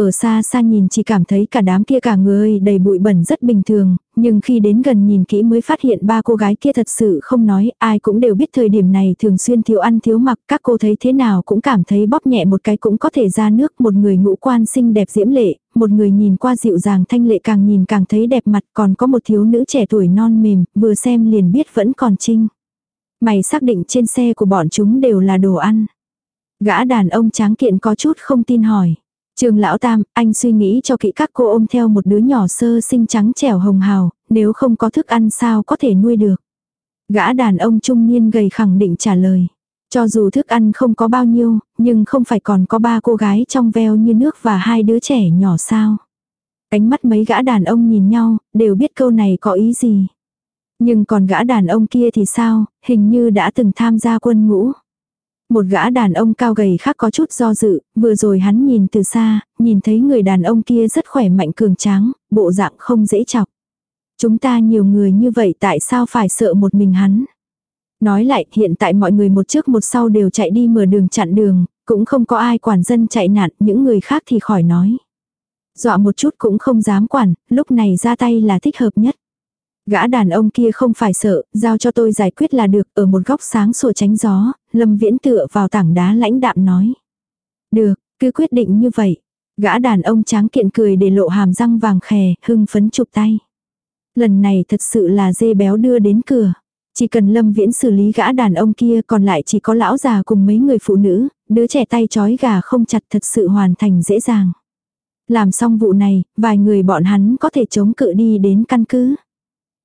Ở xa xa nhìn chỉ cảm thấy cả đám kia cả người đầy bụi bẩn rất bình thường, nhưng khi đến gần nhìn kỹ mới phát hiện ba cô gái kia thật sự không nói, ai cũng đều biết thời điểm này thường xuyên thiếu ăn thiếu mặc, các cô thấy thế nào cũng cảm thấy bóp nhẹ một cái cũng có thể ra nước, một người ngũ quan xinh đẹp diễm lệ, một người nhìn qua dịu dàng thanh lệ càng nhìn càng thấy đẹp mặt, còn có một thiếu nữ trẻ tuổi non mềm, vừa xem liền biết vẫn còn trinh. Mày xác định trên xe của bọn chúng đều là đồ ăn. Gã đàn ông tráng kiện có chút không tin hỏi. Trường lão tam, anh suy nghĩ cho kỹ các cô ôm theo một đứa nhỏ sơ sinh trắng trẻo hồng hào, nếu không có thức ăn sao có thể nuôi được. Gã đàn ông trung niên gầy khẳng định trả lời. Cho dù thức ăn không có bao nhiêu, nhưng không phải còn có ba cô gái trong veo như nước và hai đứa trẻ nhỏ sao. Cánh mắt mấy gã đàn ông nhìn nhau, đều biết câu này có ý gì. Nhưng còn gã đàn ông kia thì sao, hình như đã từng tham gia quân ngũ. Một gã đàn ông cao gầy khác có chút do dự, vừa rồi hắn nhìn từ xa, nhìn thấy người đàn ông kia rất khỏe mạnh cường tráng, bộ dạng không dễ chọc. Chúng ta nhiều người như vậy tại sao phải sợ một mình hắn? Nói lại, hiện tại mọi người một trước một sau đều chạy đi mở đường chặn đường, cũng không có ai quản dân chạy nạn, những người khác thì khỏi nói. Dọa một chút cũng không dám quản, lúc này ra tay là thích hợp nhất. Gã đàn ông kia không phải sợ, giao cho tôi giải quyết là được, ở một góc sáng sủa tránh gió, Lâm Viễn tựa vào tảng đá lãnh đạm nói. Được, cứ quyết định như vậy. Gã đàn ông tráng kiện cười để lộ hàm răng vàng khè, hưng phấn chụp tay. Lần này thật sự là dê béo đưa đến cửa. Chỉ cần Lâm Viễn xử lý gã đàn ông kia còn lại chỉ có lão già cùng mấy người phụ nữ, đứa trẻ tay chói gà không chặt thật sự hoàn thành dễ dàng. Làm xong vụ này, vài người bọn hắn có thể chống cự đi đến căn cứ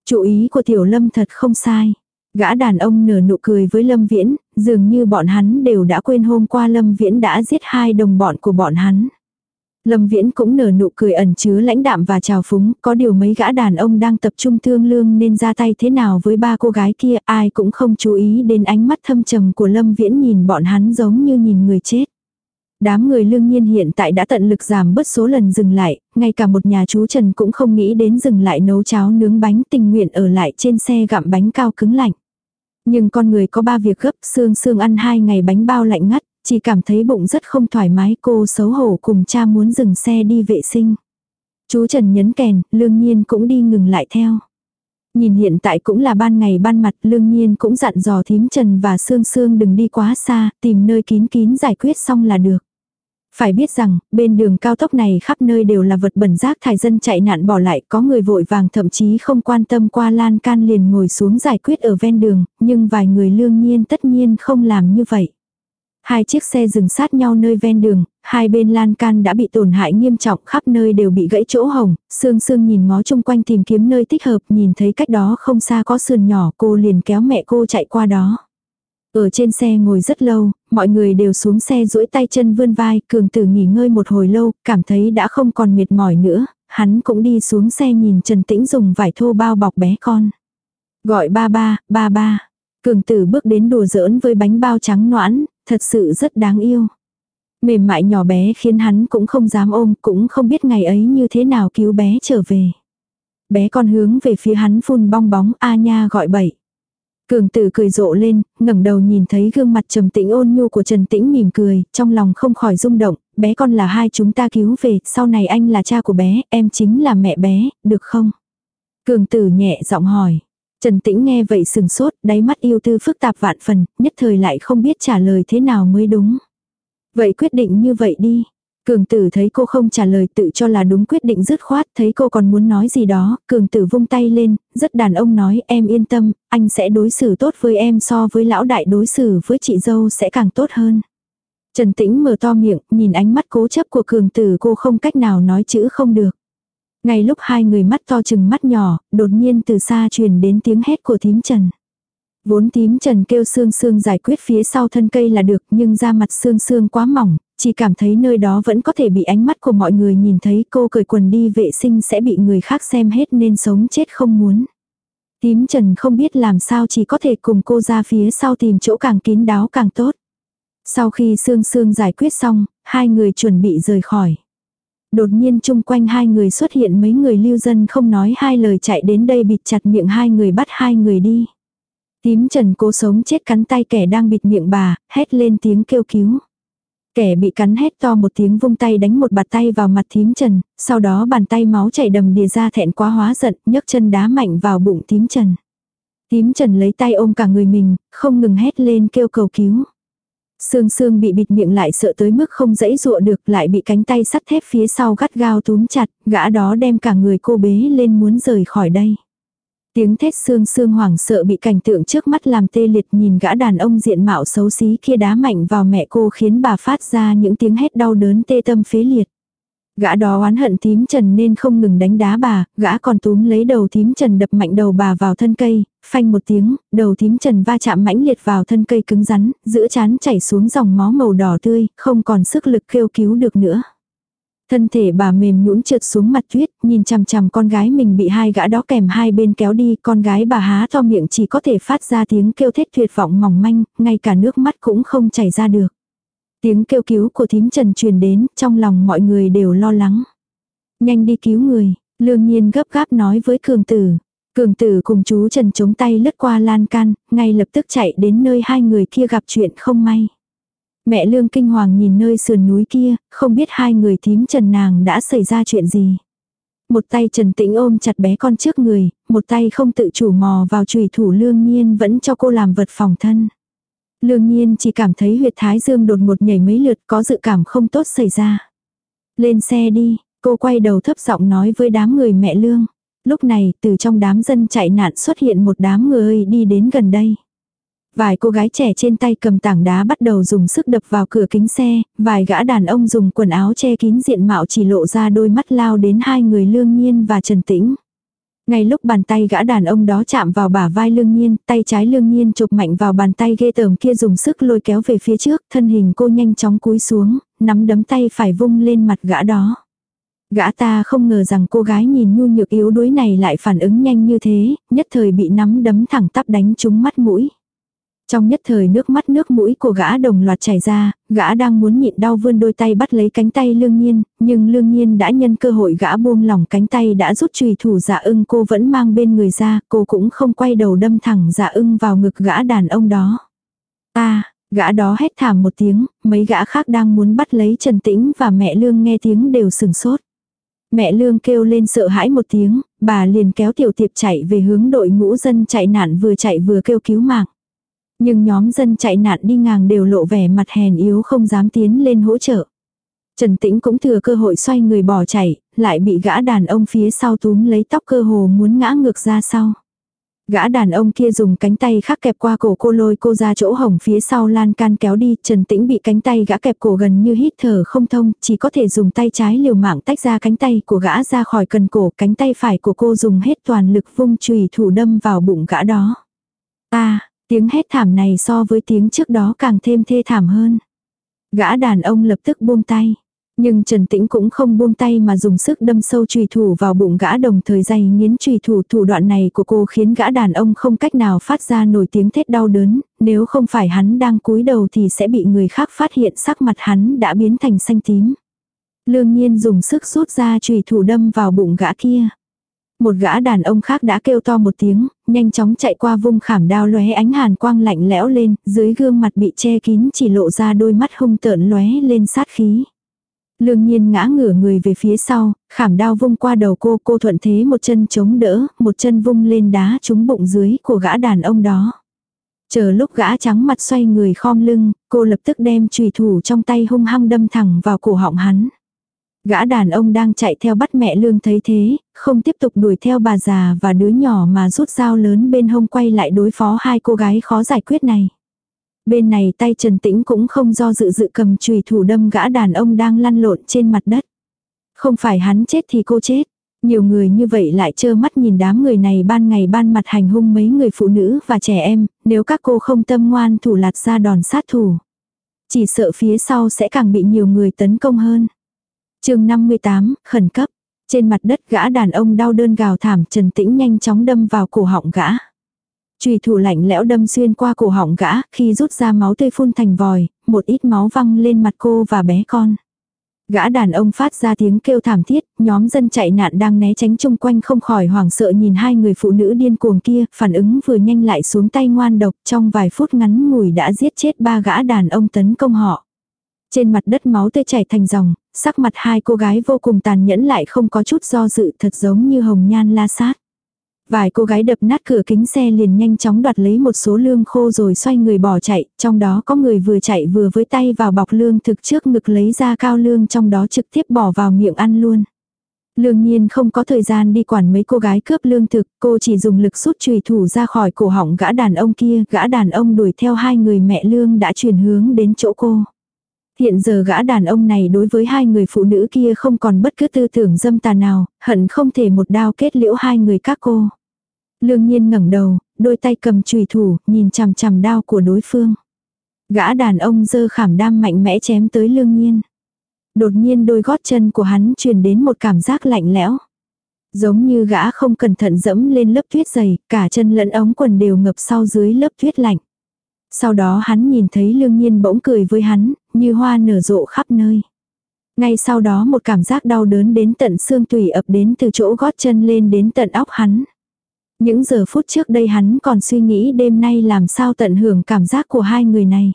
chú ý của Tiểu Lâm thật không sai. Gã đàn ông nở nụ cười với Lâm Viễn, dường như bọn hắn đều đã quên hôm qua Lâm Viễn đã giết hai đồng bọn của bọn hắn. Lâm Viễn cũng nở nụ cười ẩn chứa lãnh đạm và trào phúng, có điều mấy gã đàn ông đang tập trung thương lương nên ra tay thế nào với ba cô gái kia, ai cũng không chú ý đến ánh mắt thâm trầm của Lâm Viễn nhìn bọn hắn giống như nhìn người chết. Đám người lương nhiên hiện tại đã tận lực giảm bớt số lần dừng lại, ngay cả một nhà chú Trần cũng không nghĩ đến dừng lại nấu cháo nướng bánh tình nguyện ở lại trên xe gặm bánh cao cứng lạnh. Nhưng con người có ba việc gấp, xương xương ăn hai ngày bánh bao lạnh ngắt, chỉ cảm thấy bụng rất không thoải mái cô xấu hổ cùng cha muốn dừng xe đi vệ sinh. Chú Trần nhấn kèn, lương nhiên cũng đi ngừng lại theo. Nhìn hiện tại cũng là ban ngày ban mặt lương nhiên cũng dặn dò thím Trần và Sương Sương đừng đi quá xa, tìm nơi kín kín giải quyết xong là được. Phải biết rằng, bên đường cao tốc này khắp nơi đều là vật bẩn rác thải dân chạy nạn bỏ lại, có người vội vàng thậm chí không quan tâm qua lan can liền ngồi xuống giải quyết ở ven đường, nhưng vài người lương nhiên tất nhiên không làm như vậy. Hai chiếc xe dừng sát nhau nơi ven đường, hai bên lan can đã bị tổn hại nghiêm trọng khắp nơi đều bị gãy chỗ hồng, Sương Sương nhìn ngó chung quanh tìm kiếm nơi thích hợp nhìn thấy cách đó không xa có sườn nhỏ cô liền kéo mẹ cô chạy qua đó. Ở trên xe ngồi rất lâu, mọi người đều xuống xe duỗi tay chân vươn vai, cường tử nghỉ ngơi một hồi lâu, cảm thấy đã không còn mệt mỏi nữa, hắn cũng đi xuống xe nhìn Trần Tĩnh dùng vải thô bao bọc bé con. Gọi ba ba, ba ba. Cường tử bước đến đùa giỡn với bánh bao trắng noãn, thật sự rất đáng yêu. Mềm mại nhỏ bé khiến hắn cũng không dám ôm, cũng không biết ngày ấy như thế nào cứu bé trở về. Bé con hướng về phía hắn phun bong bóng a nha gọi bậy. Cường tử cười rộ lên, ngẩng đầu nhìn thấy gương mặt trầm tĩnh ôn nhu của Trần Tĩnh mỉm cười, trong lòng không khỏi rung động, bé con là hai chúng ta cứu về, sau này anh là cha của bé, em chính là mẹ bé, được không? Cường tử nhẹ giọng hỏi. Trần Tĩnh nghe vậy sừng sốt, đáy mắt yêu tư phức tạp vạn phần, nhất thời lại không biết trả lời thế nào mới đúng. Vậy quyết định như vậy đi. Cường tử thấy cô không trả lời tự cho là đúng quyết định dứt khoát, thấy cô còn muốn nói gì đó, cường tử vung tay lên, rất đàn ông nói em yên tâm, anh sẽ đối xử tốt với em so với lão đại đối xử với chị dâu sẽ càng tốt hơn. Trần tĩnh mở to miệng, nhìn ánh mắt cố chấp của cường tử cô không cách nào nói chữ không được. Ngay lúc hai người mắt to chừng mắt nhỏ, đột nhiên từ xa truyền đến tiếng hét của thím Trần. Vốn tím trần kêu xương xương giải quyết phía sau thân cây là được nhưng da mặt xương xương quá mỏng, chỉ cảm thấy nơi đó vẫn có thể bị ánh mắt của mọi người nhìn thấy cô cởi quần đi vệ sinh sẽ bị người khác xem hết nên sống chết không muốn. Tím trần không biết làm sao chỉ có thể cùng cô ra phía sau tìm chỗ càng kín đáo càng tốt. Sau khi Sương Sương giải quyết xong, hai người chuẩn bị rời khỏi. Đột nhiên chung quanh hai người xuất hiện mấy người lưu dân không nói hai lời chạy đến đây bịt chặt miệng hai người bắt hai người đi. Tím trần cố sống chết cắn tay kẻ đang bịt miệng bà, hét lên tiếng kêu cứu. Kẻ bị cắn hét to một tiếng vung tay đánh một bạt tay vào mặt tím trần, sau đó bàn tay máu chảy đầm đìa ra thẹn quá hóa giận, nhấc chân đá mạnh vào bụng tím trần. Tím trần lấy tay ôm cả người mình, không ngừng hét lên kêu cầu cứu. Sương sương bị bịt miệng lại sợ tới mức không dãy dụa được lại bị cánh tay sắt thép phía sau gắt gao túm chặt, gã đó đem cả người cô bế lên muốn rời khỏi đây. Tiếng thét xương xương hoảng sợ bị cảnh tượng trước mắt làm tê liệt nhìn gã đàn ông diện mạo xấu xí kia đá mạnh vào mẹ cô khiến bà phát ra những tiếng hét đau đớn tê tâm phế liệt. Gã đó oán hận thím trần nên không ngừng đánh đá bà, gã còn túm lấy đầu thím trần đập mạnh đầu bà vào thân cây, phanh một tiếng, đầu thím trần va chạm mãnh liệt vào thân cây cứng rắn, giữa chán chảy xuống dòng máu màu đỏ tươi, không còn sức lực kêu cứu được nữa. Thân thể bà mềm nhũn trượt xuống mặt tuyết, nhìn chằm chằm con gái mình bị hai gã đó kèm hai bên kéo đi, con gái bà há to miệng chỉ có thể phát ra tiếng kêu thét tuyệt vọng mỏng manh, ngay cả nước mắt cũng không chảy ra được. Tiếng kêu cứu của thím Trần truyền đến, trong lòng mọi người đều lo lắng. Nhanh đi cứu người, lương nhiên gấp gáp nói với cường tử. Cường tử cùng chú Trần chống tay lướt qua lan can, ngay lập tức chạy đến nơi hai người kia gặp chuyện không may. Mẹ Lương kinh hoàng nhìn nơi sườn núi kia, không biết hai người thím trần nàng đã xảy ra chuyện gì. Một tay Trần Tĩnh ôm chặt bé con trước người, một tay không tự chủ mò vào chùy thủ Lương Nhiên vẫn cho cô làm vật phòng thân. Lương Nhiên chỉ cảm thấy huyệt thái dương đột ngột nhảy mấy lượt có dự cảm không tốt xảy ra. Lên xe đi, cô quay đầu thấp giọng nói với đám người mẹ Lương. Lúc này từ trong đám dân chạy nạn xuất hiện một đám người đi đến gần đây. Vài cô gái trẻ trên tay cầm tảng đá bắt đầu dùng sức đập vào cửa kính xe, vài gã đàn ông dùng quần áo che kín diện mạo chỉ lộ ra đôi mắt lao đến hai người lương nhiên và trần tĩnh. Ngay lúc bàn tay gã đàn ông đó chạm vào bả vai lương nhiên, tay trái lương nhiên chụp mạnh vào bàn tay ghê tởm kia dùng sức lôi kéo về phía trước, thân hình cô nhanh chóng cúi xuống, nắm đấm tay phải vung lên mặt gã đó. Gã ta không ngờ rằng cô gái nhìn nhu nhược yếu đuối này lại phản ứng nhanh như thế, nhất thời bị nắm đấm thẳng tắp đánh trúng mắt mũi. Trong nhất thời nước mắt nước mũi của gã đồng loạt chảy ra, gã đang muốn nhịn đau vươn đôi tay bắt lấy cánh tay lương nhiên, nhưng lương nhiên đã nhân cơ hội gã buông lỏng cánh tay đã rút chùy thủ giả ưng cô vẫn mang bên người ra, cô cũng không quay đầu đâm thẳng giả ưng vào ngực gã đàn ông đó. ta gã đó hét thảm một tiếng, mấy gã khác đang muốn bắt lấy Trần Tĩnh và mẹ lương nghe tiếng đều sừng sốt. Mẹ lương kêu lên sợ hãi một tiếng, bà liền kéo tiểu tiệp chạy về hướng đội ngũ dân chạy nạn vừa chạy vừa kêu cứu mạng. Nhưng nhóm dân chạy nạn đi ngang đều lộ vẻ mặt hèn yếu không dám tiến lên hỗ trợ. Trần Tĩnh cũng thừa cơ hội xoay người bỏ chạy, lại bị gã đàn ông phía sau túm lấy tóc cơ hồ muốn ngã ngược ra sau. Gã đàn ông kia dùng cánh tay khác kẹp qua cổ cô lôi cô ra chỗ hổng phía sau lan can kéo đi, Trần Tĩnh bị cánh tay gã kẹp cổ gần như hít thở không thông, chỉ có thể dùng tay trái liều mạng tách ra cánh tay của gã ra khỏi cần cổ, cánh tay phải của cô dùng hết toàn lực vung chùy thủ đâm vào bụng gã đó. a Tiếng hét thảm này so với tiếng trước đó càng thêm thê thảm hơn. Gã đàn ông lập tức buông tay. Nhưng Trần Tĩnh cũng không buông tay mà dùng sức đâm sâu trùy thủ vào bụng gã đồng thời dày nghiến trùy thủ thủ đoạn này của cô khiến gã đàn ông không cách nào phát ra nổi tiếng thét đau đớn, nếu không phải hắn đang cúi đầu thì sẽ bị người khác phát hiện sắc mặt hắn đã biến thành xanh tím. Lương nhiên dùng sức rút ra trùy thủ đâm vào bụng gã kia một gã đàn ông khác đã kêu to một tiếng, nhanh chóng chạy qua vung khảm đao lóe ánh hàn quang lạnh lẽo lên, dưới gương mặt bị che kín chỉ lộ ra đôi mắt hung tợn lóe lên sát khí. Lương nhiên ngã ngửa người về phía sau, khảm đao vung qua đầu cô, cô thuận thế một chân chống đỡ, một chân vung lên đá trúng bụng dưới của gã đàn ông đó. Chờ lúc gã trắng mặt xoay người khom lưng, cô lập tức đem trùy thủ trong tay hung hăng đâm thẳng vào cổ họng hắn. Gã đàn ông đang chạy theo bắt mẹ lương thấy thế, không tiếp tục đuổi theo bà già và đứa nhỏ mà rút dao lớn bên hông quay lại đối phó hai cô gái khó giải quyết này. Bên này tay Trần Tĩnh cũng không do dự dự cầm chùy thủ đâm gã đàn ông đang lăn lộn trên mặt đất. Không phải hắn chết thì cô chết. Nhiều người như vậy lại trơ mắt nhìn đám người này ban ngày ban mặt hành hung mấy người phụ nữ và trẻ em, nếu các cô không tâm ngoan thủ lạt ra đòn sát thủ. Chỉ sợ phía sau sẽ càng bị nhiều người tấn công hơn chương 58, khẩn cấp. Trên mặt đất gã đàn ông đau đơn gào thảm trần tĩnh nhanh chóng đâm vào cổ họng gã. Chùy thủ lạnh lẽo đâm xuyên qua cổ họng gã, khi rút ra máu tươi phun thành vòi, một ít máu văng lên mặt cô và bé con. Gã đàn ông phát ra tiếng kêu thảm thiết, nhóm dân chạy nạn đang né tránh chung quanh không khỏi hoảng sợ nhìn hai người phụ nữ điên cuồng kia, phản ứng vừa nhanh lại xuống tay ngoan độc trong vài phút ngắn ngủi đã giết chết ba gã đàn ông tấn công họ. Trên mặt đất máu tươi chảy thành dòng, sắc mặt hai cô gái vô cùng tàn nhẫn lại không có chút do dự thật giống như hồng nhan la sát. Vài cô gái đập nát cửa kính xe liền nhanh chóng đoạt lấy một số lương khô rồi xoay người bỏ chạy, trong đó có người vừa chạy vừa với tay vào bọc lương thực trước ngực lấy ra cao lương trong đó trực tiếp bỏ vào miệng ăn luôn. Lương nhiên không có thời gian đi quản mấy cô gái cướp lương thực, cô chỉ dùng lực rút chùy thủ ra khỏi cổ họng gã đàn ông kia, gã đàn ông đuổi theo hai người mẹ lương đã chuyển hướng đến chỗ cô. Hiện giờ gã đàn ông này đối với hai người phụ nữ kia không còn bất cứ tư tưởng dâm tà nào, hận không thể một đao kết liễu hai người các cô. Lương nhiên ngẩng đầu, đôi tay cầm chùy thủ, nhìn chằm chằm đao của đối phương. Gã đàn ông dơ khảm đam mạnh mẽ chém tới lương nhiên. Đột nhiên đôi gót chân của hắn truyền đến một cảm giác lạnh lẽo. Giống như gã không cẩn thận dẫm lên lớp tuyết dày, cả chân lẫn ống quần đều ngập sau dưới lớp tuyết lạnh. Sau đó hắn nhìn thấy lương nhiên bỗng cười với hắn, như hoa nở rộ khắp nơi. Ngay sau đó một cảm giác đau đớn đến tận xương tủy ập đến từ chỗ gót chân lên đến tận óc hắn. Những giờ phút trước đây hắn còn suy nghĩ đêm nay làm sao tận hưởng cảm giác của hai người này.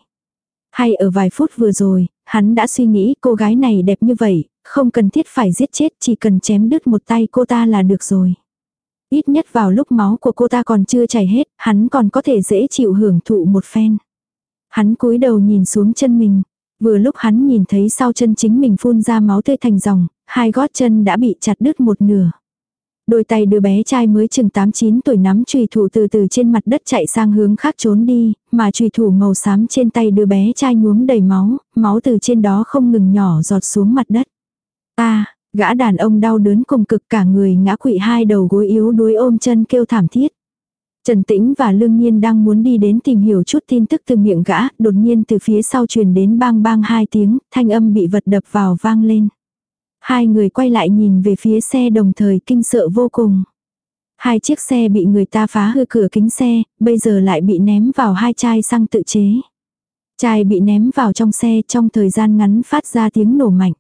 Hay ở vài phút vừa rồi, hắn đã suy nghĩ cô gái này đẹp như vậy, không cần thiết phải giết chết chỉ cần chém đứt một tay cô ta là được rồi. Ít nhất vào lúc máu của cô ta còn chưa chảy hết, hắn còn có thể dễ chịu hưởng thụ một phen. Hắn cúi đầu nhìn xuống chân mình. Vừa lúc hắn nhìn thấy sau chân chính mình phun ra máu tươi thành dòng, hai gót chân đã bị chặt đứt một nửa. Đôi tay đứa bé trai mới chừng 8-9 tuổi nắm trùy thủ từ từ trên mặt đất chạy sang hướng khác trốn đi, mà trùy thủ màu xám trên tay đứa bé trai nhuốm đầy máu, máu từ trên đó không ngừng nhỏ giọt xuống mặt đất. a Gã đàn ông đau đớn cùng cực cả người ngã quỵ hai đầu gối yếu đuối ôm chân kêu thảm thiết. Trần Tĩnh và Lương Nhiên đang muốn đi đến tìm hiểu chút tin tức từ miệng gã, đột nhiên từ phía sau truyền đến bang bang hai tiếng, thanh âm bị vật đập vào vang lên. Hai người quay lại nhìn về phía xe đồng thời kinh sợ vô cùng. Hai chiếc xe bị người ta phá hư cửa kính xe, bây giờ lại bị ném vào hai chai xăng tự chế. Chai bị ném vào trong xe trong thời gian ngắn phát ra tiếng nổ mạnh.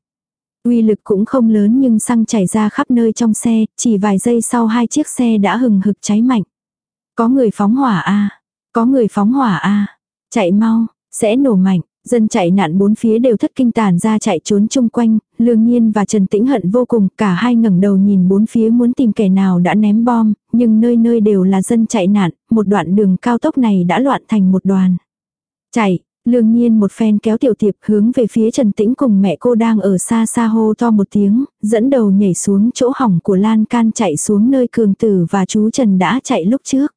Uy lực cũng không lớn nhưng xăng chảy ra khắp nơi trong xe, chỉ vài giây sau hai chiếc xe đã hừng hực cháy mạnh. Có người phóng hỏa a, có người phóng hỏa a. Chạy mau, sẽ nổ mạnh. Dân chạy nạn bốn phía đều thất kinh tàn ra chạy trốn chung quanh, Lương Nhiên và Trần Tĩnh Hận vô cùng, cả hai ngẩng đầu nhìn bốn phía muốn tìm kẻ nào đã ném bom, nhưng nơi nơi đều là dân chạy nạn, một đoạn đường cao tốc này đã loạn thành một đoàn. Chạy, Lương nhiên một phen kéo tiểu tiệp hướng về phía Trần Tĩnh cùng mẹ cô đang ở xa xa hô to một tiếng, dẫn đầu nhảy xuống chỗ hỏng của lan can chạy xuống nơi cường tử và chú Trần đã chạy lúc trước.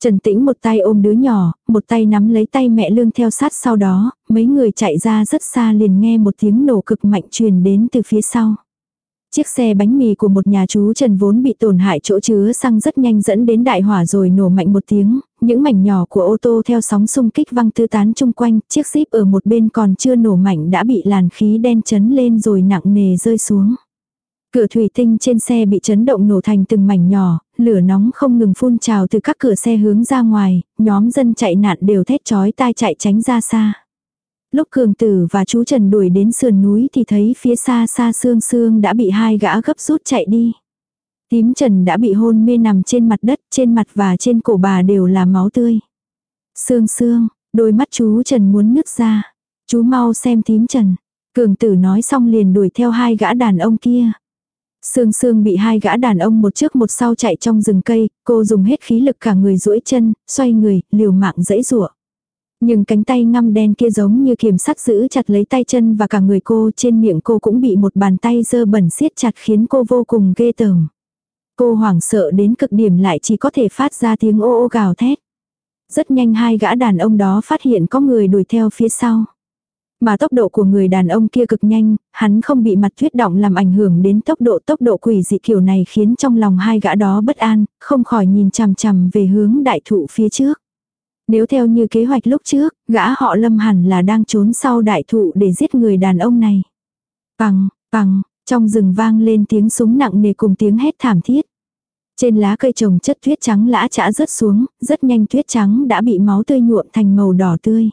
Trần Tĩnh một tay ôm đứa nhỏ, một tay nắm lấy tay mẹ Lương theo sát sau đó, mấy người chạy ra rất xa liền nghe một tiếng nổ cực mạnh truyền đến từ phía sau. Chiếc xe bánh mì của một nhà chú Trần vốn bị tổn hại chỗ chứa xăng rất nhanh dẫn đến đại hỏa rồi nổ mạnh một tiếng, những mảnh nhỏ của ô tô theo sóng xung kích văng tư tán chung quanh, chiếc xíp ở một bên còn chưa nổ mạnh đã bị làn khí đen chấn lên rồi nặng nề rơi xuống. Cửa thủy tinh trên xe bị chấn động nổ thành từng mảnh nhỏ, lửa nóng không ngừng phun trào từ các cửa xe hướng ra ngoài, nhóm dân chạy nạn đều thét chói tai chạy tránh ra xa. Lúc Cường Tử và chú Trần đuổi đến sườn núi thì thấy phía xa xa Sương Sương đã bị hai gã gấp rút chạy đi. Tím Trần đã bị hôn mê nằm trên mặt đất, trên mặt và trên cổ bà đều là máu tươi. Sương Sương, đôi mắt chú Trần muốn nứt ra. Chú mau xem Tím Trần. Cường Tử nói xong liền đuổi theo hai gã đàn ông kia. Sương Sương bị hai gã đàn ông một trước một sau chạy trong rừng cây, cô dùng hết khí lực cả người duỗi chân, xoay người, liều mạng dẫy rủa. Nhưng cánh tay ngăm đen kia giống như kiểm sắt giữ chặt lấy tay chân và cả người cô trên miệng cô cũng bị một bàn tay dơ bẩn siết chặt khiến cô vô cùng ghê tởm. Cô hoảng sợ đến cực điểm lại chỉ có thể phát ra tiếng ô ô gào thét. Rất nhanh hai gã đàn ông đó phát hiện có người đuổi theo phía sau. Mà tốc độ của người đàn ông kia cực nhanh, hắn không bị mặt tuyết động làm ảnh hưởng đến tốc độ tốc độ quỷ dị kiểu này khiến trong lòng hai gã đó bất an, không khỏi nhìn chằm chằm về hướng đại thụ phía trước. Nếu theo như kế hoạch lúc trước, gã họ lâm hẳn là đang trốn sau đại thụ để giết người đàn ông này. Bằng, bằng, trong rừng vang lên tiếng súng nặng nề cùng tiếng hét thảm thiết. Trên lá cây trồng chất tuyết trắng lã chã rớt xuống, rất nhanh tuyết trắng đã bị máu tươi nhuộm thành màu đỏ tươi.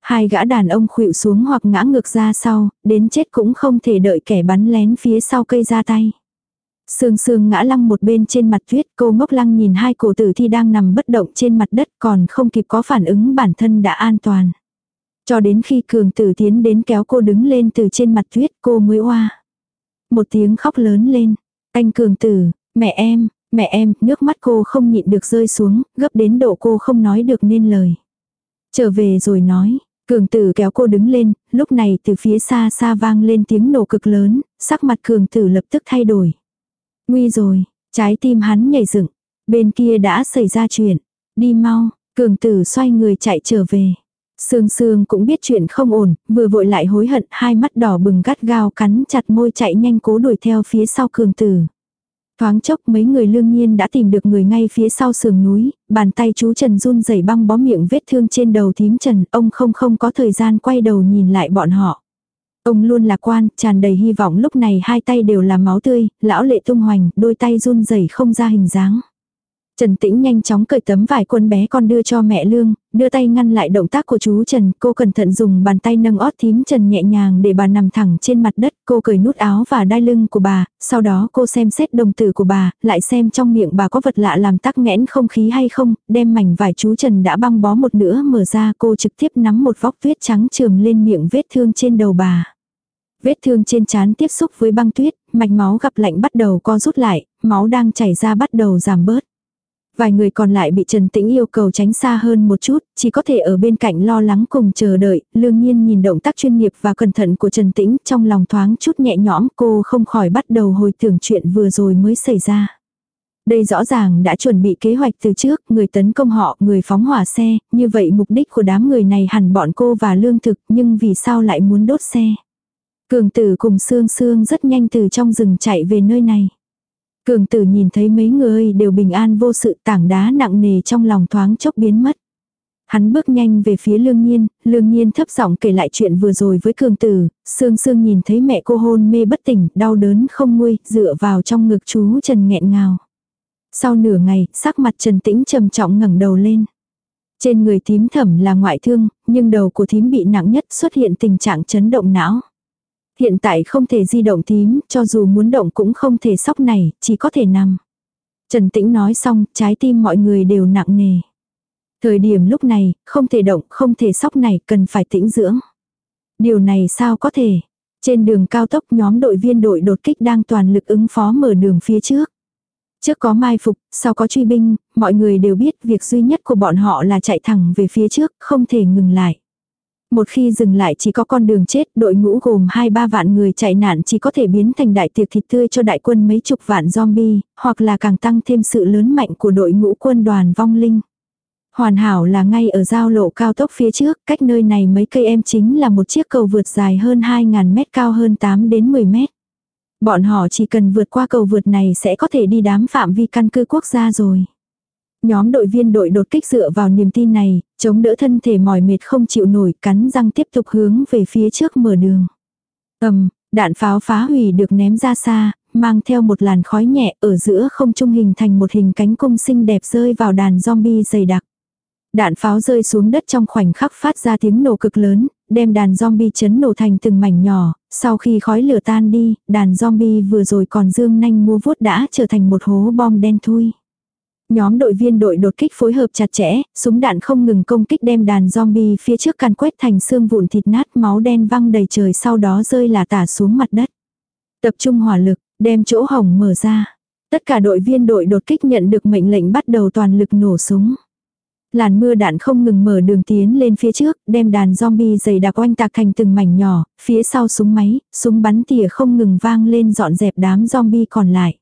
Hai gã đàn ông khuỵu xuống hoặc ngã ngược ra sau, đến chết cũng không thể đợi kẻ bắn lén phía sau cây ra tay. Sương sương ngã lăng một bên trên mặt tuyết cô ngốc lăng nhìn hai cổ tử thi đang nằm bất động trên mặt đất còn không kịp có phản ứng bản thân đã an toàn. Cho đến khi cường tử tiến đến kéo cô đứng lên từ trên mặt tuyết cô mới oa. Một tiếng khóc lớn lên. Anh cường tử, mẹ em, mẹ em, nước mắt cô không nhịn được rơi xuống, gấp đến độ cô không nói được nên lời. Trở về rồi nói, cường tử kéo cô đứng lên, lúc này từ phía xa xa vang lên tiếng nổ cực lớn, sắc mặt cường tử lập tức thay đổi. Nguy rồi, trái tim hắn nhảy dựng. Bên kia đã xảy ra chuyện. Đi mau, cường tử xoay người chạy trở về. Sương Sương cũng biết chuyện không ổn, vừa vội lại hối hận, hai mắt đỏ bừng gắt gao cắn chặt môi chạy nhanh cố đuổi theo phía sau cường tử. Thoáng chốc mấy người lương nhiên đã tìm được người ngay phía sau sườn núi, bàn tay chú Trần run rẩy băng bó miệng vết thương trên đầu thím Trần, ông không không có thời gian quay đầu nhìn lại bọn họ. Ông luôn lạc quan, tràn đầy hy vọng lúc này hai tay đều là máu tươi, lão lệ tung hoành, đôi tay run rẩy không ra hình dáng. Trần Tĩnh nhanh chóng cởi tấm vải quân bé con đưa cho mẹ Lương, đưa tay ngăn lại động tác của chú Trần, cô cẩn thận dùng bàn tay nâng ót thím Trần nhẹ nhàng để bà nằm thẳng trên mặt đất, cô cởi nút áo và đai lưng của bà, sau đó cô xem xét đồng tử của bà, lại xem trong miệng bà có vật lạ làm tắc nghẽn không khí hay không, đem mảnh vải chú Trần đã băng bó một nửa mở ra cô trực tiếp nắm một vóc tuyết trắng trườm lên miệng vết thương trên đầu bà. Vết thương trên trán tiếp xúc với băng tuyết, mạch máu gặp lạnh bắt đầu co rút lại, máu đang chảy ra bắt đầu giảm bớt. Vài người còn lại bị Trần Tĩnh yêu cầu tránh xa hơn một chút, chỉ có thể ở bên cạnh lo lắng cùng chờ đợi, lương nhiên nhìn động tác chuyên nghiệp và cẩn thận của Trần Tĩnh trong lòng thoáng chút nhẹ nhõm cô không khỏi bắt đầu hồi tưởng chuyện vừa rồi mới xảy ra. Đây rõ ràng đã chuẩn bị kế hoạch từ trước, người tấn công họ, người phóng hỏa xe, như vậy mục đích của đám người này hẳn bọn cô và lương thực, nhưng vì sao lại muốn đốt xe? Cường tử cùng Sương Sương rất nhanh từ trong rừng chạy về nơi này. Cường tử nhìn thấy mấy người đều bình an vô sự tảng đá nặng nề trong lòng thoáng chốc biến mất. Hắn bước nhanh về phía lương nhiên, lương nhiên thấp giọng kể lại chuyện vừa rồi với cường tử, sương sương nhìn thấy mẹ cô hôn mê bất tỉnh, đau đớn không nguôi, dựa vào trong ngực chú Trần nghẹn ngào. Sau nửa ngày, sắc mặt Trần Tĩnh trầm trọng ngẩng đầu lên. Trên người thím thẩm là ngoại thương, nhưng đầu của thím bị nặng nhất xuất hiện tình trạng chấn động não. Hiện tại không thể di động tím, cho dù muốn động cũng không thể sóc này, chỉ có thể nằm. Trần Tĩnh nói xong, trái tim mọi người đều nặng nề. Thời điểm lúc này, không thể động, không thể sóc này, cần phải tĩnh dưỡng. Điều này sao có thể? Trên đường cao tốc nhóm đội viên đội đột kích đang toàn lực ứng phó mở đường phía trước. Trước có mai phục, sau có truy binh, mọi người đều biết việc duy nhất của bọn họ là chạy thẳng về phía trước, không thể ngừng lại một khi dừng lại chỉ có con đường chết, đội ngũ gồm 2-3 vạn người chạy nạn chỉ có thể biến thành đại tiệc thịt tươi cho đại quân mấy chục vạn zombie, hoặc là càng tăng thêm sự lớn mạnh của đội ngũ quân đoàn vong linh. Hoàn hảo là ngay ở giao lộ cao tốc phía trước, cách nơi này mấy cây em chính là một chiếc cầu vượt dài hơn 2.000 mét cao hơn 8 đến 10 mét. Bọn họ chỉ cần vượt qua cầu vượt này sẽ có thể đi đám phạm vi căn cứ quốc gia rồi. Nhóm đội viên đội đột kích dựa vào niềm tin này, chống đỡ thân thể mỏi mệt không chịu nổi cắn răng tiếp tục hướng về phía trước mở đường. ầm đạn pháo phá hủy được ném ra xa, mang theo một làn khói nhẹ ở giữa không trung hình thành một hình cánh cung xinh đẹp rơi vào đàn zombie dày đặc. Đạn pháo rơi xuống đất trong khoảnh khắc phát ra tiếng nổ cực lớn, đem đàn zombie chấn nổ thành từng mảnh nhỏ, sau khi khói lửa tan đi, đàn zombie vừa rồi còn dương nanh mua vuốt đã trở thành một hố bom đen thui. Nhóm đội viên đội đột kích phối hợp chặt chẽ, súng đạn không ngừng công kích đem đàn zombie phía trước càn quét thành xương vụn thịt nát máu đen văng đầy trời sau đó rơi là tả xuống mặt đất. Tập trung hỏa lực, đem chỗ hỏng mở ra. Tất cả đội viên đội đột kích nhận được mệnh lệnh bắt đầu toàn lực nổ súng. Làn mưa đạn không ngừng mở đường tiến lên phía trước, đem đàn zombie dày đặc oanh tạc thành từng mảnh nhỏ, phía sau súng máy, súng bắn tỉa không ngừng vang lên dọn dẹp đám zombie còn lại.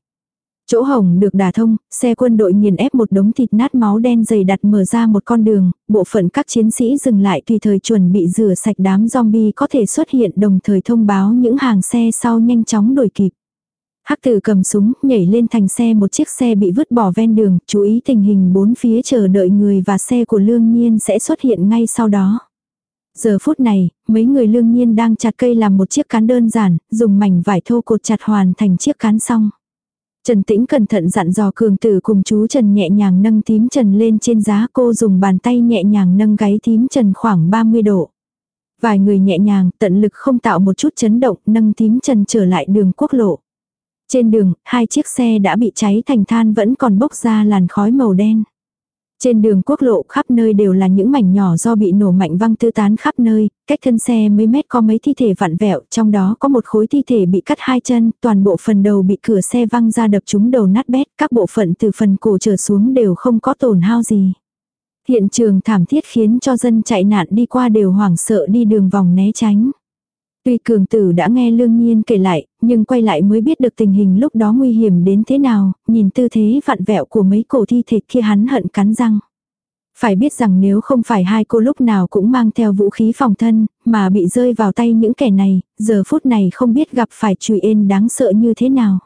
Chỗ hồng được đả thông, xe quân đội nghiền ép một đống thịt nát máu đen dày đặt mở ra một con đường, bộ phận các chiến sĩ dừng lại tùy thời chuẩn bị rửa sạch đám zombie có thể xuất hiện đồng thời thông báo những hàng xe sau nhanh chóng đổi kịp. Hắc tử cầm súng, nhảy lên thành xe một chiếc xe bị vứt bỏ ven đường, chú ý tình hình bốn phía chờ đợi người và xe của lương nhiên sẽ xuất hiện ngay sau đó. Giờ phút này, mấy người lương nhiên đang chặt cây làm một chiếc cán đơn giản, dùng mảnh vải thô cột chặt hoàn thành chiếc cán xong. Trần Tĩnh cẩn thận dặn dò cường tử cùng chú Trần nhẹ nhàng nâng tím Trần lên trên giá cô dùng bàn tay nhẹ nhàng nâng gáy tím Trần khoảng 30 độ. Vài người nhẹ nhàng tận lực không tạo một chút chấn động nâng tím Trần trở lại đường quốc lộ. Trên đường, hai chiếc xe đã bị cháy thành than vẫn còn bốc ra làn khói màu đen. Trên đường quốc lộ khắp nơi đều là những mảnh nhỏ do bị nổ mạnh văng tư tán khắp nơi, cách thân xe mấy mét có mấy thi thể vặn vẹo, trong đó có một khối thi thể bị cắt hai chân, toàn bộ phần đầu bị cửa xe văng ra đập trúng đầu nát bét, các bộ phận từ phần cổ trở xuống đều không có tổn hao gì. Hiện trường thảm thiết khiến cho dân chạy nạn đi qua đều hoảng sợ đi đường vòng né tránh. Tuy cường tử đã nghe lương nhiên kể lại, nhưng quay lại mới biết được tình hình lúc đó nguy hiểm đến thế nào, nhìn tư thế vặn vẹo của mấy cổ thi thể kia hắn hận cắn răng. Phải biết rằng nếu không phải hai cô lúc nào cũng mang theo vũ khí phòng thân, mà bị rơi vào tay những kẻ này, giờ phút này không biết gặp phải chùi ên đáng sợ như thế nào.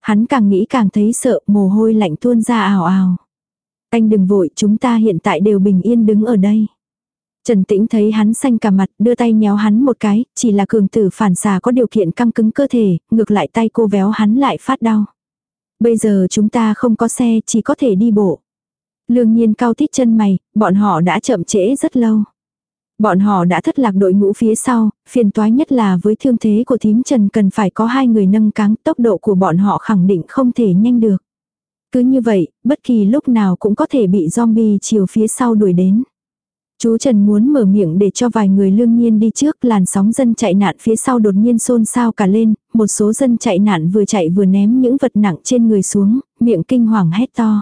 Hắn càng nghĩ càng thấy sợ, mồ hôi lạnh tuôn ra ào ào. Anh đừng vội, chúng ta hiện tại đều bình yên đứng ở đây. Trần Tĩnh thấy hắn xanh cả mặt, đưa tay nhéo hắn một cái, chỉ là cường tử phản xạ có điều kiện căng cứng cơ thể, ngược lại tay cô véo hắn lại phát đau. Bây giờ chúng ta không có xe, chỉ có thể đi bộ. Lương nhiên cao tít chân mày, bọn họ đã chậm trễ rất lâu. Bọn họ đã thất lạc đội ngũ phía sau, phiền toái nhất là với thương thế của thím Trần cần phải có hai người nâng cáng tốc độ của bọn họ khẳng định không thể nhanh được. Cứ như vậy, bất kỳ lúc nào cũng có thể bị zombie chiều phía sau đuổi đến. Chú Trần muốn mở miệng để cho vài người lương nhiên đi trước làn sóng dân chạy nạn phía sau đột nhiên xôn xao cả lên, một số dân chạy nạn vừa chạy vừa ném những vật nặng trên người xuống, miệng kinh hoàng hét to.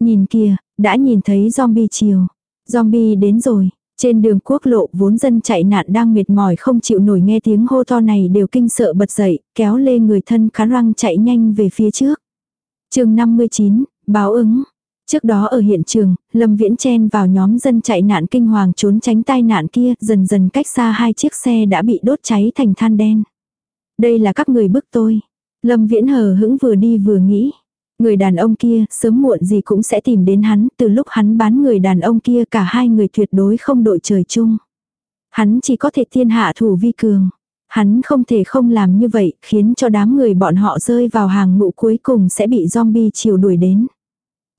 Nhìn kìa, đã nhìn thấy zombie chiều. Zombie đến rồi. Trên đường quốc lộ vốn dân chạy nạn đang mệt mỏi không chịu nổi nghe tiếng hô to này đều kinh sợ bật dậy, kéo lê người thân khá răng chạy nhanh về phía trước. chương 59, báo ứng, Trước đó ở hiện trường, Lâm Viễn chen vào nhóm dân chạy nạn kinh hoàng trốn tránh tai nạn kia, dần dần cách xa hai chiếc xe đã bị đốt cháy thành than đen. Đây là các người bức tôi. Lâm Viễn hờ hững vừa đi vừa nghĩ. Người đàn ông kia sớm muộn gì cũng sẽ tìm đến hắn, từ lúc hắn bán người đàn ông kia cả hai người tuyệt đối không đội trời chung. Hắn chỉ có thể thiên hạ thủ vi cường. Hắn không thể không làm như vậy, khiến cho đám người bọn họ rơi vào hàng ngũ cuối cùng sẽ bị zombie chiều đuổi đến.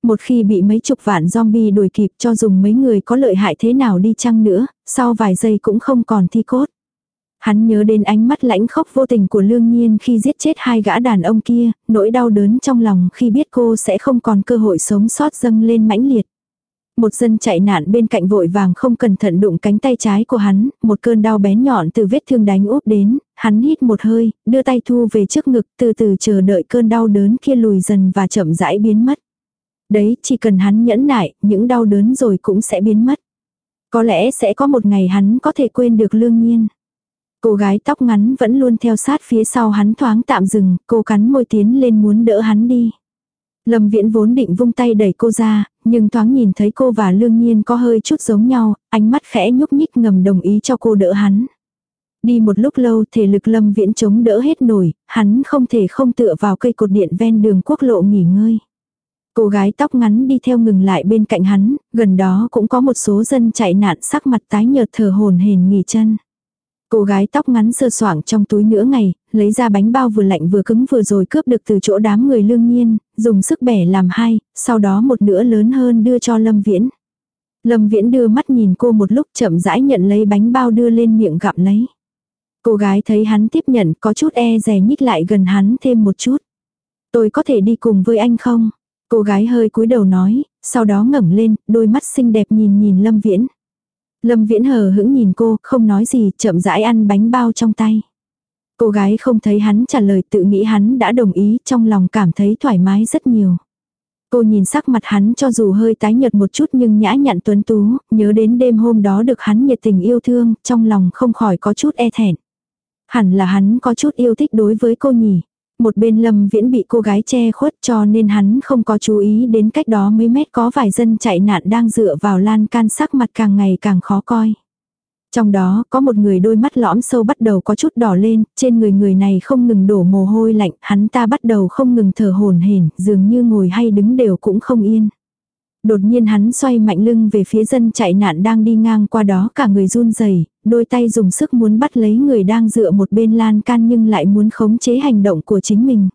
Một khi bị mấy chục vạn zombie đuổi kịp cho dùng mấy người có lợi hại thế nào đi chăng nữa, sau vài giây cũng không còn thi cốt. Hắn nhớ đến ánh mắt lãnh khốc vô tình của lương nhiên khi giết chết hai gã đàn ông kia, nỗi đau đớn trong lòng khi biết cô sẽ không còn cơ hội sống sót dâng lên mãnh liệt. Một dân chạy nạn bên cạnh vội vàng không cẩn thận đụng cánh tay trái của hắn, một cơn đau bén nhọn từ vết thương đánh úp đến, hắn hít một hơi, đưa tay thu về trước ngực từ từ chờ đợi cơn đau đớn kia lùi dần và chậm rãi biến mất. Đấy, chỉ cần hắn nhẫn nại, những đau đớn rồi cũng sẽ biến mất. Có lẽ sẽ có một ngày hắn có thể quên được lương nhiên. Cô gái tóc ngắn vẫn luôn theo sát phía sau hắn thoáng tạm dừng, cô cắn môi tiến lên muốn đỡ hắn đi. Lâm Viễn vốn định vung tay đẩy cô ra, nhưng thoáng nhìn thấy cô và Lương Nhiên có hơi chút giống nhau, ánh mắt khẽ nhúc nhích ngầm đồng ý cho cô đỡ hắn. Đi một lúc lâu thể lực Lâm Viễn chống đỡ hết nổi, hắn không thể không tựa vào cây cột điện ven đường quốc lộ nghỉ ngơi. Cô gái tóc ngắn đi theo ngừng lại bên cạnh hắn, gần đó cũng có một số dân chạy nạn sắc mặt tái nhợt thở hồn hển nghỉ chân. Cô gái tóc ngắn sơ soảng trong túi nửa ngày, lấy ra bánh bao vừa lạnh vừa cứng vừa rồi cướp được từ chỗ đám người lương nhiên, dùng sức bẻ làm hai, sau đó một nửa lớn hơn đưa cho Lâm Viễn. Lâm Viễn đưa mắt nhìn cô một lúc chậm rãi nhận lấy bánh bao đưa lên miệng gặm lấy. Cô gái thấy hắn tiếp nhận có chút e rè nhích lại gần hắn thêm một chút. Tôi có thể đi cùng với anh không? Cô gái hơi cúi đầu nói, sau đó ngẩng lên, đôi mắt xinh đẹp nhìn nhìn Lâm Viễn. Lâm Viễn hờ hững nhìn cô, không nói gì, chậm rãi ăn bánh bao trong tay. Cô gái không thấy hắn trả lời tự nghĩ hắn đã đồng ý, trong lòng cảm thấy thoải mái rất nhiều. Cô nhìn sắc mặt hắn cho dù hơi tái nhợt một chút nhưng nhã nhặn tuấn tú, nhớ đến đêm hôm đó được hắn nhiệt tình yêu thương, trong lòng không khỏi có chút e thẹn. Hẳn là hắn có chút yêu thích đối với cô nhỉ một bên Lâm Viễn bị cô gái che khuất cho nên hắn không có chú ý đến cách đó mấy mét có vài dân chạy nạn đang dựa vào lan can sắc mặt càng ngày càng khó coi. Trong đó có một người đôi mắt lõm sâu bắt đầu có chút đỏ lên, trên người người này không ngừng đổ mồ hôi lạnh, hắn ta bắt đầu không ngừng thở hồn hển, dường như ngồi hay đứng đều cũng không yên. Đột nhiên hắn xoay mạnh lưng về phía dân chạy nạn đang đi ngang qua đó cả người run rẩy, đôi tay dùng sức muốn bắt lấy người đang dựa một bên lan can nhưng lại muốn khống chế hành động của chính mình.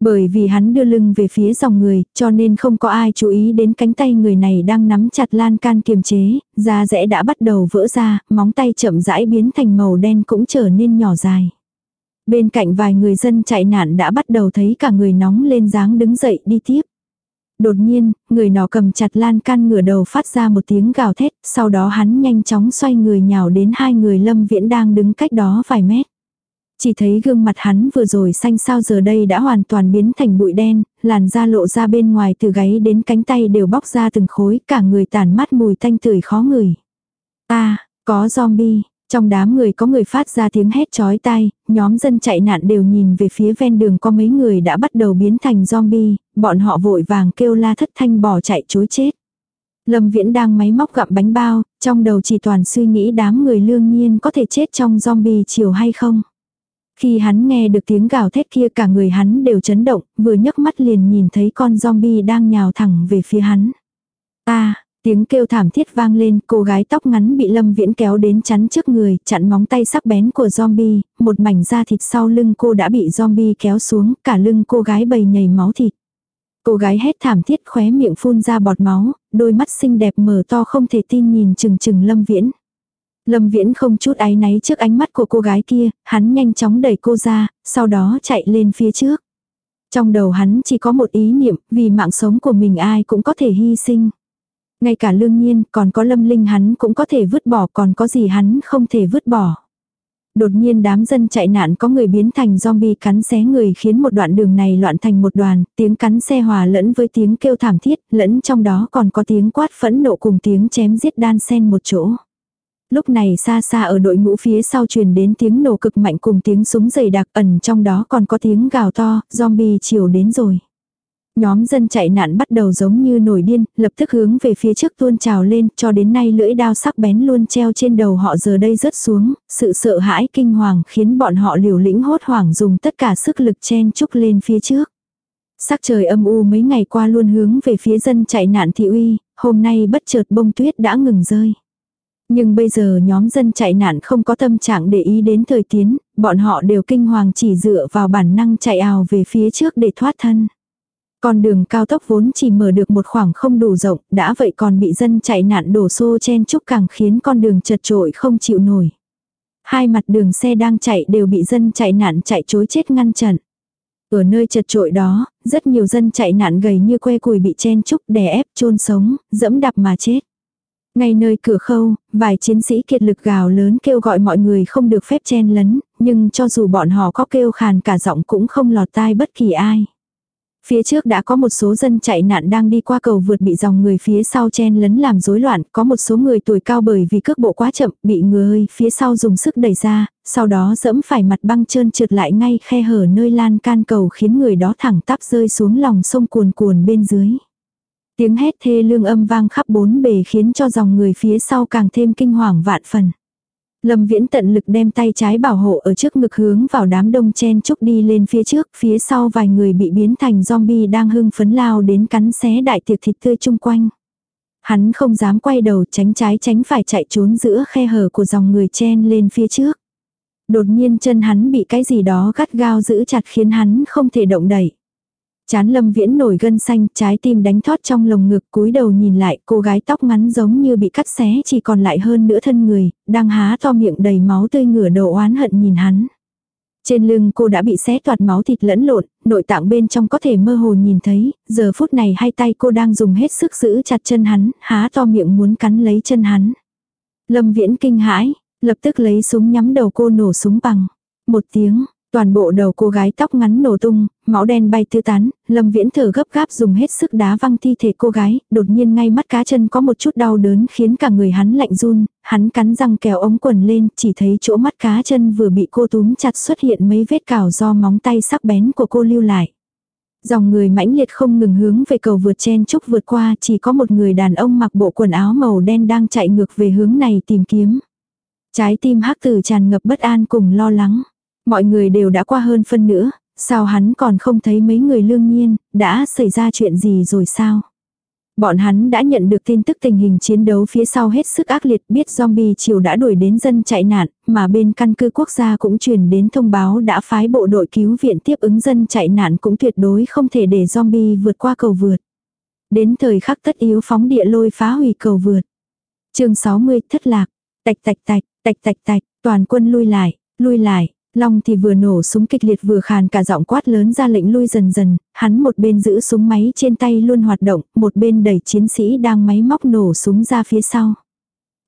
Bởi vì hắn đưa lưng về phía dòng người, cho nên không có ai chú ý đến cánh tay người này đang nắm chặt lan can kiềm chế, da rẽ đã bắt đầu vỡ ra, móng tay chậm rãi biến thành màu đen cũng trở nên nhỏ dài. Bên cạnh vài người dân chạy nạn đã bắt đầu thấy cả người nóng lên dáng đứng dậy đi tiếp. Đột nhiên, người nó cầm chặt lan can ngửa đầu phát ra một tiếng gào thét, sau đó hắn nhanh chóng xoay người nhào đến hai người lâm viễn đang đứng cách đó vài mét. Chỉ thấy gương mặt hắn vừa rồi xanh sao giờ đây đã hoàn toàn biến thành bụi đen, làn da lộ ra bên ngoài từ gáy đến cánh tay đều bóc ra từng khối, cả người tàn mát mùi thanh tưởi khó ngửi. a có zombie, trong đám người có người phát ra tiếng hét chói tai, nhóm dân chạy nạn đều nhìn về phía ven đường có mấy người đã bắt đầu biến thành zombie, bọn họ vội vàng kêu la thất thanh bỏ chạy chối chết. Lâm Viễn đang máy móc gặm bánh bao, trong đầu chỉ toàn suy nghĩ đám người lương nhiên có thể chết trong zombie chiều hay không. Khi hắn nghe được tiếng gào thét kia cả người hắn đều chấn động, vừa nhấc mắt liền nhìn thấy con zombie đang nhào thẳng về phía hắn. Ta, à, Tiếng kêu thảm thiết vang lên, cô gái tóc ngắn bị Lâm Viễn kéo đến chắn trước người, chặn móng tay sắc bén của zombie, một mảnh da thịt sau lưng cô đã bị zombie kéo xuống, cả lưng cô gái bầy nhầy máu thịt. Cô gái hét thảm thiết khóe miệng phun ra bọt máu, đôi mắt xinh đẹp mở to không thể tin nhìn chừng chừng Lâm Viễn. Lâm Viễn không chút áy náy trước ánh mắt của cô gái kia, hắn nhanh chóng đẩy cô ra, sau đó chạy lên phía trước. Trong đầu hắn chỉ có một ý niệm, vì mạng sống của mình ai cũng có thể hy sinh. Ngay cả lương nhiên còn có lâm linh hắn cũng có thể vứt bỏ còn có gì hắn không thể vứt bỏ. Đột nhiên đám dân chạy nạn có người biến thành zombie cắn xé người khiến một đoạn đường này loạn thành một đoàn, tiếng cắn xe hòa lẫn với tiếng kêu thảm thiết, lẫn trong đó còn có tiếng quát phẫn nộ cùng tiếng chém giết đan sen một chỗ. Lúc này xa xa ở đội ngũ phía sau truyền đến tiếng nổ cực mạnh cùng tiếng súng dày đặc ẩn trong đó còn có tiếng gào to, zombie chiều đến rồi. Nhóm dân chạy nạn bắt đầu giống như nổi điên, lập tức hướng về phía trước tuôn trào lên, cho đến nay lưỡi đao sắc bén luôn treo trên đầu họ giờ đây rớt xuống, sự sợ hãi kinh hoàng khiến bọn họ liều lĩnh hốt hoảng dùng tất cả sức lực chen chúc lên phía trước. Sắc trời âm u mấy ngày qua luôn hướng về phía dân chạy nạn thị uy, hôm nay bất chợt bông tuyết đã ngừng rơi. Nhưng bây giờ nhóm dân chạy nạn không có tâm trạng để ý đến thời tiến, bọn họ đều kinh hoàng chỉ dựa vào bản năng chạy ào về phía trước để thoát thân. Con đường cao tốc vốn chỉ mở được một khoảng không đủ rộng, đã vậy còn bị dân chạy nạn đổ xô chen chúc càng khiến con đường chật trội không chịu nổi. Hai mặt đường xe đang chạy đều bị dân chạy nạn chạy chối chết ngăn chặn. Ở nơi chật trội đó, rất nhiều dân chạy nạn gầy như que cùi bị chen chúc đè ép chôn sống, dẫm đạp mà chết. Ngay nơi cửa khâu, vài chiến sĩ kiệt lực gào lớn kêu gọi mọi người không được phép chen lấn, nhưng cho dù bọn họ có kêu khàn cả giọng cũng không lọt tai bất kỳ ai. Phía trước đã có một số dân chạy nạn đang đi qua cầu vượt bị dòng người phía sau chen lấn làm rối loạn, có một số người tuổi cao bởi vì cước bộ quá chậm, bị người phía sau dùng sức đẩy ra, sau đó dẫm phải mặt băng trơn trượt lại ngay khe hở nơi lan can cầu khiến người đó thẳng tắp rơi xuống lòng sông cuồn cuồn bên dưới. Tiếng hét thê lương âm vang khắp bốn bề khiến cho dòng người phía sau càng thêm kinh hoàng vạn phần. Lâm Viễn tận lực đem tay trái bảo hộ ở trước ngực hướng vào đám đông chen chúc đi lên phía trước, phía sau vài người bị biến thành zombie đang hưng phấn lao đến cắn xé đại tiệc thịt tươi chung quanh. Hắn không dám quay đầu tránh trái tránh phải chạy trốn giữa khe hở của dòng người chen lên phía trước. Đột nhiên chân hắn bị cái gì đó gắt gao giữ chặt khiến hắn không thể động đẩy. Chán lâm viễn nổi gân xanh, trái tim đánh thót trong lồng ngực cúi đầu nhìn lại, cô gái tóc ngắn giống như bị cắt xé chỉ còn lại hơn nửa thân người, đang há to miệng đầy máu tươi ngửa đầu oán hận nhìn hắn. Trên lưng cô đã bị xé toạt máu thịt lẫn lộn, nội tạng bên trong có thể mơ hồ nhìn thấy, giờ phút này hai tay cô đang dùng hết sức giữ chặt chân hắn, há to miệng muốn cắn lấy chân hắn. Lâm viễn kinh hãi, lập tức lấy súng nhắm đầu cô nổ súng bằng. Một tiếng, Toàn bộ đầu cô gái tóc ngắn nổ tung, máu đen bay tứ tán, Lâm Viễn thở gấp gáp dùng hết sức đá văng thi thể cô gái, đột nhiên ngay mắt cá chân có một chút đau đớn khiến cả người hắn lạnh run, hắn cắn răng kéo ống quần lên, chỉ thấy chỗ mắt cá chân vừa bị cô túm chặt xuất hiện mấy vết cào do móng tay sắc bén của cô lưu lại. Dòng người mãnh liệt không ngừng hướng về cầu vượt chen chúc vượt qua, chỉ có một người đàn ông mặc bộ quần áo màu đen đang chạy ngược về hướng này tìm kiếm. Trái tim hắc tử tràn ngập bất an cùng lo lắng. Mọi người đều đã qua hơn phân nữa, sao hắn còn không thấy mấy người lương nhiên, đã xảy ra chuyện gì rồi sao? Bọn hắn đã nhận được tin tức tình hình chiến đấu phía sau hết sức ác liệt biết zombie chiều đã đuổi đến dân chạy nạn, mà bên căn cứ quốc gia cũng truyền đến thông báo đã phái bộ đội cứu viện tiếp ứng dân chạy nạn cũng tuyệt đối không thể để zombie vượt qua cầu vượt. Đến thời khắc tất yếu phóng địa lôi phá hủy cầu vượt. chương 60 thất lạc, tạch tạch tạch, tạch tạch tạch, toàn quân lui lại, lui lại, Long thì vừa nổ súng kịch liệt vừa khàn cả giọng quát lớn ra lệnh lui dần dần, hắn một bên giữ súng máy trên tay luôn hoạt động, một bên đẩy chiến sĩ đang máy móc nổ súng ra phía sau.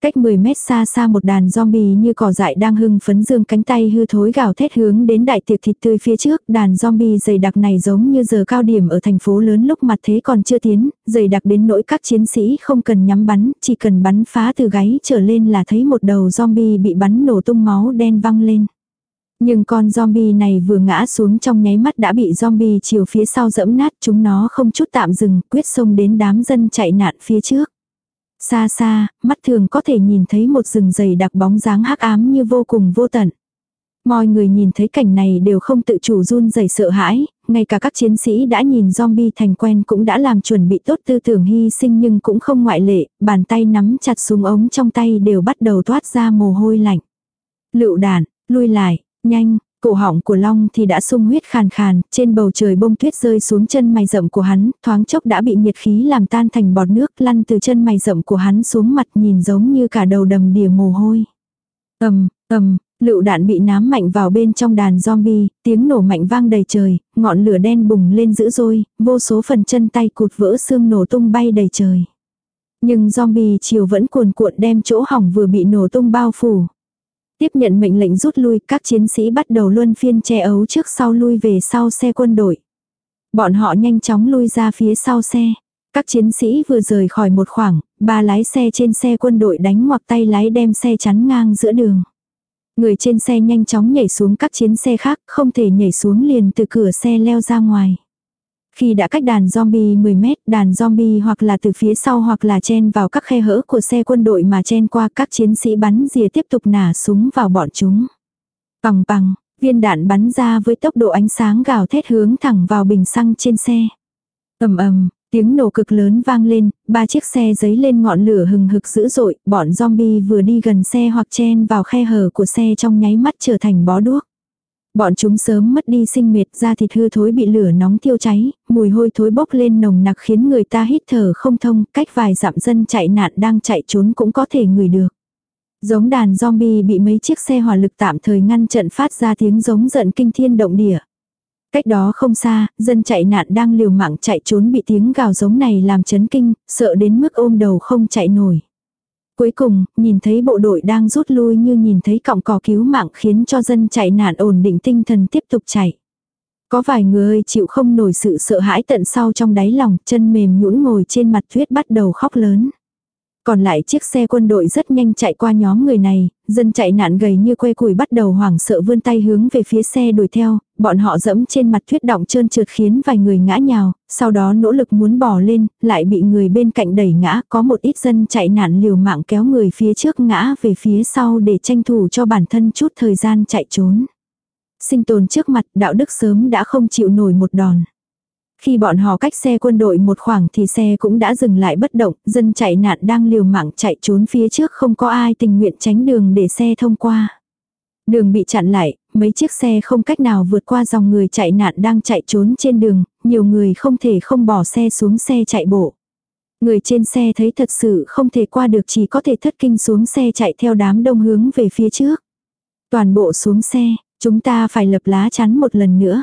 Cách 10 mét xa xa một đàn zombie như cỏ dại đang hưng phấn dương cánh tay hư thối gào thét hướng đến đại tiệc thịt tươi phía trước, đàn zombie dày đặc này giống như giờ cao điểm ở thành phố lớn lúc mặt thế còn chưa tiến, dày đặc đến nỗi các chiến sĩ không cần nhắm bắn, chỉ cần bắn phá từ gáy trở lên là thấy một đầu zombie bị bắn nổ tung máu đen văng lên. Nhưng con zombie này vừa ngã xuống trong nháy mắt đã bị zombie chiều phía sau dẫm nát chúng nó không chút tạm dừng quyết xông đến đám dân chạy nạn phía trước. Xa xa, mắt thường có thể nhìn thấy một rừng dày đặc bóng dáng hắc ám như vô cùng vô tận. Mọi người nhìn thấy cảnh này đều không tự chủ run rẩy sợ hãi, ngay cả các chiến sĩ đã nhìn zombie thành quen cũng đã làm chuẩn bị tốt tư tưởng hy sinh nhưng cũng không ngoại lệ, bàn tay nắm chặt súng ống trong tay đều bắt đầu toát ra mồ hôi lạnh. Lựu đạn, lui lại, Nhanh, cổ họng của Long thì đã sung huyết khàn khàn, trên bầu trời bông tuyết rơi xuống chân mày rậm của hắn, thoáng chốc đã bị nhiệt khí làm tan thành bọt nước lăn từ chân mày rậm của hắn xuống mặt nhìn giống như cả đầu đầm đìa mồ hôi. ầm ầm lựu đạn bị nám mạnh vào bên trong đàn zombie, tiếng nổ mạnh vang đầy trời, ngọn lửa đen bùng lên dữ dội, vô số phần chân tay cụt vỡ xương nổ tung bay đầy trời. Nhưng zombie chiều vẫn cuồn cuộn đem chỗ hỏng vừa bị nổ tung bao phủ. Tiếp nhận mệnh lệnh rút lui, các chiến sĩ bắt đầu luân phiên che ấu trước sau lui về sau xe quân đội. Bọn họ nhanh chóng lui ra phía sau xe. Các chiến sĩ vừa rời khỏi một khoảng, ba lái xe trên xe quân đội đánh ngoặc tay lái đem xe chắn ngang giữa đường. Người trên xe nhanh chóng nhảy xuống các chiến xe khác, không thể nhảy xuống liền từ cửa xe leo ra ngoài. Khi đã cách đàn zombie 10 mét, đàn zombie hoặc là từ phía sau hoặc là chen vào các khe hỡ của xe quân đội mà chen qua các chiến sĩ bắn rìa tiếp tục nả súng vào bọn chúng. Bằng bằng, viên đạn bắn ra với tốc độ ánh sáng gào thét hướng thẳng vào bình xăng trên xe. ầm ầm, tiếng nổ cực lớn vang lên, ba chiếc xe giấy lên ngọn lửa hừng hực dữ dội, bọn zombie vừa đi gần xe hoặc chen vào khe hở của xe trong nháy mắt trở thành bó đuốc. Bọn chúng sớm mất đi sinh mệt da thịt hư thối bị lửa nóng thiêu cháy, mùi hôi thối bốc lên nồng nặc khiến người ta hít thở không thông, cách vài dặm dân chạy nạn đang chạy trốn cũng có thể ngửi được. Giống đàn zombie bị mấy chiếc xe hỏa lực tạm thời ngăn trận phát ra tiếng giống giận kinh thiên động địa. Cách đó không xa, dân chạy nạn đang liều mạng chạy trốn bị tiếng gào giống này làm chấn kinh, sợ đến mức ôm đầu không chạy nổi. Cuối cùng, nhìn thấy bộ đội đang rút lui như nhìn thấy cọng cỏ cứu mạng khiến cho dân chạy nạn ổn định tinh thần tiếp tục chạy. Có vài người chịu không nổi sự sợ hãi tận sau trong đáy lòng, chân mềm nhũn ngồi trên mặt tuyết bắt đầu khóc lớn. Còn lại chiếc xe quân đội rất nhanh chạy qua nhóm người này, dân chạy nạn gầy như que củi bắt đầu hoảng sợ vươn tay hướng về phía xe đuổi theo, bọn họ dẫm trên mặt tuyết động trơn trượt khiến vài người ngã nhào, sau đó nỗ lực muốn bỏ lên, lại bị người bên cạnh đẩy ngã, có một ít dân chạy nạn liều mạng kéo người phía trước ngã về phía sau để tranh thủ cho bản thân chút thời gian chạy trốn. Sinh tồn trước mặt đạo đức sớm đã không chịu nổi một đòn. Khi bọn họ cách xe quân đội một khoảng thì xe cũng đã dừng lại bất động, dân chạy nạn đang liều mạng chạy trốn phía trước không có ai tình nguyện tránh đường để xe thông qua. Đường bị chặn lại, mấy chiếc xe không cách nào vượt qua dòng người chạy nạn đang chạy trốn trên đường, nhiều người không thể không bỏ xe xuống xe chạy bộ. Người trên xe thấy thật sự không thể qua được chỉ có thể thất kinh xuống xe chạy theo đám đông hướng về phía trước. Toàn bộ xuống xe, chúng ta phải lập lá chắn một lần nữa.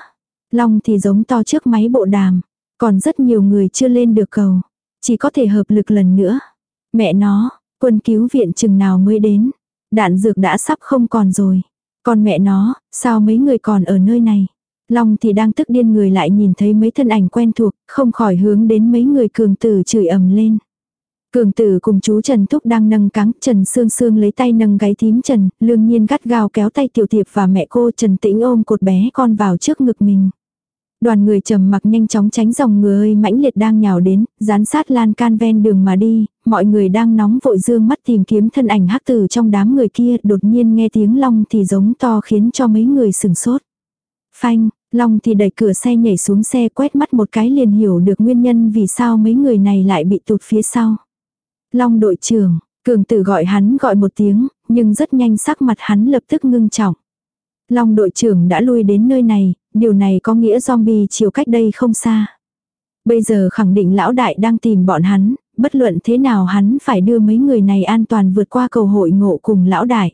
Long thì giống to trước máy bộ đàm. Còn rất nhiều người chưa lên được cầu. Chỉ có thể hợp lực lần nữa. Mẹ nó, quân cứu viện chừng nào mới đến. Đạn dược đã sắp không còn rồi. Còn mẹ nó, sao mấy người còn ở nơi này? Long thì đang tức điên người lại nhìn thấy mấy thân ảnh quen thuộc, không khỏi hướng đến mấy người cường tử chửi ầm lên. Cường tử cùng chú Trần Thúc đang nâng cáng, Trần Sương Sương lấy tay nâng gáy thím Trần, lương nhiên gắt gao kéo tay tiểu thiệp và mẹ cô Trần Tĩnh ôm cột bé con vào trước ngực mình. Đoàn người trầm mặc nhanh chóng tránh dòng người mãnh liệt đang nhào đến, dán sát lan can ven đường mà đi, mọi người đang nóng vội dương mắt tìm kiếm thân ảnh hắc tử trong đám người kia, đột nhiên nghe tiếng long thì giống to khiến cho mấy người sừng sốt. Phanh, long thì đẩy cửa xe nhảy xuống xe quét mắt một cái liền hiểu được nguyên nhân vì sao mấy người này lại bị tụt phía sau. Long đội trưởng, cường tử gọi hắn gọi một tiếng, nhưng rất nhanh sắc mặt hắn lập tức ngưng trọng. Long đội trưởng đã lui đến nơi này, điều này có nghĩa zombie chiều cách đây không xa. Bây giờ khẳng định lão đại đang tìm bọn hắn, bất luận thế nào hắn phải đưa mấy người này an toàn vượt qua cầu hội ngộ cùng lão đại.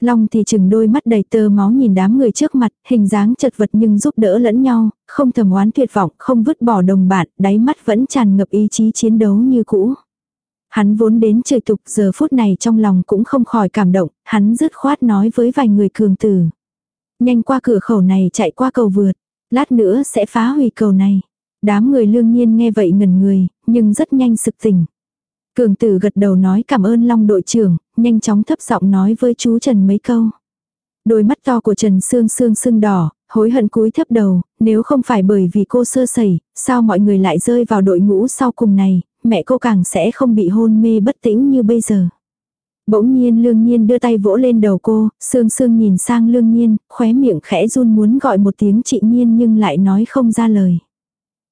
Long thì chừng đôi mắt đầy tơ máu nhìn đám người trước mặt, hình dáng chật vật nhưng giúp đỡ lẫn nhau, không thầm oán tuyệt vọng, không vứt bỏ đồng bạn, đáy mắt vẫn tràn ngập ý chí chiến đấu như cũ. Hắn vốn đến trời tục giờ phút này trong lòng cũng không khỏi cảm động, hắn dứt khoát nói với vài người cường tử. Nhanh qua cửa khẩu này chạy qua cầu vượt, lát nữa sẽ phá hủy cầu này. Đám người lương nhiên nghe vậy ngần người, nhưng rất nhanh sực tỉnh. Cường tử gật đầu nói cảm ơn Long đội trưởng, nhanh chóng thấp giọng nói với chú Trần mấy câu. Đôi mắt to của Trần Sương Sương sưng đỏ, hối hận cúi thấp đầu, nếu không phải bởi vì cô sơ sẩy, sao mọi người lại rơi vào đội ngũ sau cùng này, mẹ cô càng sẽ không bị hôn mê bất tĩnh như bây giờ. Bỗng nhiên lương nhiên đưa tay vỗ lên đầu cô, sương sương nhìn sang lương nhiên, khóe miệng khẽ run muốn gọi một tiếng chị nhiên nhưng lại nói không ra lời.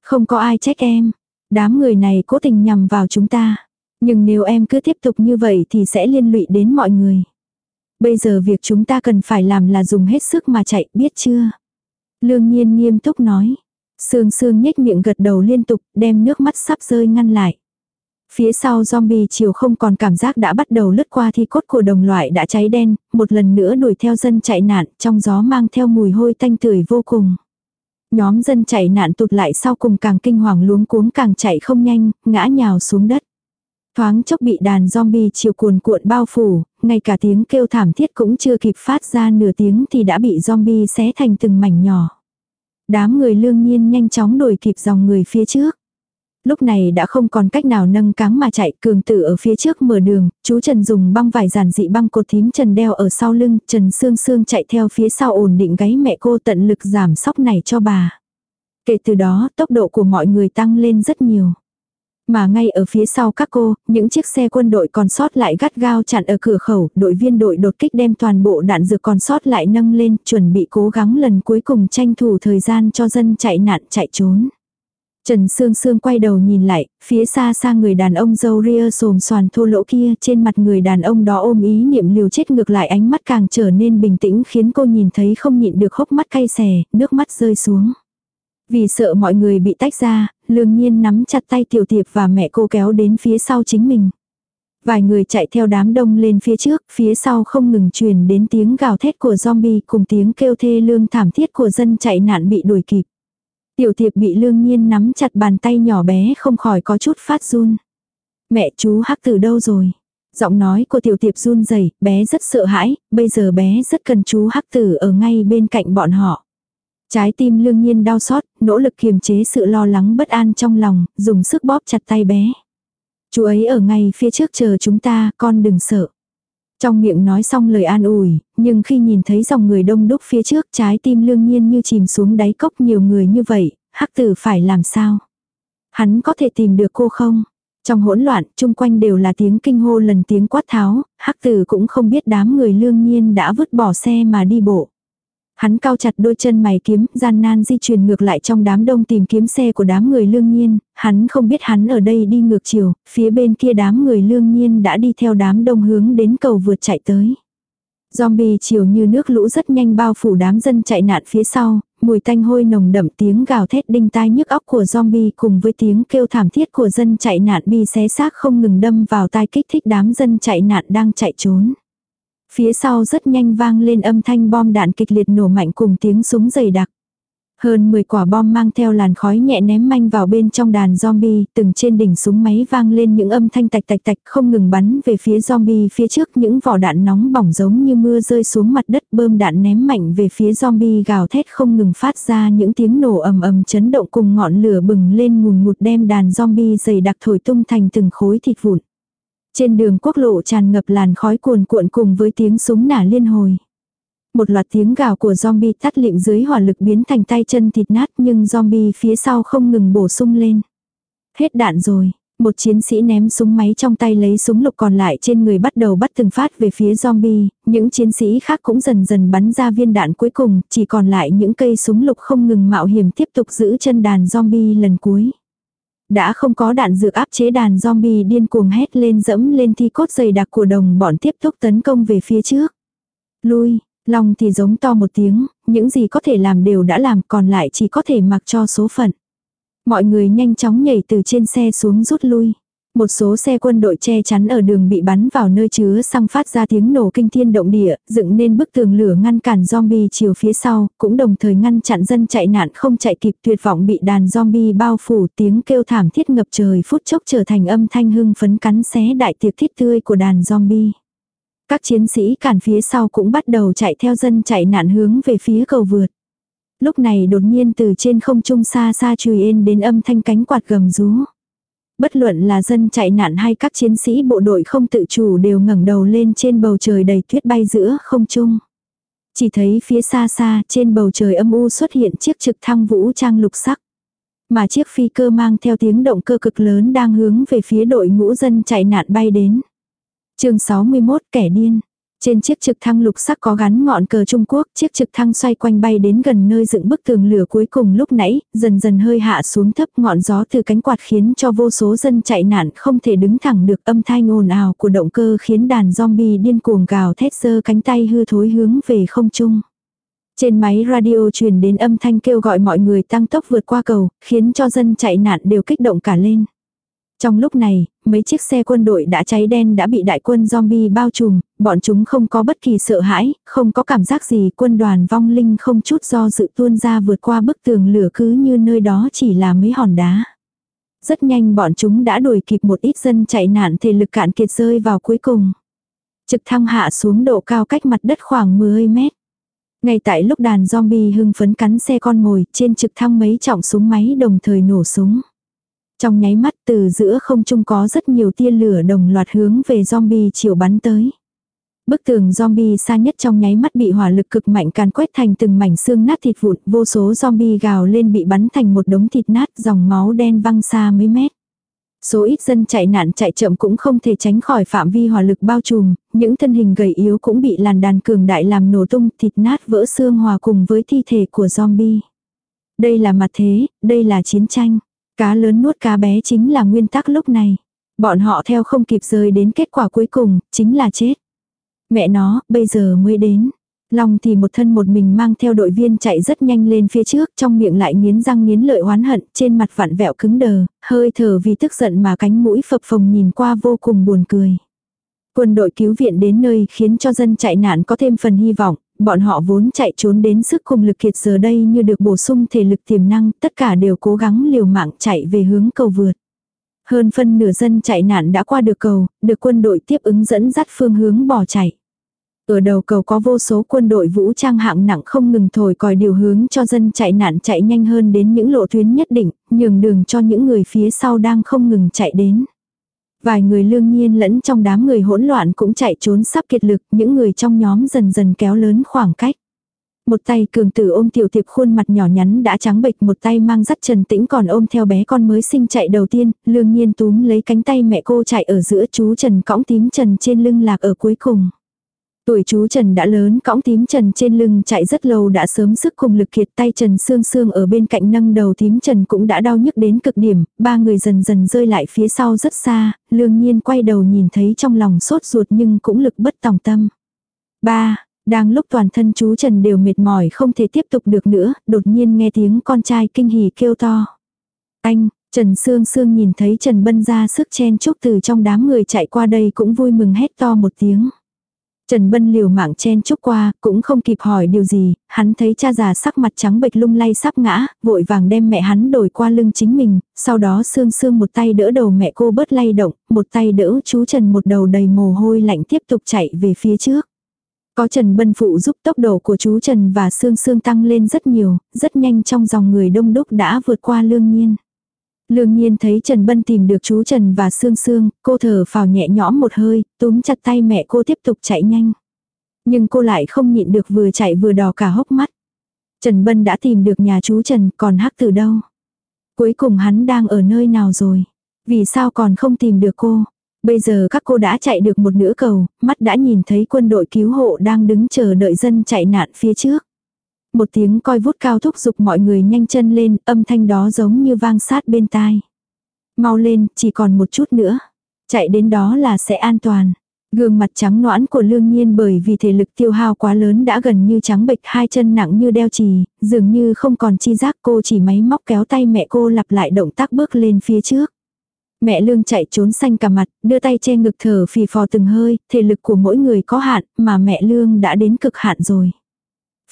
Không có ai trách em, đám người này cố tình nhằm vào chúng ta. Nhưng nếu em cứ tiếp tục như vậy thì sẽ liên lụy đến mọi người. Bây giờ việc chúng ta cần phải làm là dùng hết sức mà chạy, biết chưa? Lương nhiên nghiêm túc nói. Sương sương nhếch miệng gật đầu liên tục, đem nước mắt sắp rơi ngăn lại. Phía sau zombie chiều không còn cảm giác đã bắt đầu lướt qua thi cốt của đồng loại đã cháy đen, một lần nữa đuổi theo dân chạy nạn, trong gió mang theo mùi hôi tanh tưởi vô cùng. Nhóm dân chạy nạn tụt lại sau cùng càng kinh hoàng luống cuống càng chạy không nhanh, ngã nhào xuống đất. Thoáng chốc bị đàn zombie chiều cuồn cuộn bao phủ, ngay cả tiếng kêu thảm thiết cũng chưa kịp phát ra nửa tiếng thì đã bị zombie xé thành từng mảnh nhỏ. Đám người lương nhiên nhanh chóng đuổi kịp dòng người phía trước. Lúc này đã không còn cách nào nâng cáng mà chạy, cường tử ở phía trước mở đường, chú Trần dùng băng vải giản dị băng cột thím Trần đeo ở sau lưng, Trần Sương Sương chạy theo phía sau ổn định gáy mẹ cô tận lực giảm sóc này cho bà. Kể từ đó, tốc độ của mọi người tăng lên rất nhiều mà ngay ở phía sau các cô, những chiếc xe quân đội còn sót lại gắt gao chặn ở cửa khẩu, đội viên đội đột kích đem toàn bộ đạn dược còn sót lại nâng lên, chuẩn bị cố gắng lần cuối cùng tranh thủ thời gian cho dân chạy nạn chạy trốn. Trần Sương Sương quay đầu nhìn lại, phía xa xa người đàn ông dâu ria sồm soàn thô lỗ kia trên mặt người đàn ông đó ôm ý niệm liều chết ngược lại ánh mắt càng trở nên bình tĩnh khiến cô nhìn thấy không nhịn được hốc mắt cay xè, nước mắt rơi xuống. Vì sợ mọi người bị tách ra, lương nhiên nắm chặt tay tiểu tiệp và mẹ cô kéo đến phía sau chính mình. Vài người chạy theo đám đông lên phía trước, phía sau không ngừng truyền đến tiếng gào thét của zombie cùng tiếng kêu thê lương thảm thiết của dân chạy nạn bị đuổi kịp. Tiểu tiệp bị lương nhiên nắm chặt bàn tay nhỏ bé không khỏi có chút phát run. Mẹ chú hắc từ đâu rồi? Giọng nói của tiểu tiệp run rẩy bé rất sợ hãi, bây giờ bé rất cần chú hắc tử ở ngay bên cạnh bọn họ. Trái tim lương nhiên đau xót, nỗ lực kiềm chế sự lo lắng bất an trong lòng, dùng sức bóp chặt tay bé. Chú ấy ở ngay phía trước chờ chúng ta, con đừng sợ. Trong miệng nói xong lời an ủi, nhưng khi nhìn thấy dòng người đông đúc phía trước trái tim lương nhiên như chìm xuống đáy cốc nhiều người như vậy, hắc tử phải làm sao? Hắn có thể tìm được cô không? Trong hỗn loạn, chung quanh đều là tiếng kinh hô lần tiếng quát tháo, hắc tử cũng không biết đám người lương nhiên đã vứt bỏ xe mà đi bộ. Hắn cao chặt đôi chân mày kiếm, gian nan di chuyển ngược lại trong đám đông tìm kiếm xe của đám người lương nhiên, hắn không biết hắn ở đây đi ngược chiều, phía bên kia đám người lương nhiên đã đi theo đám đông hướng đến cầu vượt chạy tới. Zombie chiều như nước lũ rất nhanh bao phủ đám dân chạy nạn phía sau, mùi tanh hôi nồng đậm tiếng gào thét đinh tai nhức óc của zombie cùng với tiếng kêu thảm thiết của dân chạy nạn bị xé xác không ngừng đâm vào tai kích thích đám dân chạy nạn đang chạy trốn. Phía sau rất nhanh vang lên âm thanh bom đạn kịch liệt nổ mạnh cùng tiếng súng dày đặc. Hơn 10 quả bom mang theo làn khói nhẹ ném manh vào bên trong đàn zombie, từng trên đỉnh súng máy vang lên những âm thanh tạch tạch tạch không ngừng bắn về phía zombie phía trước những vỏ đạn nóng bỏng giống như mưa rơi xuống mặt đất bơm đạn ném mạnh về phía zombie gào thét không ngừng phát ra những tiếng nổ ầm ầm chấn động cùng ngọn lửa bừng lên ngùn ngụt đem đàn zombie dày đặc thổi tung thành từng khối thịt vụn. Trên đường quốc lộ tràn ngập làn khói cuồn cuộn cùng với tiếng súng nả liên hồi. Một loạt tiếng gào của zombie tắt lịm dưới hỏa lực biến thành tay chân thịt nát nhưng zombie phía sau không ngừng bổ sung lên. Hết đạn rồi, một chiến sĩ ném súng máy trong tay lấy súng lục còn lại trên người bắt đầu bắt từng phát về phía zombie, những chiến sĩ khác cũng dần dần bắn ra viên đạn cuối cùng, chỉ còn lại những cây súng lục không ngừng mạo hiểm tiếp tục giữ chân đàn zombie lần cuối đã không có đạn dược áp chế đàn zombie điên cuồng hét lên dẫm lên thi cốt dày đặc của đồng bọn tiếp tục tấn công về phía trước. Lui, lòng thì giống to một tiếng, những gì có thể làm đều đã làm còn lại chỉ có thể mặc cho số phận. Mọi người nhanh chóng nhảy từ trên xe xuống rút lui. Một số xe quân đội che chắn ở đường bị bắn vào nơi chứa xăng phát ra tiếng nổ kinh thiên động địa, dựng nên bức tường lửa ngăn cản zombie chiều phía sau, cũng đồng thời ngăn chặn dân chạy nạn không chạy kịp tuyệt vọng bị đàn zombie bao phủ tiếng kêu thảm thiết ngập trời phút chốc trở thành âm thanh hưng phấn cắn xé đại tiệc thiết tươi của đàn zombie. Các chiến sĩ cản phía sau cũng bắt đầu chạy theo dân chạy nạn hướng về phía cầu vượt. Lúc này đột nhiên từ trên không trung xa xa chùi ên đến âm thanh cánh quạt gầm rú bất luận là dân chạy nạn hay các chiến sĩ bộ đội không tự chủ đều ngẩng đầu lên trên bầu trời đầy tuyết bay giữa không trung. Chỉ thấy phía xa xa trên bầu trời âm u xuất hiện chiếc trực thăng vũ trang lục sắc. Mà chiếc phi cơ mang theo tiếng động cơ cực lớn đang hướng về phía đội ngũ dân chạy nạn bay đến. chương 61 kẻ điên. Trên chiếc trực thăng lục sắc có gắn ngọn cờ Trung Quốc, chiếc trực thăng xoay quanh bay đến gần nơi dựng bức tường lửa cuối cùng lúc nãy, dần dần hơi hạ xuống thấp ngọn gió từ cánh quạt khiến cho vô số dân chạy nạn không thể đứng thẳng được âm thanh ồn ào của động cơ khiến đàn zombie điên cuồng gào thét sơ cánh tay hư thối hướng về không trung. Trên máy radio truyền đến âm thanh kêu gọi mọi người tăng tốc vượt qua cầu, khiến cho dân chạy nạn đều kích động cả lên. Trong lúc này, mấy chiếc xe quân đội đã cháy đen đã bị đại quân zombie bao trùm, bọn chúng không có bất kỳ sợ hãi, không có cảm giác gì quân đoàn vong linh không chút do dự tuôn ra vượt qua bức tường lửa cứ như nơi đó chỉ là mấy hòn đá. Rất nhanh bọn chúng đã đuổi kịp một ít dân chạy nạn thể lực cạn kiệt rơi vào cuối cùng. Trực thăng hạ xuống độ cao cách mặt đất khoảng 10 mét. Ngay tại lúc đàn zombie hưng phấn cắn xe con ngồi trên trực thăng mấy trọng súng máy đồng thời nổ súng. Trong nháy mắt từ giữa không trung có rất nhiều tia lửa đồng loạt hướng về zombie chiều bắn tới. Bức tường zombie xa nhất trong nháy mắt bị hỏa lực cực mạnh càn quét thành từng mảnh xương nát thịt vụn, vô số zombie gào lên bị bắn thành một đống thịt nát dòng máu đen văng xa mấy mét. Số ít dân chạy nạn chạy chậm cũng không thể tránh khỏi phạm vi hỏa lực bao trùm, những thân hình gầy yếu cũng bị làn đàn cường đại làm nổ tung thịt nát vỡ xương hòa cùng với thi thể của zombie. Đây là mặt thế, đây là chiến tranh. Cá lớn nuốt cá bé chính là nguyên tắc lúc này. Bọn họ theo không kịp rời đến kết quả cuối cùng, chính là chết. Mẹ nó, bây giờ mới đến. Long thì một thân một mình mang theo đội viên chạy rất nhanh lên phía trước, trong miệng lại nghiến răng nghiến lợi oán hận, trên mặt vặn vẹo cứng đờ, hơi thở vì tức giận mà cánh mũi phập phồng nhìn qua vô cùng buồn cười. Quân đội cứu viện đến nơi khiến cho dân chạy nạn có thêm phần hy vọng, bọn họ vốn chạy trốn đến sức cùng lực kiệt giờ đây như được bổ sung thể lực tiềm năng, tất cả đều cố gắng liều mạng chạy về hướng cầu vượt. Hơn phân nửa dân chạy nạn đã qua được cầu, được quân đội tiếp ứng dẫn dắt phương hướng bỏ chạy. Ở đầu cầu có vô số quân đội vũ trang hạng nặng không ngừng thổi còi điều hướng cho dân chạy nạn chạy nhanh hơn đến những lộ tuyến nhất định, nhường đường cho những người phía sau đang không ngừng chạy đến. Vài người lương nhiên lẫn trong đám người hỗn loạn cũng chạy trốn sắp kiệt lực, những người trong nhóm dần dần kéo lớn khoảng cách. Một tay cường tử ôm tiểu tiệp khuôn mặt nhỏ nhắn đã trắng bệch một tay mang dắt trần tĩnh còn ôm theo bé con mới sinh chạy đầu tiên, lương nhiên túm lấy cánh tay mẹ cô chạy ở giữa chú trần cõng tím trần trên lưng lạc ở cuối cùng. Tuổi chú Trần đã lớn, cõng tím Trần trên lưng chạy rất lâu đã sớm sức cùng lực kiệt tay Trần Sương Sương ở bên cạnh nâng đầu tím Trần cũng đã đau nhức đến cực điểm, ba người dần dần rơi lại phía sau rất xa, lương nhiên quay đầu nhìn thấy trong lòng sốt ruột nhưng cũng lực bất tòng tâm. ba Đang lúc toàn thân chú Trần đều mệt mỏi không thể tiếp tục được nữa, đột nhiên nghe tiếng con trai kinh hỉ kêu to. Anh, Trần Sương Sương nhìn thấy Trần Bân ra sức chen chúc từ trong đám người chạy qua đây cũng vui mừng hét to một tiếng. Trần Bân liều mạng chen chúc qua, cũng không kịp hỏi điều gì, hắn thấy cha già sắc mặt trắng bệch lung lay sắp ngã, vội vàng đem mẹ hắn đổi qua lưng chính mình, sau đó sương sương một tay đỡ đầu mẹ cô bớt lay động, một tay đỡ chú Trần một đầu đầy mồ hôi lạnh tiếp tục chạy về phía trước. Có Trần Bân phụ giúp tốc độ của chú Trần và sương sương tăng lên rất nhiều, rất nhanh trong dòng người đông đúc đã vượt qua lương nhiên. Lương nhiên thấy Trần Bân tìm được chú Trần và Sương Sương, cô thở phào nhẹ nhõm một hơi, túm chặt tay mẹ cô tiếp tục chạy nhanh. Nhưng cô lại không nhịn được vừa chạy vừa đỏ cả hốc mắt. Trần Bân đã tìm được nhà chú Trần, còn hắc từ đâu? Cuối cùng hắn đang ở nơi nào rồi? Vì sao còn không tìm được cô? Bây giờ các cô đã chạy được một nửa cầu, mắt đã nhìn thấy quân đội cứu hộ đang đứng chờ đợi dân chạy nạn phía trước một tiếng coi vút cao thúc giục mọi người nhanh chân lên, âm thanh đó giống như vang sát bên tai. Mau lên, chỉ còn một chút nữa. Chạy đến đó là sẽ an toàn. Gương mặt trắng noãn của lương nhiên bởi vì thể lực tiêu hao quá lớn đã gần như trắng bệch hai chân nặng như đeo chì, dường như không còn chi giác cô chỉ máy móc kéo tay mẹ cô lặp lại động tác bước lên phía trước. Mẹ lương chạy trốn xanh cả mặt, đưa tay che ngực thở phì phò từng hơi, thể lực của mỗi người có hạn mà mẹ lương đã đến cực hạn rồi.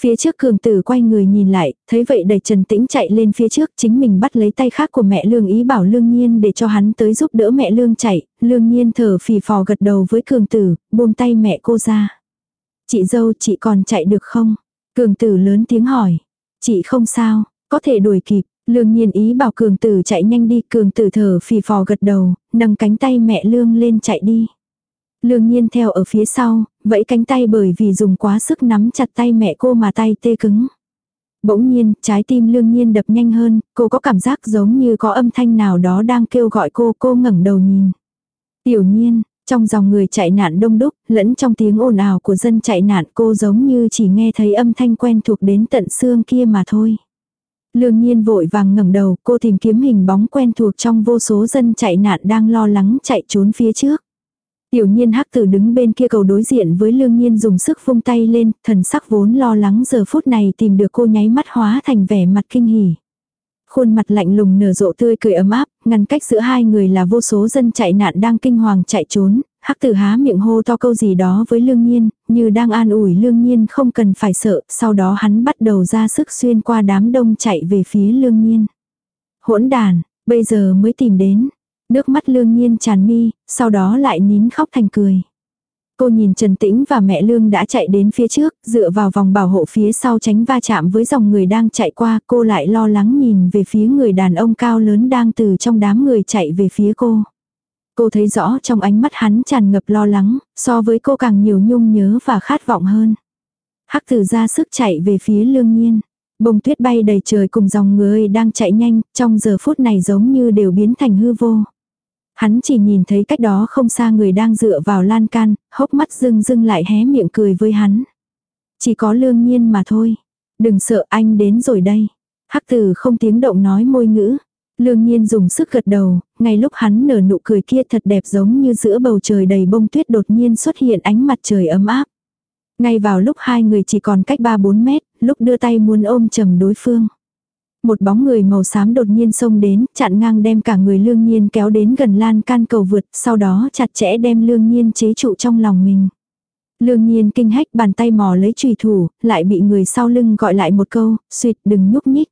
Phía trước cường tử quay người nhìn lại, thấy vậy đầy Trần Tĩnh chạy lên phía trước chính mình bắt lấy tay khác của mẹ Lương ý bảo Lương Nhiên để cho hắn tới giúp đỡ mẹ Lương chạy, Lương Nhiên thở phì phò gật đầu với cường tử, buông tay mẹ cô ra. Chị dâu chị còn chạy được không? Cường tử lớn tiếng hỏi. Chị không sao, có thể đuổi kịp. Lương Nhiên ý bảo cường tử chạy nhanh đi, cường tử thở phì phò gật đầu, nâng cánh tay mẹ Lương lên chạy đi. Lương nhiên theo ở phía sau, vẫy cánh tay bởi vì dùng quá sức nắm chặt tay mẹ cô mà tay tê cứng. Bỗng nhiên, trái tim lương nhiên đập nhanh hơn, cô có cảm giác giống như có âm thanh nào đó đang kêu gọi cô, cô ngẩng đầu nhìn. Tiểu nhiên, trong dòng người chạy nạn đông đúc, lẫn trong tiếng ồn ào của dân chạy nạn cô giống như chỉ nghe thấy âm thanh quen thuộc đến tận xương kia mà thôi. Lương nhiên vội vàng ngẩng đầu, cô tìm kiếm hình bóng quen thuộc trong vô số dân chạy nạn đang lo lắng chạy trốn phía trước. Tiểu nhiên hắc tử đứng bên kia cầu đối diện với lương nhiên dùng sức vung tay lên, thần sắc vốn lo lắng giờ phút này tìm được cô nháy mắt hóa thành vẻ mặt kinh hỉ. Khuôn mặt lạnh lùng nở rộ tươi cười ấm áp, ngăn cách giữa hai người là vô số dân chạy nạn đang kinh hoàng chạy trốn, hắc tử há miệng hô to câu gì đó với lương nhiên, như đang an ủi lương nhiên không cần phải sợ, sau đó hắn bắt đầu ra sức xuyên qua đám đông chạy về phía lương nhiên. Hỗn đàn, bây giờ mới tìm đến, Nước mắt lương nhiên tràn mi, sau đó lại nín khóc thành cười. Cô nhìn Trần Tĩnh và mẹ Lương đã chạy đến phía trước, dựa vào vòng bảo hộ phía sau tránh va chạm với dòng người đang chạy qua, cô lại lo lắng nhìn về phía người đàn ông cao lớn đang từ trong đám người chạy về phía cô. Cô thấy rõ trong ánh mắt hắn tràn ngập lo lắng, so với cô càng nhiều nhung nhớ và khát vọng hơn. Hắc tử ra sức chạy về phía Lương Nhiên. Bông tuyết bay đầy trời cùng dòng người đang chạy nhanh, trong giờ phút này giống như đều biến thành hư vô. Hắn chỉ nhìn thấy cách đó không xa người đang dựa vào lan can, hốc mắt rưng rưng lại hé miệng cười với hắn. Chỉ có lương nhiên mà thôi. Đừng sợ anh đến rồi đây. Hắc tử không tiếng động nói môi ngữ. Lương nhiên dùng sức gật đầu, ngay lúc hắn nở nụ cười kia thật đẹp giống như giữa bầu trời đầy bông tuyết đột nhiên xuất hiện ánh mặt trời ấm áp. Ngay vào lúc hai người chỉ còn cách 3-4 mét, lúc đưa tay muốn ôm chầm đối phương một bóng người màu xám đột nhiên xông đến, chặn ngang đem cả người lương nhiên kéo đến gần lan can cầu vượt, sau đó chặt chẽ đem lương nhiên chế trụ trong lòng mình. Lương nhiên kinh hách bàn tay mò lấy trùy thủ, lại bị người sau lưng gọi lại một câu, suyệt đừng nhúc nhích.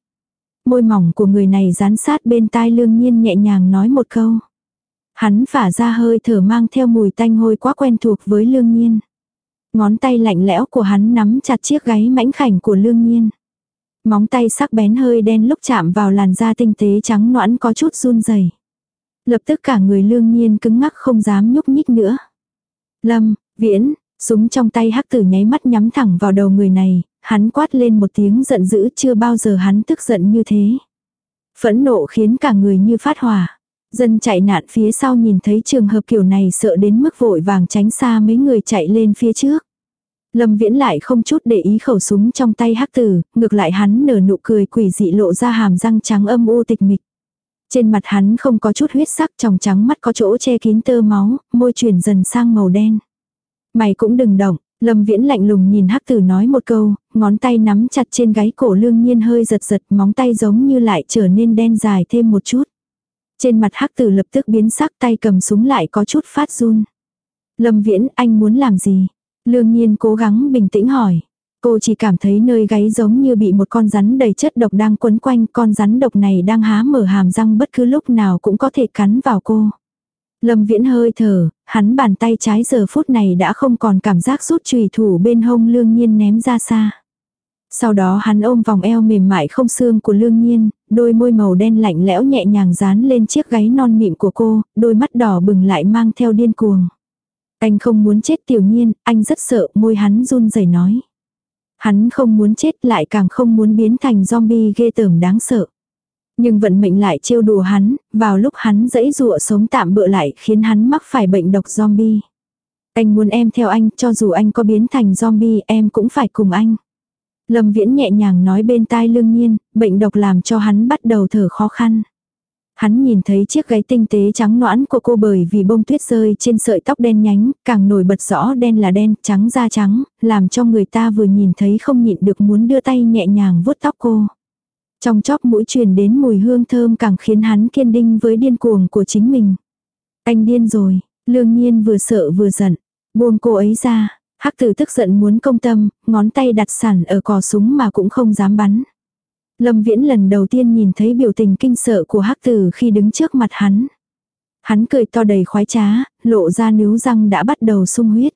Môi mỏng của người này dán sát bên tai lương nhiên nhẹ nhàng nói một câu. Hắn phả ra hơi thở mang theo mùi tanh hôi quá quen thuộc với lương nhiên. Ngón tay lạnh lẽo của hắn nắm chặt chiếc gáy mảnh khảnh của lương nhiên. Móng tay sắc bén hơi đen lúc chạm vào làn da tinh tế trắng noãn có chút run rẩy. Lập tức cả người lương nhiên cứng ngắc không dám nhúc nhích nữa. Lâm, viễn, súng trong tay hắc tử nháy mắt nhắm thẳng vào đầu người này, hắn quát lên một tiếng giận dữ chưa bao giờ hắn tức giận như thế. Phẫn nộ khiến cả người như phát hỏa. Dân chạy nạn phía sau nhìn thấy trường hợp kiểu này sợ đến mức vội vàng tránh xa mấy người chạy lên phía trước. Lâm Viễn lại không chút để ý khẩu súng trong tay hắc tử, ngược lại hắn nở nụ cười quỷ dị lộ ra hàm răng trắng âm u tịch mịch. Trên mặt hắn không có chút huyết sắc trong trắng mắt có chỗ che kín tơ máu, môi chuyển dần sang màu đen. Mày cũng đừng động, Lâm Viễn lạnh lùng nhìn hắc tử nói một câu, ngón tay nắm chặt trên gáy cổ lương nhiên hơi giật giật móng tay giống như lại trở nên đen dài thêm một chút. Trên mặt hắc tử lập tức biến sắc tay cầm súng lại có chút phát run. Lâm Viễn anh muốn làm gì? Lương nhiên cố gắng bình tĩnh hỏi. Cô chỉ cảm thấy nơi gáy giống như bị một con rắn đầy chất độc đang quấn quanh, con rắn độc này đang há mở hàm răng bất cứ lúc nào cũng có thể cắn vào cô. Lâm Viễn hơi thở, hắn bàn tay trái giờ phút này đã không còn cảm giác rút chùy thủ bên hông lương nhiên ném ra xa. Sau đó hắn ôm vòng eo mềm mại không xương của lương nhiên, đôi môi màu đen lạnh lẽo nhẹ nhàng dán lên chiếc gáy non mịn của cô, đôi mắt đỏ bừng lại mang theo điên cuồng. Anh không muốn chết tiểu nhiên, anh rất sợ, môi hắn run rẩy nói. Hắn không muốn chết lại càng không muốn biến thành zombie ghê tởm đáng sợ. Nhưng vận mệnh lại trêu đùa hắn, vào lúc hắn dẫy dụa sống tạm bỡ lại khiến hắn mắc phải bệnh độc zombie. Anh muốn em theo anh, cho dù anh có biến thành zombie em cũng phải cùng anh. Lâm Viễn nhẹ nhàng nói bên tai lương nhiên, bệnh độc làm cho hắn bắt đầu thở khó khăn. Hắn nhìn thấy chiếc gáy tinh tế trắng noãn của cô bởi vì bông tuyết rơi trên sợi tóc đen nhánh, càng nổi bật rõ đen là đen, trắng da trắng, làm cho người ta vừa nhìn thấy không nhịn được muốn đưa tay nhẹ nhàng vuốt tóc cô. Trong chóp mũi truyền đến mùi hương thơm càng khiến hắn kiên đinh với điên cuồng của chính mình. Anh điên rồi, lương nhiên vừa sợ vừa giận, buông cô ấy ra, hắc tử tức giận muốn công tâm, ngón tay đặt sẵn ở cò súng mà cũng không dám bắn. Lâm Viễn lần đầu tiên nhìn thấy biểu tình kinh sợ của hắc tử khi đứng trước mặt hắn. Hắn cười to đầy khoái trá, lộ ra níu răng đã bắt đầu sung huyết.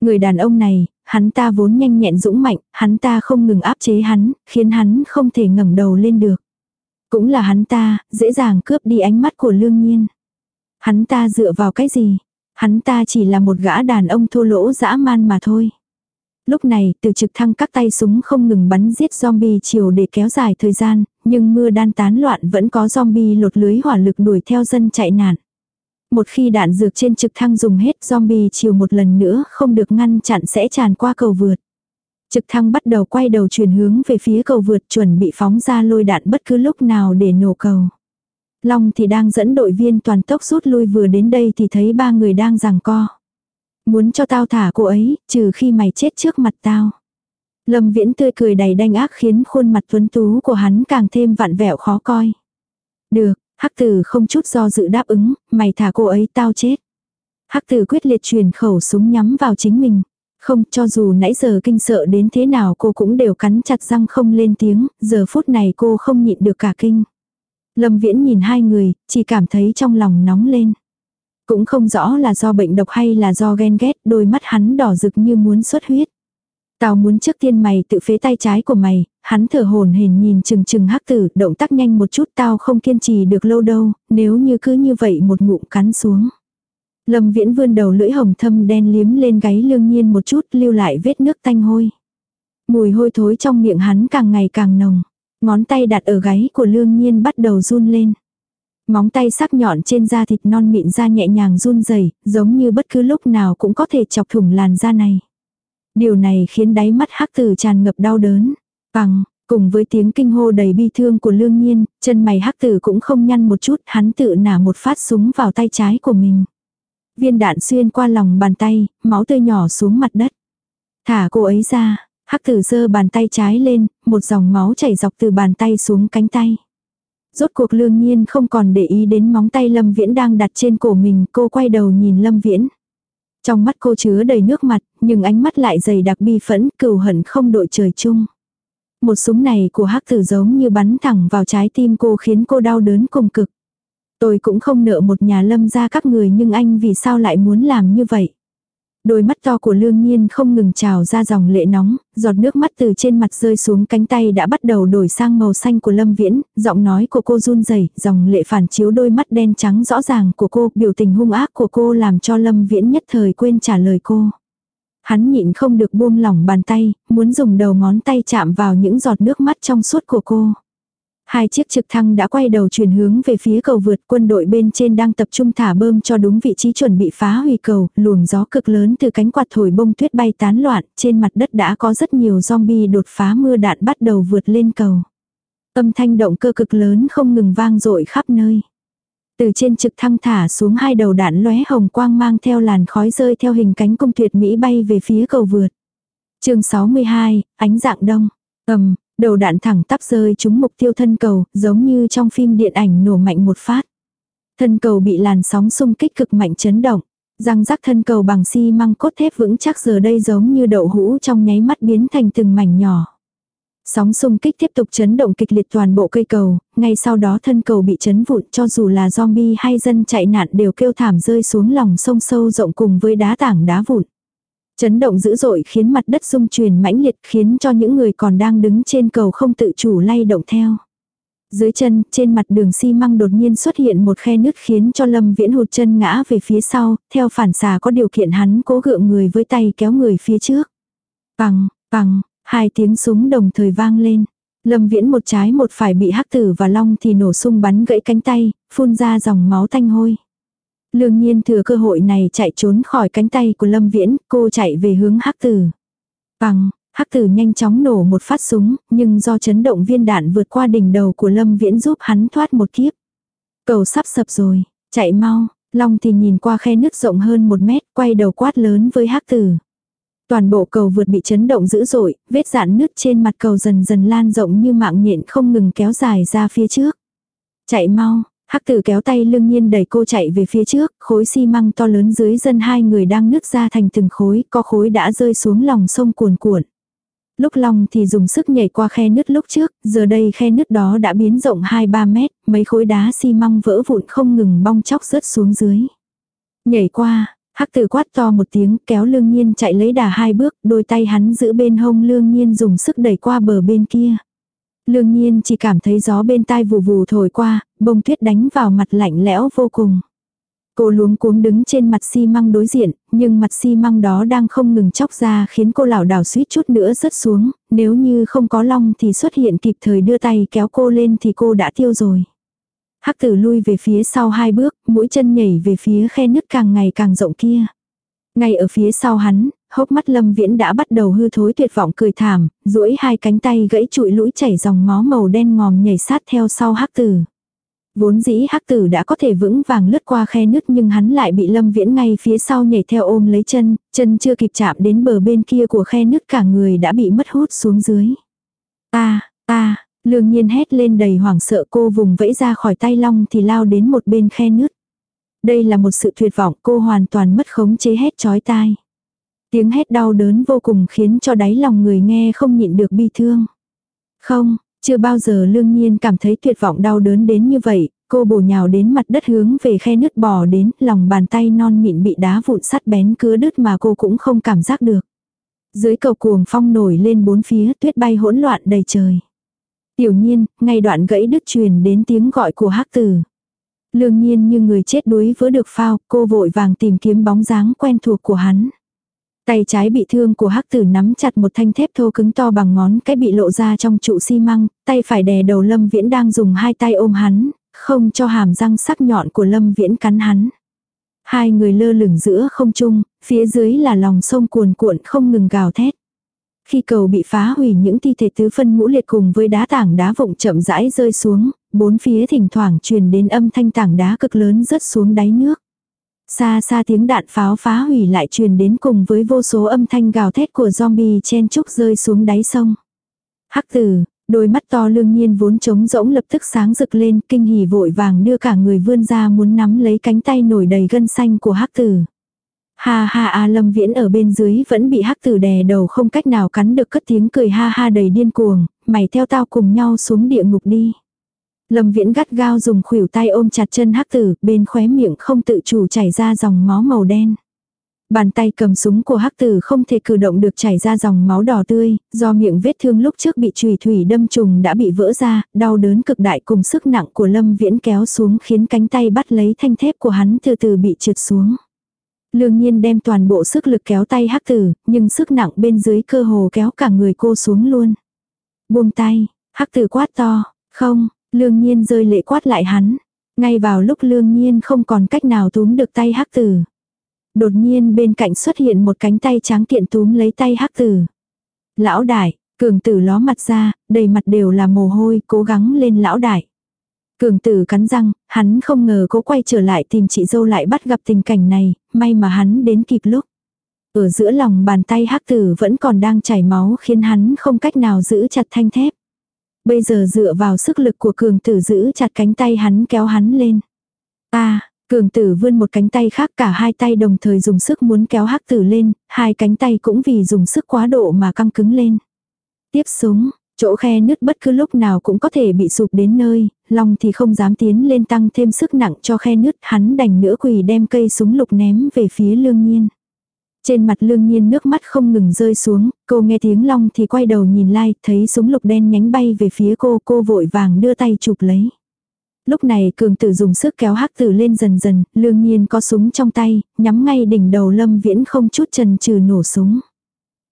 Người đàn ông này, hắn ta vốn nhanh nhẹn dũng mạnh, hắn ta không ngừng áp chế hắn, khiến hắn không thể ngẩng đầu lên được. Cũng là hắn ta, dễ dàng cướp đi ánh mắt của lương nhiên. Hắn ta dựa vào cái gì? Hắn ta chỉ là một gã đàn ông thua lỗ dã man mà thôi. Lúc này, từ trực thăng các tay súng không ngừng bắn giết zombie chiều để kéo dài thời gian, nhưng mưa đan tán loạn vẫn có zombie lột lưới hỏa lực đuổi theo dân chạy nạn. Một khi đạn dược trên trực thăng dùng hết zombie chiều một lần nữa không được ngăn chặn sẽ tràn qua cầu vượt. Trực thăng bắt đầu quay đầu chuyển hướng về phía cầu vượt chuẩn bị phóng ra lôi đạn bất cứ lúc nào để nổ cầu. Long thì đang dẫn đội viên toàn tốc rút lui vừa đến đây thì thấy ba người đang giằng co. Muốn cho tao thả cô ấy, trừ khi mày chết trước mặt tao. Lâm Viễn tươi cười đầy đanh ác khiến khuôn mặt tuấn tú của hắn càng thêm vặn vẹo khó coi. Được, Hắc Tử không chút do dự đáp ứng, mày thả cô ấy tao chết. Hắc Tử quyết liệt truyền khẩu súng nhắm vào chính mình. Không, cho dù nãy giờ kinh sợ đến thế nào cô cũng đều cắn chặt răng không lên tiếng, giờ phút này cô không nhịn được cả kinh. Lâm Viễn nhìn hai người, chỉ cảm thấy trong lòng nóng lên. Cũng không rõ là do bệnh độc hay là do ghen ghét, đôi mắt hắn đỏ rực như muốn xuất huyết. Tao muốn trước tiên mày tự phế tay trái của mày, hắn thở hồn hển nhìn chừng chừng hắc tử, động tác nhanh một chút tao không kiên trì được lâu đâu, nếu như cứ như vậy một ngụm cắn xuống. Lâm viễn vươn đầu lưỡi hồng thâm đen liếm lên gáy lương nhiên một chút lưu lại vết nước tanh hôi. Mùi hôi thối trong miệng hắn càng ngày càng nồng. Ngón tay đặt ở gáy của lương nhiên bắt đầu run lên. Móng tay sắc nhọn trên da thịt non mịn ra nhẹ nhàng run rẩy, giống như bất cứ lúc nào cũng có thể chọc thủng làn da này. Điều này khiến đáy mắt hắc tử tràn ngập đau đớn. Bằng, cùng với tiếng kinh hô đầy bi thương của lương nhiên, chân mày hắc tử cũng không nhăn một chút, hắn tự nả một phát súng vào tay trái của mình. Viên đạn xuyên qua lòng bàn tay, máu tươi nhỏ xuống mặt đất. Thả cô ấy ra, hắc tử giơ bàn tay trái lên, một dòng máu chảy dọc từ bàn tay xuống cánh tay. Rốt cuộc lương nhiên không còn để ý đến móng tay Lâm Viễn đang đặt trên cổ mình, cô quay đầu nhìn Lâm Viễn. Trong mắt cô chứa đầy nước mặt, nhưng ánh mắt lại dày đặc bi phẫn, cừu hận không đội trời chung. Một súng này của hắc tử giống như bắn thẳng vào trái tim cô khiến cô đau đớn cùng cực. Tôi cũng không nợ một nhà lâm ra các người nhưng anh vì sao lại muốn làm như vậy. Đôi mắt to của lương nhiên không ngừng trào ra dòng lệ nóng, giọt nước mắt từ trên mặt rơi xuống cánh tay đã bắt đầu đổi sang màu xanh của lâm viễn, giọng nói của cô run rẩy dòng lệ phản chiếu đôi mắt đen trắng rõ ràng của cô, biểu tình hung ác của cô làm cho lâm viễn nhất thời quên trả lời cô. Hắn nhịn không được buông lỏng bàn tay, muốn dùng đầu ngón tay chạm vào những giọt nước mắt trong suốt của cô. Hai chiếc trực thăng đã quay đầu chuyển hướng về phía cầu vượt quân đội bên trên đang tập trung thả bơm cho đúng vị trí chuẩn bị phá hủy cầu, luồng gió cực lớn từ cánh quạt thổi bông tuyết bay tán loạn, trên mặt đất đã có rất nhiều zombie đột phá mưa đạn bắt đầu vượt lên cầu. Âm thanh động cơ cực lớn không ngừng vang dội khắp nơi. Từ trên trực thăng thả xuống hai đầu đạn lóe hồng quang mang theo làn khói rơi theo hình cánh công tuyệt Mỹ bay về phía cầu vượt. chương 62, ánh dạng đông. Ầm, đầu đạn thẳng tắp rơi trúng mục tiêu thân cầu, giống như trong phim điện ảnh nổ mạnh một phát. Thân cầu bị làn sóng xung kích cực mạnh chấn động, răng rắc thân cầu bằng xi măng cốt thép vững chắc giờ đây giống như đậu hũ trong nháy mắt biến thành từng mảnh nhỏ. Sóng xung kích tiếp tục chấn động kịch liệt toàn bộ cây cầu, ngay sau đó thân cầu bị chấn vụn cho dù là zombie hay dân chạy nạn đều kêu thảm rơi xuống lòng sông sâu rộng cùng với đá tảng đá vụn. Chấn động dữ dội khiến mặt đất rung chuyển mãnh liệt khiến cho những người còn đang đứng trên cầu không tự chủ lay động theo. Dưới chân, trên mặt đường xi măng đột nhiên xuất hiện một khe nứt khiến cho Lâm Viễn hụt chân ngã về phía sau, theo phản xà có điều kiện hắn cố gượng người với tay kéo người phía trước. Bằng, bằng, hai tiếng súng đồng thời vang lên. Lâm Viễn một trái một phải bị hắc tử và long thì nổ sung bắn gãy cánh tay, phun ra dòng máu thanh hôi. Lương nhiên thừa cơ hội này chạy trốn khỏi cánh tay của Lâm Viễn, cô chạy về hướng hắc tử. Bằng, hắc tử nhanh chóng nổ một phát súng, nhưng do chấn động viên đạn vượt qua đỉnh đầu của Lâm Viễn giúp hắn thoát một kiếp. Cầu sắp sập rồi, chạy mau, Long thì nhìn qua khe nước rộng hơn một mét, quay đầu quát lớn với hắc tử. Toàn bộ cầu vượt bị chấn động dữ dội, vết dạn nước trên mặt cầu dần dần lan rộng như mạng nhện không ngừng kéo dài ra phía trước. Chạy mau, Hắc tử kéo tay lương nhiên đẩy cô chạy về phía trước, khối xi măng to lớn dưới dân hai người đang nứt ra thành từng khối, có khối đã rơi xuống lòng sông cuồn cuộn. Lúc lòng thì dùng sức nhảy qua khe nứt lúc trước, giờ đây khe nứt đó đã biến rộng 2-3 mét, mấy khối đá xi măng vỡ vụn không ngừng bong chóc rớt xuống dưới. Nhảy qua, hắc tử quát to một tiếng kéo lương nhiên chạy lấy đà hai bước, đôi tay hắn giữ bên hông lương nhiên dùng sức đẩy qua bờ bên kia. Lương nhiên chỉ cảm thấy gió bên tai vù vù thổi qua, bông tuyết đánh vào mặt lạnh lẽo vô cùng. Cô luống cuống đứng trên mặt xi măng đối diện, nhưng mặt xi măng đó đang không ngừng chóc ra khiến cô lảo đảo suýt chút nữa rớt xuống, nếu như không có long thì xuất hiện kịp thời đưa tay kéo cô lên thì cô đã tiêu rồi. Hắc tử lui về phía sau hai bước, mũi chân nhảy về phía khe nước càng ngày càng rộng kia. Ngay ở phía sau hắn, hốc mắt Lâm Viễn đã bắt đầu hư thối tuyệt vọng cười thảm, duỗi hai cánh tay gãy trụi lũi chảy dòng máu màu đen ngòm nhảy sát theo sau hắc tử. Vốn dĩ hắc tử đã có thể vững vàng lướt qua khe nứt nhưng hắn lại bị lâm viễn ngay phía sau nhảy theo ôm lấy chân, chân chưa kịp chạm đến bờ bên kia của khe nứt cả người đã bị mất hút xuống dưới. Ta, ta, lương nhiên hét lên đầy hoảng sợ cô vùng vẫy ra khỏi tay long thì lao đến một bên khe nứt. Đây là một sự tuyệt vọng cô hoàn toàn mất khống chế hét chói tai. Tiếng hét đau đớn vô cùng khiến cho đáy lòng người nghe không nhịn được bi thương. Không, chưa bao giờ lương nhiên cảm thấy tuyệt vọng đau đớn đến như vậy, cô bổ nhào đến mặt đất hướng về khe nứt bò đến, lòng bàn tay non mịn bị đá vụn sắt bén cứa đứt mà cô cũng không cảm giác được. Dưới cầu cuồng phong nổi lên bốn phía tuyết bay hỗn loạn đầy trời. Tiểu nhiên, ngay đoạn gãy đứt truyền đến tiếng gọi của hắc tử. Lương nhiên như người chết đuối vỡ được phao, cô vội vàng tìm kiếm bóng dáng quen thuộc của hắn. Tay trái bị thương của hắc tử nắm chặt một thanh thép thô cứng to bằng ngón cái bị lộ ra trong trụ xi măng, tay phải đè đầu Lâm Viễn đang dùng hai tay ôm hắn, không cho hàm răng sắc nhọn của Lâm Viễn cắn hắn. Hai người lơ lửng giữa không trung, phía dưới là lòng sông cuồn cuộn không ngừng gào thét. Khi cầu bị phá hủy những thi thể tứ phân ngũ liệt cùng với đá tảng đá vụng chậm rãi rơi xuống, bốn phía thỉnh thoảng truyền đến âm thanh tảng đá cực lớn rớt xuống đáy nước xa xa tiếng đạn pháo phá hủy lại truyền đến cùng với vô số âm thanh gào thét của zombie chen trúc rơi xuống đáy sông. Hắc tử, đôi mắt to lương nhiên vốn trống rỗng lập tức sáng rực lên kinh hỉ vội vàng đưa cả người vươn ra muốn nắm lấy cánh tay nổi đầy gân xanh của hắc tử. Ha ha a lâm viễn ở bên dưới vẫn bị hắc tử đè đầu không cách nào cắn được cất tiếng cười ha ha đầy điên cuồng, mày theo tao cùng nhau xuống địa ngục đi. Lâm Viễn gắt gao dùng khuỷu tay ôm chặt chân hắc tử, bên khóe miệng không tự chủ chảy ra dòng máu màu đen. Bàn tay cầm súng của hắc tử không thể cử động được chảy ra dòng máu đỏ tươi, do miệng vết thương lúc trước bị trùy thủy đâm trùng đã bị vỡ ra, đau đớn cực đại cùng sức nặng của Lâm Viễn kéo xuống khiến cánh tay bắt lấy thanh thép của hắn từ từ bị trượt xuống. Lương nhiên đem toàn bộ sức lực kéo tay hắc tử, nhưng sức nặng bên dưới cơ hồ kéo cả người cô xuống luôn. Buông tay, hắc tử quát to, không, Lương nhiên rơi lệ quát lại hắn. Ngay vào lúc lương nhiên không còn cách nào túm được tay hắc tử. Đột nhiên bên cạnh xuất hiện một cánh tay trắng kiện túm lấy tay hắc tử. Lão đại, cường tử ló mặt ra, đầy mặt đều là mồ hôi, cố gắng lên lão đại. Cường tử cắn răng, hắn không ngờ cố quay trở lại tìm chị dâu lại bắt gặp tình cảnh này, may mà hắn đến kịp lúc. Ở giữa lòng bàn tay hắc tử vẫn còn đang chảy máu khiến hắn không cách nào giữ chặt thanh thép. Bây giờ dựa vào sức lực của cường tử giữ chặt cánh tay hắn kéo hắn lên. ta cường tử vươn một cánh tay khác cả hai tay đồng thời dùng sức muốn kéo hắc tử lên, hai cánh tay cũng vì dùng sức quá độ mà căng cứng lên. Tiếp súng, chỗ khe nứt bất cứ lúc nào cũng có thể bị sụp đến nơi, Long thì không dám tiến lên tăng thêm sức nặng cho khe nứt, hắn đành nữa quỳ đem cây súng lục ném về phía lương nhiên. Trên mặt lương nhiên nước mắt không ngừng rơi xuống, cô nghe tiếng long thì quay đầu nhìn lại, thấy súng lục đen nhánh bay về phía cô, cô vội vàng đưa tay chụp lấy. Lúc này cường tử dùng sức kéo hắc tử lên dần dần, lương nhiên có súng trong tay, nhắm ngay đỉnh đầu lâm viễn không chút chần chừ nổ súng.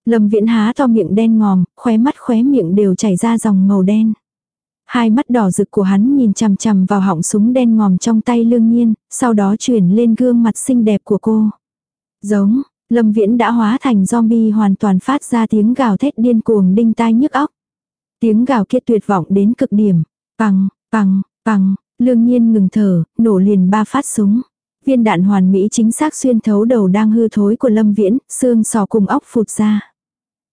Lâm viễn há to miệng đen ngòm, khóe mắt khóe miệng đều chảy ra dòng màu đen. Hai mắt đỏ rực của hắn nhìn chằm chằm vào họng súng đen ngòm trong tay lương nhiên, sau đó chuyển lên gương mặt xinh đẹp của cô. Giống, Lâm Viễn đã hóa thành zombie hoàn toàn phát ra tiếng gào thét điên cuồng đinh tai nhức óc. Tiếng gào kia tuyệt vọng đến cực điểm. Bằng, bằng, bằng, lương nhiên ngừng thở, nổ liền ba phát súng. Viên đạn hoàn mỹ chính xác xuyên thấu đầu đang hư thối của Lâm Viễn, xương sò cùng óc phụt ra.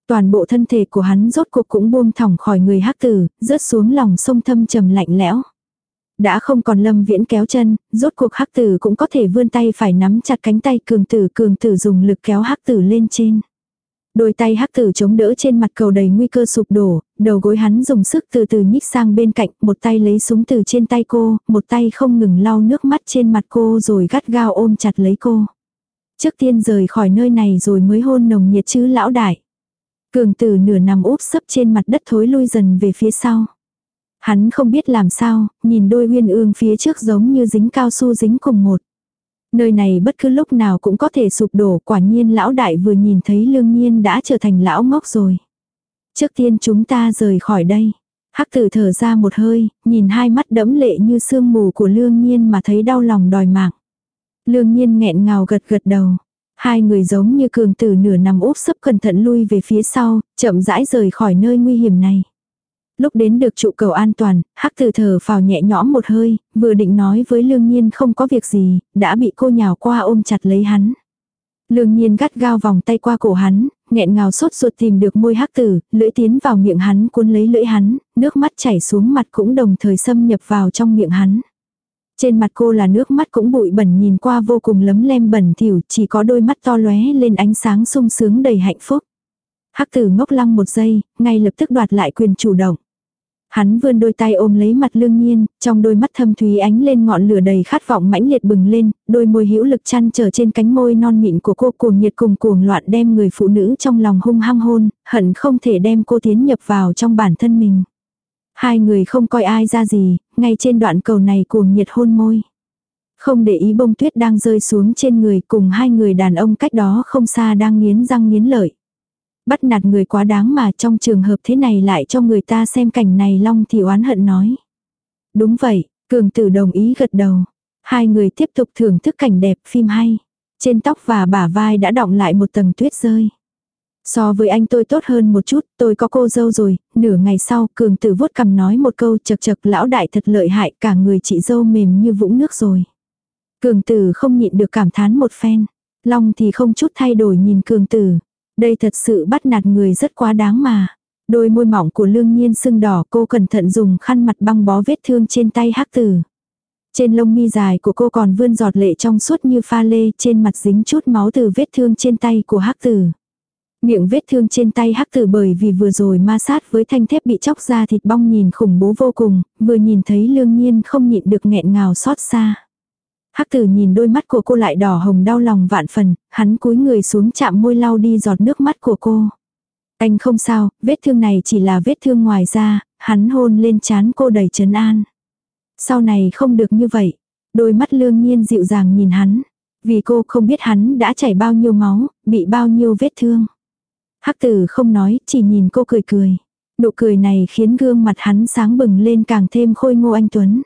Toàn bộ thân thể của hắn rốt cuộc cũng buông thỏng khỏi người hắc tử, rớt xuống lòng sông thâm trầm lạnh lẽo. Đã không còn lâm viễn kéo chân, rốt cuộc hắc tử cũng có thể vươn tay phải nắm chặt cánh tay cường tử cường tử dùng lực kéo hắc tử lên trên. Đôi tay hắc tử chống đỡ trên mặt cầu đầy nguy cơ sụp đổ, đầu gối hắn dùng sức từ từ nhích sang bên cạnh, một tay lấy súng từ trên tay cô, một tay không ngừng lau nước mắt trên mặt cô rồi gắt gao ôm chặt lấy cô. Trước tiên rời khỏi nơi này rồi mới hôn nồng nhiệt chứ lão đại. Cường tử nửa nằm úp sấp trên mặt đất thối lui dần về phía sau. Hắn không biết làm sao, nhìn đôi huyên ương phía trước giống như dính cao su dính cùng một. Nơi này bất cứ lúc nào cũng có thể sụp đổ quả nhiên lão đại vừa nhìn thấy lương nhiên đã trở thành lão ngốc rồi. Trước tiên chúng ta rời khỏi đây. Hắc tử thở ra một hơi, nhìn hai mắt đẫm lệ như sương mù của lương nhiên mà thấy đau lòng đòi mạng. Lương nhiên nghẹn ngào gật gật đầu. Hai người giống như cường tử nửa nằm úp sấp cẩn thận lui về phía sau, chậm rãi rời khỏi nơi nguy hiểm này. Lúc đến được trụ cầu an toàn, hắc thử thở phào nhẹ nhõm một hơi, vừa định nói với lương nhiên không có việc gì, đã bị cô nhào qua ôm chặt lấy hắn. Lương nhiên gắt gao vòng tay qua cổ hắn, nghẹn ngào sốt ruột tìm được môi hắc tử, lưỡi tiến vào miệng hắn cuốn lấy lưỡi hắn, nước mắt chảy xuống mặt cũng đồng thời xâm nhập vào trong miệng hắn. Trên mặt cô là nước mắt cũng bụi bẩn nhìn qua vô cùng lấm lem bẩn thỉu, chỉ có đôi mắt to lóe lên ánh sáng sung sướng đầy hạnh phúc. Hắc tử ngốc lăng một giây, ngay lập tức đoạt lại quyền chủ động. Hắn vươn đôi tay ôm lấy mặt lương nhiên, trong đôi mắt thâm thúy ánh lên ngọn lửa đầy khát vọng mãnh liệt bừng lên, đôi môi hữu lực chăn trở trên cánh môi non mịn của cô cuồng nhiệt cùng cuồng loạn đem người phụ nữ trong lòng hung hăng hôn, hận không thể đem cô tiến nhập vào trong bản thân mình. Hai người không coi ai ra gì, ngay trên đoạn cầu này cuồng nhiệt hôn môi. Không để ý bông tuyết đang rơi xuống trên người cùng hai người đàn ông cách đó không xa đang nghiến răng nghiến lợi bắt nạt người quá đáng mà trong trường hợp thế này lại cho người ta xem cảnh này Long thì oán hận nói. Đúng vậy, cường tử đồng ý gật đầu. Hai người tiếp tục thưởng thức cảnh đẹp phim hay. Trên tóc và bả vai đã đọng lại một tầng tuyết rơi. So với anh tôi tốt hơn một chút, tôi có cô dâu rồi, nửa ngày sau cường tử vuốt cầm nói một câu chật chật lão đại thật lợi hại cả người chị dâu mềm như vũng nước rồi. Cường tử không nhịn được cảm thán một phen. Long thì không chút thay đổi nhìn cường tử. Đây thật sự bắt nạt người rất quá đáng mà. Đôi môi mỏng của lương nhiên sưng đỏ cô cẩn thận dùng khăn mặt băng bó vết thương trên tay hắc tử. Trên lông mi dài của cô còn vươn giọt lệ trong suốt như pha lê trên mặt dính chút máu từ vết thương trên tay của hắc tử. Miệng vết thương trên tay hắc tử bởi vì vừa rồi ma sát với thanh thép bị chóc ra thịt bong nhìn khủng bố vô cùng, vừa nhìn thấy lương nhiên không nhịn được nghẹn ngào xót xa. Hắc tử nhìn đôi mắt của cô lại đỏ hồng đau lòng vạn phần, hắn cúi người xuống chạm môi lau đi giọt nước mắt của cô. Anh không sao, vết thương này chỉ là vết thương ngoài da, hắn hôn lên chán cô đầy trấn an. Sau này không được như vậy. Đôi mắt lương nhiên dịu dàng nhìn hắn. Vì cô không biết hắn đã chảy bao nhiêu máu, bị bao nhiêu vết thương. Hắc tử không nói, chỉ nhìn cô cười cười. Nụ cười này khiến gương mặt hắn sáng bừng lên càng thêm khôi ngô anh Tuấn.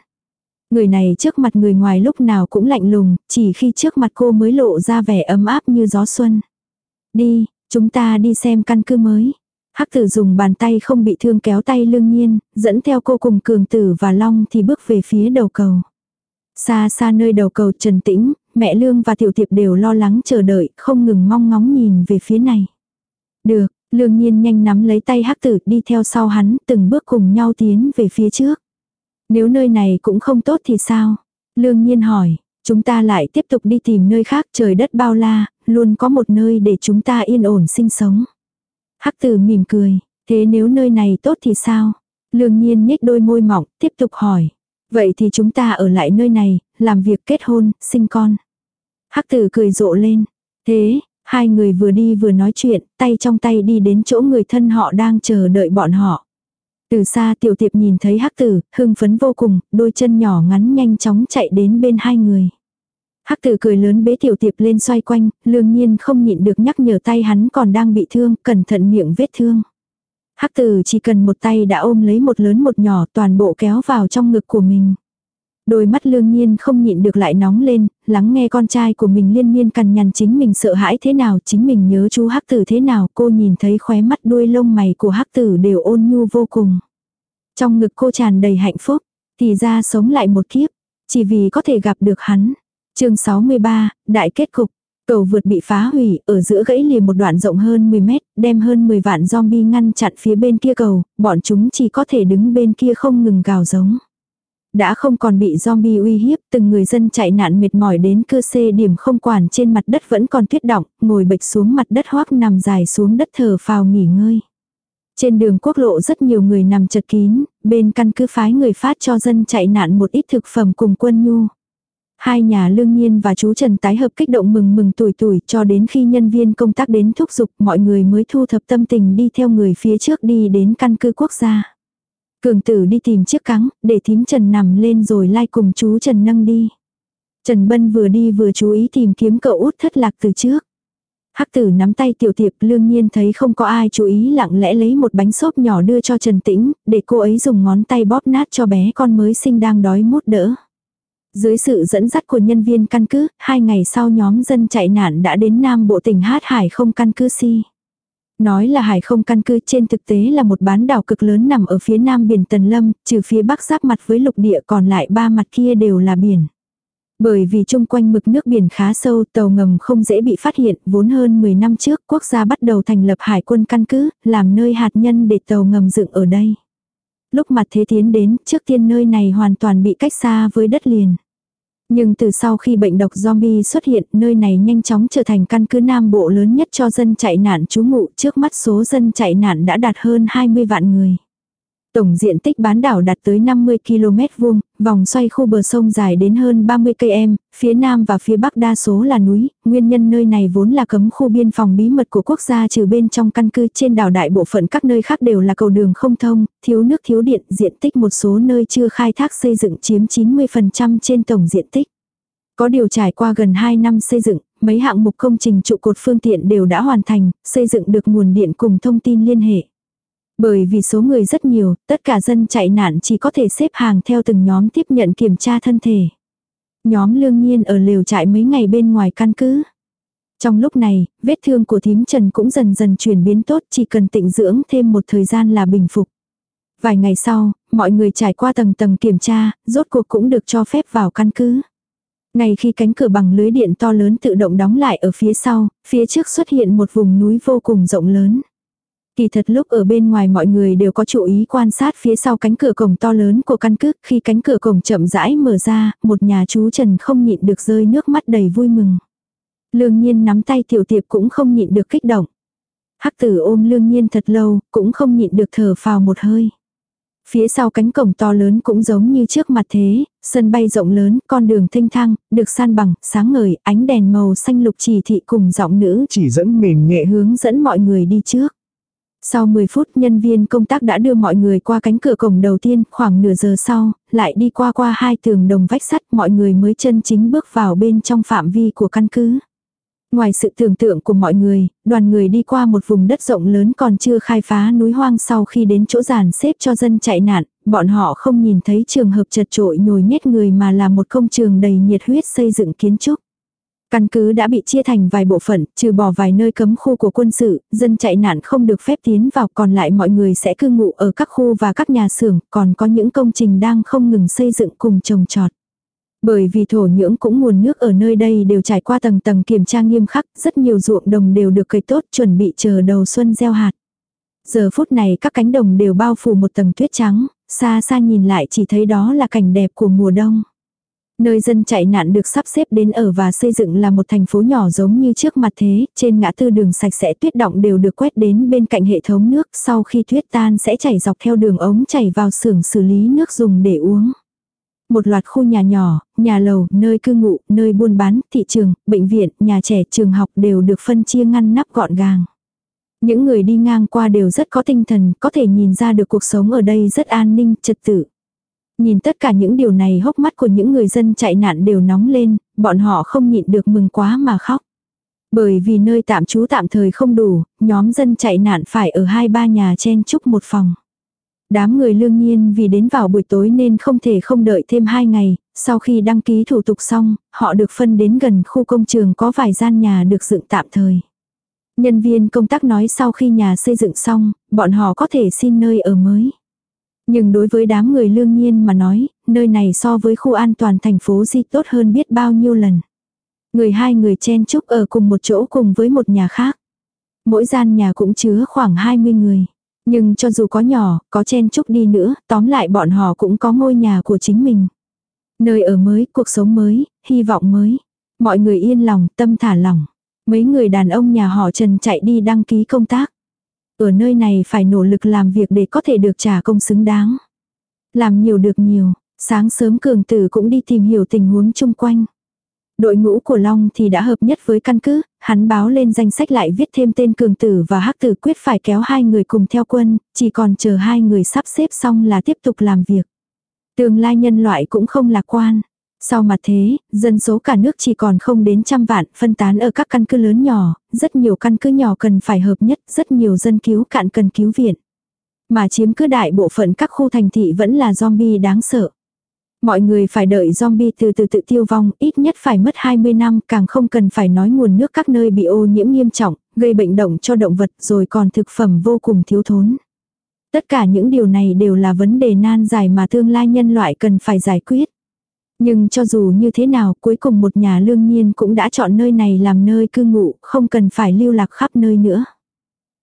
Người này trước mặt người ngoài lúc nào cũng lạnh lùng, chỉ khi trước mặt cô mới lộ ra vẻ ấm áp như gió xuân. Đi, chúng ta đi xem căn cứ mới. Hắc tử dùng bàn tay không bị thương kéo tay lương nhiên, dẫn theo cô cùng cường tử và long thì bước về phía đầu cầu. Xa xa nơi đầu cầu trần tĩnh, mẹ lương và tiểu tiệp đều lo lắng chờ đợi, không ngừng mong ngóng nhìn về phía này. Được, lương nhiên nhanh nắm lấy tay hắc tử đi theo sau hắn từng bước cùng nhau tiến về phía trước. Nếu nơi này cũng không tốt thì sao? Lương nhiên hỏi, chúng ta lại tiếp tục đi tìm nơi khác trời đất bao la, luôn có một nơi để chúng ta yên ổn sinh sống. Hắc tử mỉm cười, thế nếu nơi này tốt thì sao? Lương nhiên nhếch đôi môi mỏng, tiếp tục hỏi. Vậy thì chúng ta ở lại nơi này, làm việc kết hôn, sinh con. Hắc tử cười rộ lên. Thế, hai người vừa đi vừa nói chuyện, tay trong tay đi đến chỗ người thân họ đang chờ đợi bọn họ. Từ xa tiểu tiệp nhìn thấy hắc tử, hưng phấn vô cùng, đôi chân nhỏ ngắn nhanh chóng chạy đến bên hai người. Hắc tử cười lớn bế tiểu tiệp lên xoay quanh, lương nhiên không nhịn được nhắc nhở tay hắn còn đang bị thương, cẩn thận miệng vết thương. Hắc tử chỉ cần một tay đã ôm lấy một lớn một nhỏ toàn bộ kéo vào trong ngực của mình. Đôi mắt lương nhiên không nhịn được lại nóng lên, lắng nghe con trai của mình liên miên cằn nhằn chính mình sợ hãi thế nào, chính mình nhớ chú hắc tử thế nào, cô nhìn thấy khóe mắt đuôi lông mày của hắc tử đều ôn nhu vô cùng. Trong ngực cô tràn đầy hạnh phúc, thì ra sống lại một kiếp, chỉ vì có thể gặp được hắn. chương 63, Đại kết cục. Cầu vượt bị phá hủy, ở giữa gãy lìa một đoạn rộng hơn 10 mét, đem hơn 10 vạn zombie ngăn chặn phía bên kia cầu, bọn chúng chỉ có thể đứng bên kia không ngừng gào giống. Đã không còn bị zombie uy hiếp, từng người dân chạy nạn mệt mỏi đến cư xê điểm không quản trên mặt đất vẫn còn tuyết động, ngồi bệch xuống mặt đất hoác nằm dài xuống đất thở phào nghỉ ngơi. Trên đường quốc lộ rất nhiều người nằm chật kín, bên căn cứ phái người phát cho dân chạy nạn một ít thực phẩm cùng quân nhu. Hai nhà lương nhiên và chú Trần tái hợp kích động mừng mừng tuổi tuổi cho đến khi nhân viên công tác đến thúc giục mọi người mới thu thập tâm tình đi theo người phía trước đi đến căn cứ quốc gia. Cường tử đi tìm chiếc cáng, để thím Trần nằm lên rồi lai like cùng chú Trần nâng đi. Trần Bân vừa đi vừa chú ý tìm kiếm cậu út thất lạc từ trước. Hắc tử nắm tay tiểu tiệp lương nhiên thấy không có ai chú ý lặng lẽ lấy một bánh xốp nhỏ đưa cho Trần Tĩnh, để cô ấy dùng ngón tay bóp nát cho bé con mới sinh đang đói mút đỡ. Dưới sự dẫn dắt của nhân viên căn cứ, hai ngày sau nhóm dân chạy nạn đã đến Nam Bộ tỉnh Hát Hải không căn cứ si. Nói là hải không căn cứ trên thực tế là một bán đảo cực lớn nằm ở phía nam biển Tần Lâm, trừ phía bắc giáp mặt với lục địa còn lại ba mặt kia đều là biển. Bởi vì chung quanh mực nước biển khá sâu, tàu ngầm không dễ bị phát hiện, vốn hơn 10 năm trước quốc gia bắt đầu thành lập hải quân căn cứ, làm nơi hạt nhân để tàu ngầm dựng ở đây. Lúc mặt thế tiến đến, trước tiên nơi này hoàn toàn bị cách xa với đất liền. Nhưng từ sau khi bệnh độc zombie xuất hiện, nơi này nhanh chóng trở thành căn cứ Nam Bộ lớn nhất cho dân chạy nạn trú ngụ, trước mắt số dân chạy nạn đã đạt hơn 20 vạn người. Tổng diện tích bán đảo đạt tới 50 km vuông, vòng xoay khu bờ sông dài đến hơn 30 cây em, Phía Nam và phía Bắc đa số là núi, nguyên nhân nơi này vốn là cấm khu biên phòng bí mật của quốc gia trừ bên trong căn cứ trên đảo đại bộ phận các nơi khác đều là cầu đường không thông, thiếu nước thiếu điện, diện tích một số nơi chưa khai thác xây dựng chiếm 90% trên tổng diện tích. Có điều trải qua gần 2 năm xây dựng, mấy hạng mục công trình trụ cột phương tiện đều đã hoàn thành, xây dựng được nguồn điện cùng thông tin liên hệ. Bởi vì số người rất nhiều, tất cả dân chạy nạn chỉ có thể xếp hàng theo từng nhóm tiếp nhận kiểm tra thân thể. Nhóm lương nhiên ở lều trại mấy ngày bên ngoài căn cứ. Trong lúc này, vết thương của thím Trần cũng dần dần chuyển biến tốt chỉ cần tịnh dưỡng thêm một thời gian là bình phục. Vài ngày sau, mọi người trải qua tầng tầng kiểm tra, rốt cuộc cũng được cho phép vào căn cứ. ngày khi cánh cửa bằng lưới điện to lớn tự động đóng lại ở phía sau, phía trước xuất hiện một vùng núi vô cùng rộng lớn. Kỳ thật lúc ở bên ngoài mọi người đều có chú ý quan sát phía sau cánh cửa cổng to lớn của căn cứ, khi cánh cửa cổng chậm rãi mở ra, một nhà chú Trần không nhịn được rơi nước mắt đầy vui mừng. Lương Nhiên nắm tay tiểu tiệp cũng không nhịn được kích động. Hắc tử ôm Lương Nhiên thật lâu, cũng không nhịn được thở phào một hơi. Phía sau cánh cổng to lớn cũng giống như trước mặt thế, sân bay rộng lớn, con đường thênh thang, được san bằng, sáng ngời, ánh đèn màu xanh lục chỉ thị cùng giọng nữ chỉ dẫn mềm nhẹ hướng dẫn mọi người đi trước. Sau 10 phút nhân viên công tác đã đưa mọi người qua cánh cửa cổng đầu tiên, khoảng nửa giờ sau, lại đi qua qua hai tường đồng vách sắt mọi người mới chân chính bước vào bên trong phạm vi của căn cứ. Ngoài sự tưởng tượng của mọi người, đoàn người đi qua một vùng đất rộng lớn còn chưa khai phá núi hoang sau khi đến chỗ giàn xếp cho dân chạy nạn, bọn họ không nhìn thấy trường hợp chật trội nhồi nhét người mà là một công trường đầy nhiệt huyết xây dựng kiến trúc. Căn cứ đã bị chia thành vài bộ phận, trừ bỏ vài nơi cấm khu của quân sự, dân chạy nạn không được phép tiến vào, còn lại mọi người sẽ cư ngụ ở các khu và các nhà xưởng, còn có những công trình đang không ngừng xây dựng cùng trồng trọt. Bởi vì thổ nhưỡng cũng nguồn nước ở nơi đây đều trải qua tầng tầng kiểm tra nghiêm khắc, rất nhiều ruộng đồng đều được cấy tốt chuẩn bị chờ đầu xuân gieo hạt. Giờ phút này các cánh đồng đều bao phủ một tầng tuyết trắng, xa xa nhìn lại chỉ thấy đó là cảnh đẹp của mùa đông. Nơi dân chạy nạn được sắp xếp đến ở và xây dựng là một thành phố nhỏ giống như trước mặt thế, trên ngã tư đường sạch sẽ tuyết động đều được quét đến bên cạnh hệ thống nước, sau khi tuyết tan sẽ chảy dọc theo đường ống chảy vào xưởng xử lý nước dùng để uống. Một loạt khu nhà nhỏ, nhà lầu, nơi cư ngụ, nơi buôn bán, thị trường, bệnh viện, nhà trẻ, trường học đều được phân chia ngăn nắp gọn gàng. Những người đi ngang qua đều rất có tinh thần, có thể nhìn ra được cuộc sống ở đây rất an ninh, trật tự, Nhìn tất cả những điều này hốc mắt của những người dân chạy nạn đều nóng lên, bọn họ không nhịn được mừng quá mà khóc. Bởi vì nơi tạm trú tạm thời không đủ, nhóm dân chạy nạn phải ở hai ba nhà chen chúc một phòng. Đám người lương nhiên vì đến vào buổi tối nên không thể không đợi thêm hai ngày, sau khi đăng ký thủ tục xong, họ được phân đến gần khu công trường có vài gian nhà được dựng tạm thời. Nhân viên công tác nói sau khi nhà xây dựng xong, bọn họ có thể xin nơi ở mới. Nhưng đối với đám người lương nhiên mà nói, nơi này so với khu an toàn thành phố di tốt hơn biết bao nhiêu lần. Người hai người chen chúc ở cùng một chỗ cùng với một nhà khác. Mỗi gian nhà cũng chứa khoảng 20 người. Nhưng cho dù có nhỏ, có chen chúc đi nữa, tóm lại bọn họ cũng có ngôi nhà của chính mình. Nơi ở mới, cuộc sống mới, hy vọng mới. Mọi người yên lòng, tâm thả lòng. Mấy người đàn ông nhà họ Trần chạy đi đăng ký công tác ở nơi này phải nỗ lực làm việc để có thể được trả công xứng đáng. Làm nhiều được nhiều, sáng sớm cường tử cũng đi tìm hiểu tình huống chung quanh. Đội ngũ của Long thì đã hợp nhất với căn cứ, hắn báo lên danh sách lại viết thêm tên cường tử và hắc tử quyết phải kéo hai người cùng theo quân, chỉ còn chờ hai người sắp xếp xong là tiếp tục làm việc. Tương lai nhân loại cũng không lạc quan. Sau mặt thế, dân số cả nước chỉ còn không đến trăm vạn, phân tán ở các căn cứ lớn nhỏ, rất nhiều căn cứ nhỏ cần phải hợp nhất, rất nhiều dân cứu cạn cần cứu viện. Mà chiếm cứ đại bộ phận các khu thành thị vẫn là zombie đáng sợ. Mọi người phải đợi zombie từ từ tự tiêu vong, ít nhất phải mất 20 năm, càng không cần phải nói nguồn nước các nơi bị ô nhiễm nghiêm trọng, gây bệnh động cho động vật rồi còn thực phẩm vô cùng thiếu thốn. Tất cả những điều này đều là vấn đề nan giải mà tương lai nhân loại cần phải giải quyết. Nhưng cho dù như thế nào cuối cùng một nhà lương nhiên cũng đã chọn nơi này làm nơi cư ngụ, không cần phải lưu lạc khắp nơi nữa.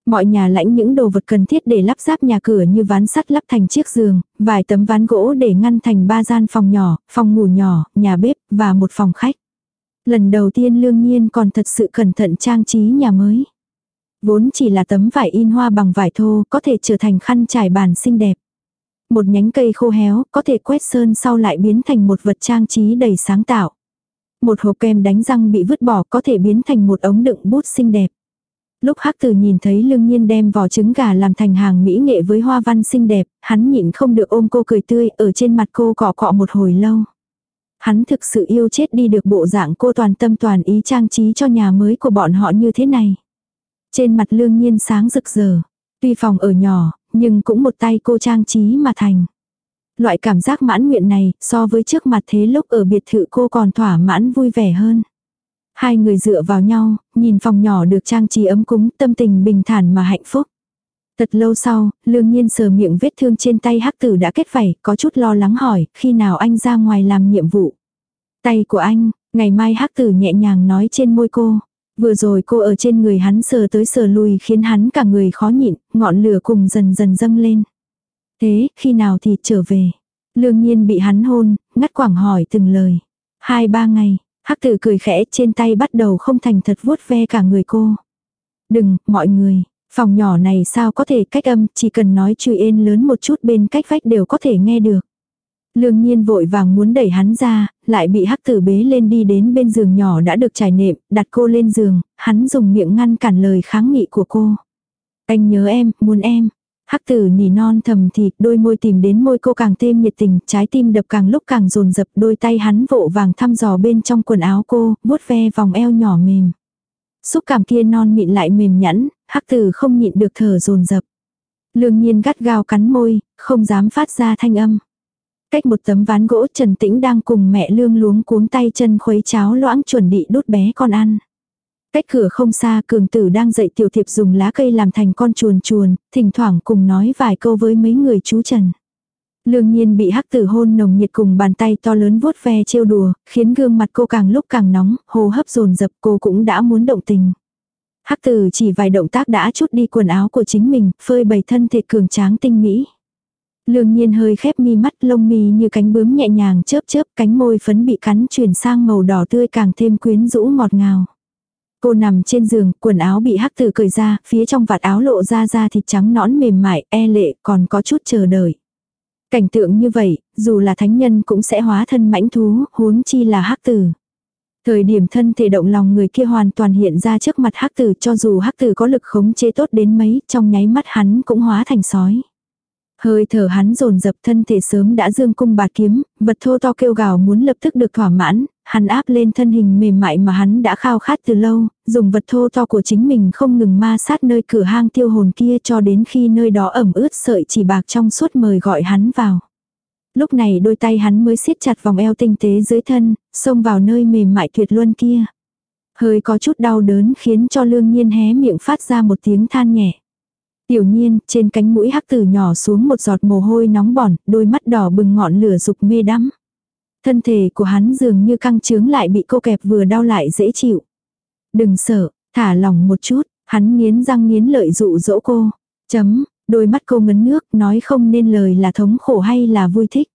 Mọi nhà lãnh những đồ vật cần thiết để lắp ráp nhà cửa như ván sắt lắp thành chiếc giường, vài tấm ván gỗ để ngăn thành ba gian phòng nhỏ, phòng ngủ nhỏ, nhà bếp và một phòng khách. Lần đầu tiên lương nhiên còn thật sự cẩn thận trang trí nhà mới. Vốn chỉ là tấm vải in hoa bằng vải thô có thể trở thành khăn trải bàn xinh đẹp một nhánh cây khô héo có thể quét sơn sau lại biến thành một vật trang trí đầy sáng tạo. Một hộp kem đánh răng bị vứt bỏ có thể biến thành một ống đựng bút xinh đẹp. Lúc hắc từ nhìn thấy lương nhiên đem vỏ trứng gà làm thành hàng mỹ nghệ với hoa văn xinh đẹp, hắn nhịn không được ôm cô cười tươi ở trên mặt cô cọ cọ một hồi lâu. Hắn thực sự yêu chết đi được bộ dạng cô toàn tâm toàn ý trang trí cho nhà mới của bọn họ như thế này. Trên mặt lương nhiên sáng rực rỡ. Tuy phòng ở nhỏ, nhưng cũng một tay cô trang trí mà thành. Loại cảm giác mãn nguyện này, so với trước mặt thế lúc ở biệt thự cô còn thỏa mãn vui vẻ hơn. Hai người dựa vào nhau, nhìn phòng nhỏ được trang trí ấm cúng, tâm tình bình thản mà hạnh phúc. Thật lâu sau, lương nhiên sờ miệng vết thương trên tay hắc tử đã kết vảy, có chút lo lắng hỏi, khi nào anh ra ngoài làm nhiệm vụ. Tay của anh, ngày mai hắc tử nhẹ nhàng nói trên môi cô. Vừa rồi cô ở trên người hắn sờ tới sờ lui khiến hắn cả người khó nhịn, ngọn lửa cùng dần dần dâng lên. Thế, khi nào thì trở về? Lương nhiên bị hắn hôn, ngắt quảng hỏi từng lời. Hai ba ngày, hắc tử cười khẽ trên tay bắt đầu không thành thật vuốt ve cả người cô. Đừng, mọi người, phòng nhỏ này sao có thể cách âm, chỉ cần nói truy ên lớn một chút bên cách vách đều có thể nghe được. Lương nhiên vội vàng muốn đẩy hắn ra, lại bị hắc tử bế lên đi đến bên giường nhỏ đã được trải nệm, đặt cô lên giường, hắn dùng miệng ngăn cản lời kháng nghị của cô. Anh nhớ em, muốn em. Hắc tử nỉ non thầm thì đôi môi tìm đến môi cô càng thêm nhiệt tình, trái tim đập càng lúc càng rồn rập đôi tay hắn vộ vàng thăm dò bên trong quần áo cô, vuốt ve vòng eo nhỏ mềm. Xúc cảm kia non mịn lại mềm nhẵn, hắc tử không nhịn được thở rồn rập. Lương nhiên gắt gao cắn môi, không dám phát ra thanh âm. Cách một tấm ván gỗ Trần Tĩnh đang cùng mẹ lương luống cuốn tay chân khuấy cháo loãng chuẩn bị đút bé con ăn. Cách cửa không xa cường tử đang dạy tiểu thiệp dùng lá cây làm thành con chuồn chuồn, thỉnh thoảng cùng nói vài câu với mấy người chú Trần. Lương nhiên bị hắc tử hôn nồng nhiệt cùng bàn tay to lớn vuốt ve trêu đùa, khiến gương mặt cô càng lúc càng nóng, hô hấp dồn dập cô cũng đã muốn động tình. Hắc tử chỉ vài động tác đã chút đi quần áo của chính mình, phơi bày thân thể cường tráng tinh mỹ. Lương nhiên hơi khép mi mắt lông mi như cánh bướm nhẹ nhàng chớp chớp cánh môi phấn bị cắn chuyển sang màu đỏ tươi càng thêm quyến rũ ngọt ngào. Cô nằm trên giường, quần áo bị hắc tử cởi ra, phía trong vạt áo lộ ra da thịt trắng nõn mềm mại, e lệ, còn có chút chờ đợi. Cảnh tượng như vậy, dù là thánh nhân cũng sẽ hóa thân mãnh thú, huống chi là hắc tử. Thời điểm thân thể động lòng người kia hoàn toàn hiện ra trước mặt hắc tử cho dù hắc tử có lực khống chế tốt đến mấy, trong nháy mắt hắn cũng hóa thành sói. Hơi thở hắn dồn dập thân thể sớm đã dương cung bạt kiếm, vật thô to kêu gào muốn lập tức được thỏa mãn, hắn áp lên thân hình mềm mại mà hắn đã khao khát từ lâu, dùng vật thô to của chính mình không ngừng ma sát nơi cửa hang tiêu hồn kia cho đến khi nơi đó ẩm ướt sợi chỉ bạc trong suốt mời gọi hắn vào. Lúc này đôi tay hắn mới siết chặt vòng eo tinh tế dưới thân, xông vào nơi mềm mại tuyệt luân kia. Hơi có chút đau đớn khiến cho lương nhiên hé miệng phát ra một tiếng than nhẹ. Tiểu nhiên, trên cánh mũi hắc tử nhỏ xuống một giọt mồ hôi nóng bỏn, đôi mắt đỏ bừng ngọn lửa dục mê đắm. Thân thể của hắn dường như căng trướng lại bị cô kẹp vừa đau lại dễ chịu. Đừng sợ, thả lỏng một chút, hắn nghiến răng nghiến lợi dụ dỗ cô. Chấm, đôi mắt cô ngấn nước, nói không nên lời là thống khổ hay là vui thích.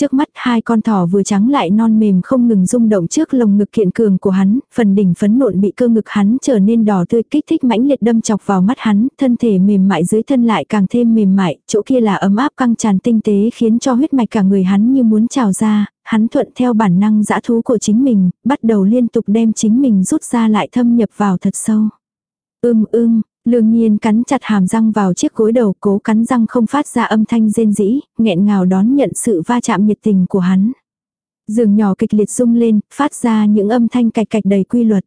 Trước mắt hai con thỏ vừa trắng lại non mềm không ngừng rung động trước lồng ngực kiện cường của hắn, phần đỉnh phấn nộn bị cơ ngực hắn trở nên đỏ tươi kích thích mãnh liệt đâm chọc vào mắt hắn, thân thể mềm mại dưới thân lại càng thêm mềm mại, chỗ kia là ấm áp căng tràn tinh tế khiến cho huyết mạch cả người hắn như muốn trào ra, hắn thuận theo bản năng dã thú của chính mình, bắt đầu liên tục đem chính mình rút ra lại thâm nhập vào thật sâu. Ưm ưm, Lương nhiên cắn chặt hàm răng vào chiếc gối đầu cố cắn răng không phát ra âm thanh rên rỉ, nghẹn ngào đón nhận sự va chạm nhiệt tình của hắn. Giường nhỏ kịch liệt rung lên, phát ra những âm thanh cạch cạch đầy quy luật.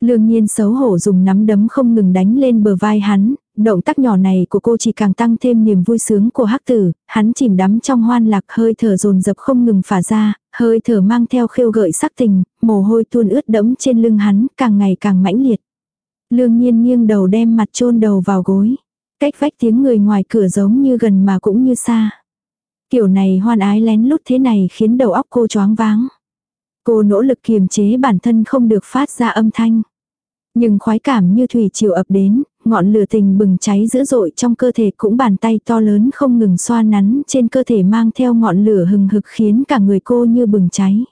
Lương nhiên xấu hổ dùng nắm đấm không ngừng đánh lên bờ vai hắn, động tác nhỏ này của cô chỉ càng tăng thêm niềm vui sướng của hắc tử, hắn chìm đắm trong hoan lạc hơi thở dồn dập không ngừng phả ra, hơi thở mang theo khêu gợi sắc tình, mồ hôi tuôn ướt đẫm trên lưng hắn càng ngày càng mãnh liệt. Lương nhiên nghiêng đầu đem mặt chôn đầu vào gối. Cách vách tiếng người ngoài cửa giống như gần mà cũng như xa. Kiểu này hoan ái lén lút thế này khiến đầu óc cô choáng váng. Cô nỗ lực kiềm chế bản thân không được phát ra âm thanh. Nhưng khoái cảm như thủy chiều ập đến, ngọn lửa tình bừng cháy dữ dội trong cơ thể cũng bàn tay to lớn không ngừng xoa nắn trên cơ thể mang theo ngọn lửa hừng hực khiến cả người cô như bừng cháy.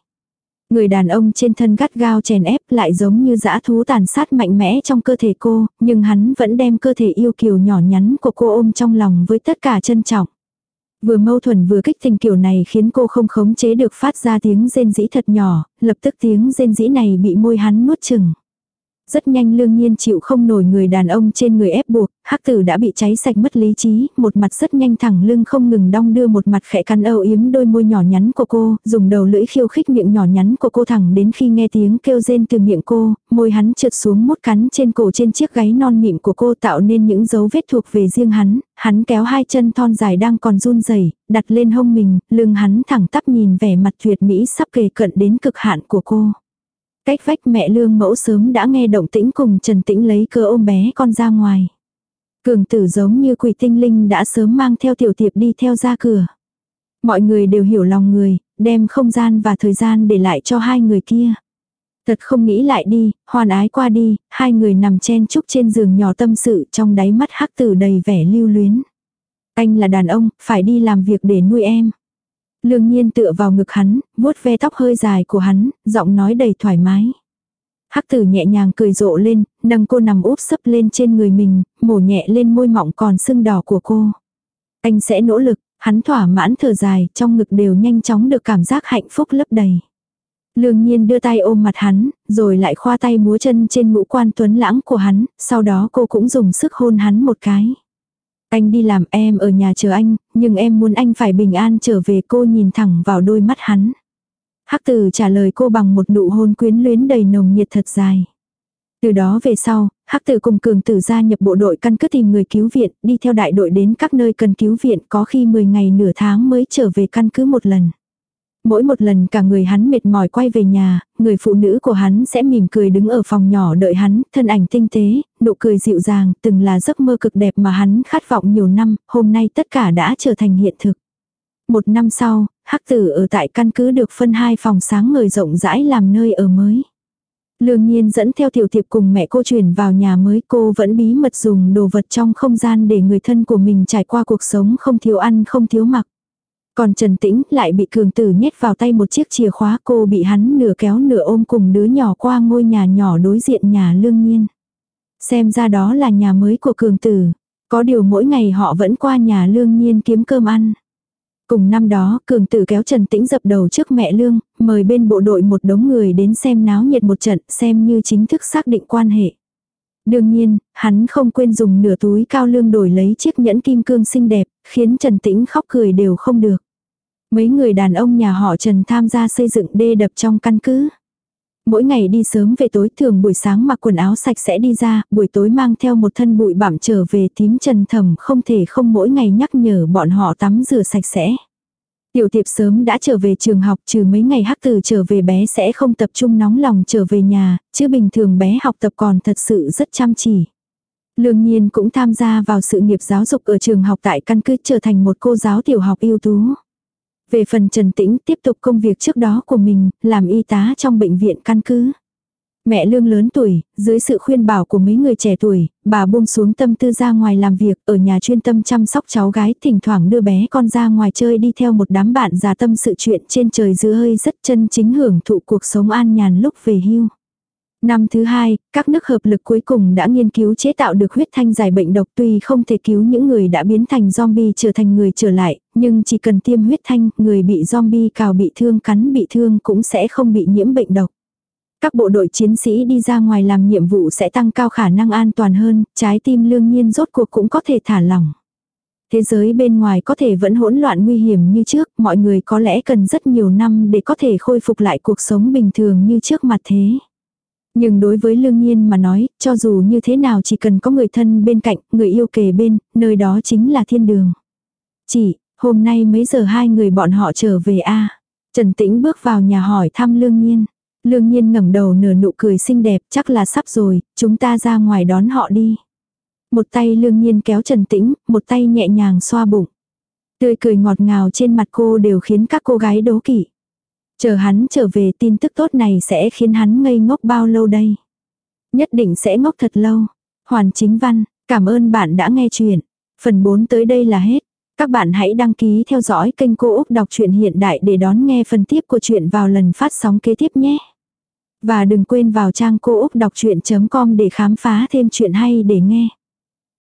Người đàn ông trên thân gắt gao chèn ép lại giống như dã thú tàn sát mạnh mẽ trong cơ thể cô, nhưng hắn vẫn đem cơ thể yêu kiều nhỏ nhắn của cô ôm trong lòng với tất cả trân trọng. Vừa mâu thuẫn vừa kích tình kiểu này khiến cô không khống chế được phát ra tiếng rên rĩ thật nhỏ, lập tức tiếng rên rĩ này bị môi hắn nuốt chừng rất nhanh lương nhiên chịu không nổi người đàn ông trên người ép buộc, hắc tử đã bị cháy sạch mất lý trí, một mặt rất nhanh thẳng lưng không ngừng đong đưa một mặt khẽ căn âu yếm đôi môi nhỏ nhắn của cô, dùng đầu lưỡi khiêu khích miệng nhỏ nhắn của cô thẳng đến khi nghe tiếng kêu rên từ miệng cô, môi hắn trượt xuống mút cắn trên cổ trên chiếc gáy non mịn của cô tạo nên những dấu vết thuộc về riêng hắn, hắn kéo hai chân thon dài đang còn run rẩy đặt lên hông mình, lưng hắn thẳng tắp nhìn vẻ mặt tuyệt mỹ sắp kề cận đến cực hạn của cô. Cách vách mẹ lương mẫu sớm đã nghe động tĩnh cùng Trần Tĩnh lấy cơ ôm bé con ra ngoài. Cường tử giống như quỷ tinh linh đã sớm mang theo tiểu tiệp đi theo ra cửa. Mọi người đều hiểu lòng người, đem không gian và thời gian để lại cho hai người kia. Thật không nghĩ lại đi, hoàn ái qua đi, hai người nằm chen chúc trên giường nhỏ tâm sự trong đáy mắt hắc tử đầy vẻ lưu luyến. Anh là đàn ông, phải đi làm việc để nuôi em. Lương nhiên tựa vào ngực hắn, vuốt ve tóc hơi dài của hắn, giọng nói đầy thoải mái. Hắc tử nhẹ nhàng cười rộ lên, nâng cô nằm úp sấp lên trên người mình, mổ nhẹ lên môi mọng còn sưng đỏ của cô. Anh sẽ nỗ lực, hắn thỏa mãn thở dài, trong ngực đều nhanh chóng được cảm giác hạnh phúc lấp đầy. Lương nhiên đưa tay ôm mặt hắn, rồi lại khoa tay múa chân trên ngũ quan tuấn lãng của hắn, sau đó cô cũng dùng sức hôn hắn một cái. Anh đi làm em ở nhà chờ anh, nhưng em muốn anh phải bình an trở về cô nhìn thẳng vào đôi mắt hắn. Hắc tử trả lời cô bằng một nụ hôn quyến luyến đầy nồng nhiệt thật dài. Từ đó về sau, Hắc tử cùng cường tử gia nhập bộ đội căn cứ tìm người cứu viện, đi theo đại đội đến các nơi cần cứu viện có khi 10 ngày nửa tháng mới trở về căn cứ một lần. Mỗi một lần cả người hắn mệt mỏi quay về nhà, người phụ nữ của hắn sẽ mỉm cười đứng ở phòng nhỏ đợi hắn, thân ảnh tinh tế, nụ cười dịu dàng, từng là giấc mơ cực đẹp mà hắn khát vọng nhiều năm, hôm nay tất cả đã trở thành hiện thực. Một năm sau, Hắc Tử ở tại căn cứ được phân hai phòng sáng người rộng rãi làm nơi ở mới. Lương Nhiên dẫn theo tiểu Thiệp cùng mẹ cô chuyển vào nhà mới cô vẫn bí mật dùng đồ vật trong không gian để người thân của mình trải qua cuộc sống không thiếu ăn không thiếu mặc. Còn Trần Tĩnh lại bị cường tử nhét vào tay một chiếc chìa khóa cô bị hắn nửa kéo nửa ôm cùng đứa nhỏ qua ngôi nhà nhỏ đối diện nhà lương nhiên. Xem ra đó là nhà mới của cường tử. Có điều mỗi ngày họ vẫn qua nhà lương nhiên kiếm cơm ăn. Cùng năm đó, cường tử kéo Trần Tĩnh dập đầu trước mẹ lương, mời bên bộ đội một đống người đến xem náo nhiệt một trận, xem như chính thức xác định quan hệ. Đương nhiên, hắn không quên dùng nửa túi cao lương đổi lấy chiếc nhẫn kim cương xinh đẹp, khiến Trần Tĩnh khóc cười đều không được. Mấy người đàn ông nhà họ Trần tham gia xây dựng đê đập trong căn cứ. Mỗi ngày đi sớm về tối thường buổi sáng mặc quần áo sạch sẽ đi ra, buổi tối mang theo một thân bụi bặm trở về tím trần thầm không thể không mỗi ngày nhắc nhở bọn họ tắm rửa sạch sẽ. Tiểu tiệp sớm đã trở về trường học trừ mấy ngày hắc từ trở về bé sẽ không tập trung nóng lòng trở về nhà, chứ bình thường bé học tập còn thật sự rất chăm chỉ. Lương nhiên cũng tham gia vào sự nghiệp giáo dục ở trường học tại căn cứ trở thành một cô giáo tiểu học ưu tú. Về phần Trần Tĩnh tiếp tục công việc trước đó của mình, làm y tá trong bệnh viện căn cứ. Mẹ lương lớn tuổi, dưới sự khuyên bảo của mấy người trẻ tuổi, bà buông xuống tâm tư ra ngoài làm việc, ở nhà chuyên tâm chăm sóc cháu gái, thỉnh thoảng đưa bé con ra ngoài chơi đi theo một đám bạn già tâm sự chuyện trên trời giữa hơi rất chân chính hưởng thụ cuộc sống an nhàn lúc về hưu. Năm thứ hai, các nước hợp lực cuối cùng đã nghiên cứu chế tạo được huyết thanh giải bệnh độc tuy không thể cứu những người đã biến thành zombie trở thành người trở lại, nhưng chỉ cần tiêm huyết thanh, người bị zombie cào bị thương cắn bị thương cũng sẽ không bị nhiễm bệnh độc. Các bộ đội chiến sĩ đi ra ngoài làm nhiệm vụ sẽ tăng cao khả năng an toàn hơn, trái tim lương nhiên rốt cuộc cũng có thể thả lỏng. Thế giới bên ngoài có thể vẫn hỗn loạn nguy hiểm như trước, mọi người có lẽ cần rất nhiều năm để có thể khôi phục lại cuộc sống bình thường như trước mặt thế. Nhưng đối với lương nhiên mà nói, cho dù như thế nào chỉ cần có người thân bên cạnh, người yêu kề bên, nơi đó chính là thiên đường. Chị, hôm nay mấy giờ hai người bọn họ trở về a? Trần Tĩnh bước vào nhà hỏi thăm lương nhiên. Lương nhiên ngẩng đầu nở nụ cười xinh đẹp chắc là sắp rồi, chúng ta ra ngoài đón họ đi. Một tay lương nhiên kéo Trần Tĩnh, một tay nhẹ nhàng xoa bụng. Tươi cười ngọt ngào trên mặt cô đều khiến các cô gái đố kỵ. Chờ hắn trở về tin tức tốt này sẽ khiến hắn ngây ngốc bao lâu đây. Nhất định sẽ ngốc thật lâu. Hoàn chính văn, cảm ơn bạn đã nghe chuyện. Phần 4 tới đây là hết. Các bạn hãy đăng ký theo dõi kênh Cô Úc Đọc truyện Hiện Đại để đón nghe phần tiếp của chuyện vào lần phát sóng kế tiếp nhé. Và đừng quên vào trang cô úc đọc chuyện.com để khám phá thêm chuyện hay để nghe.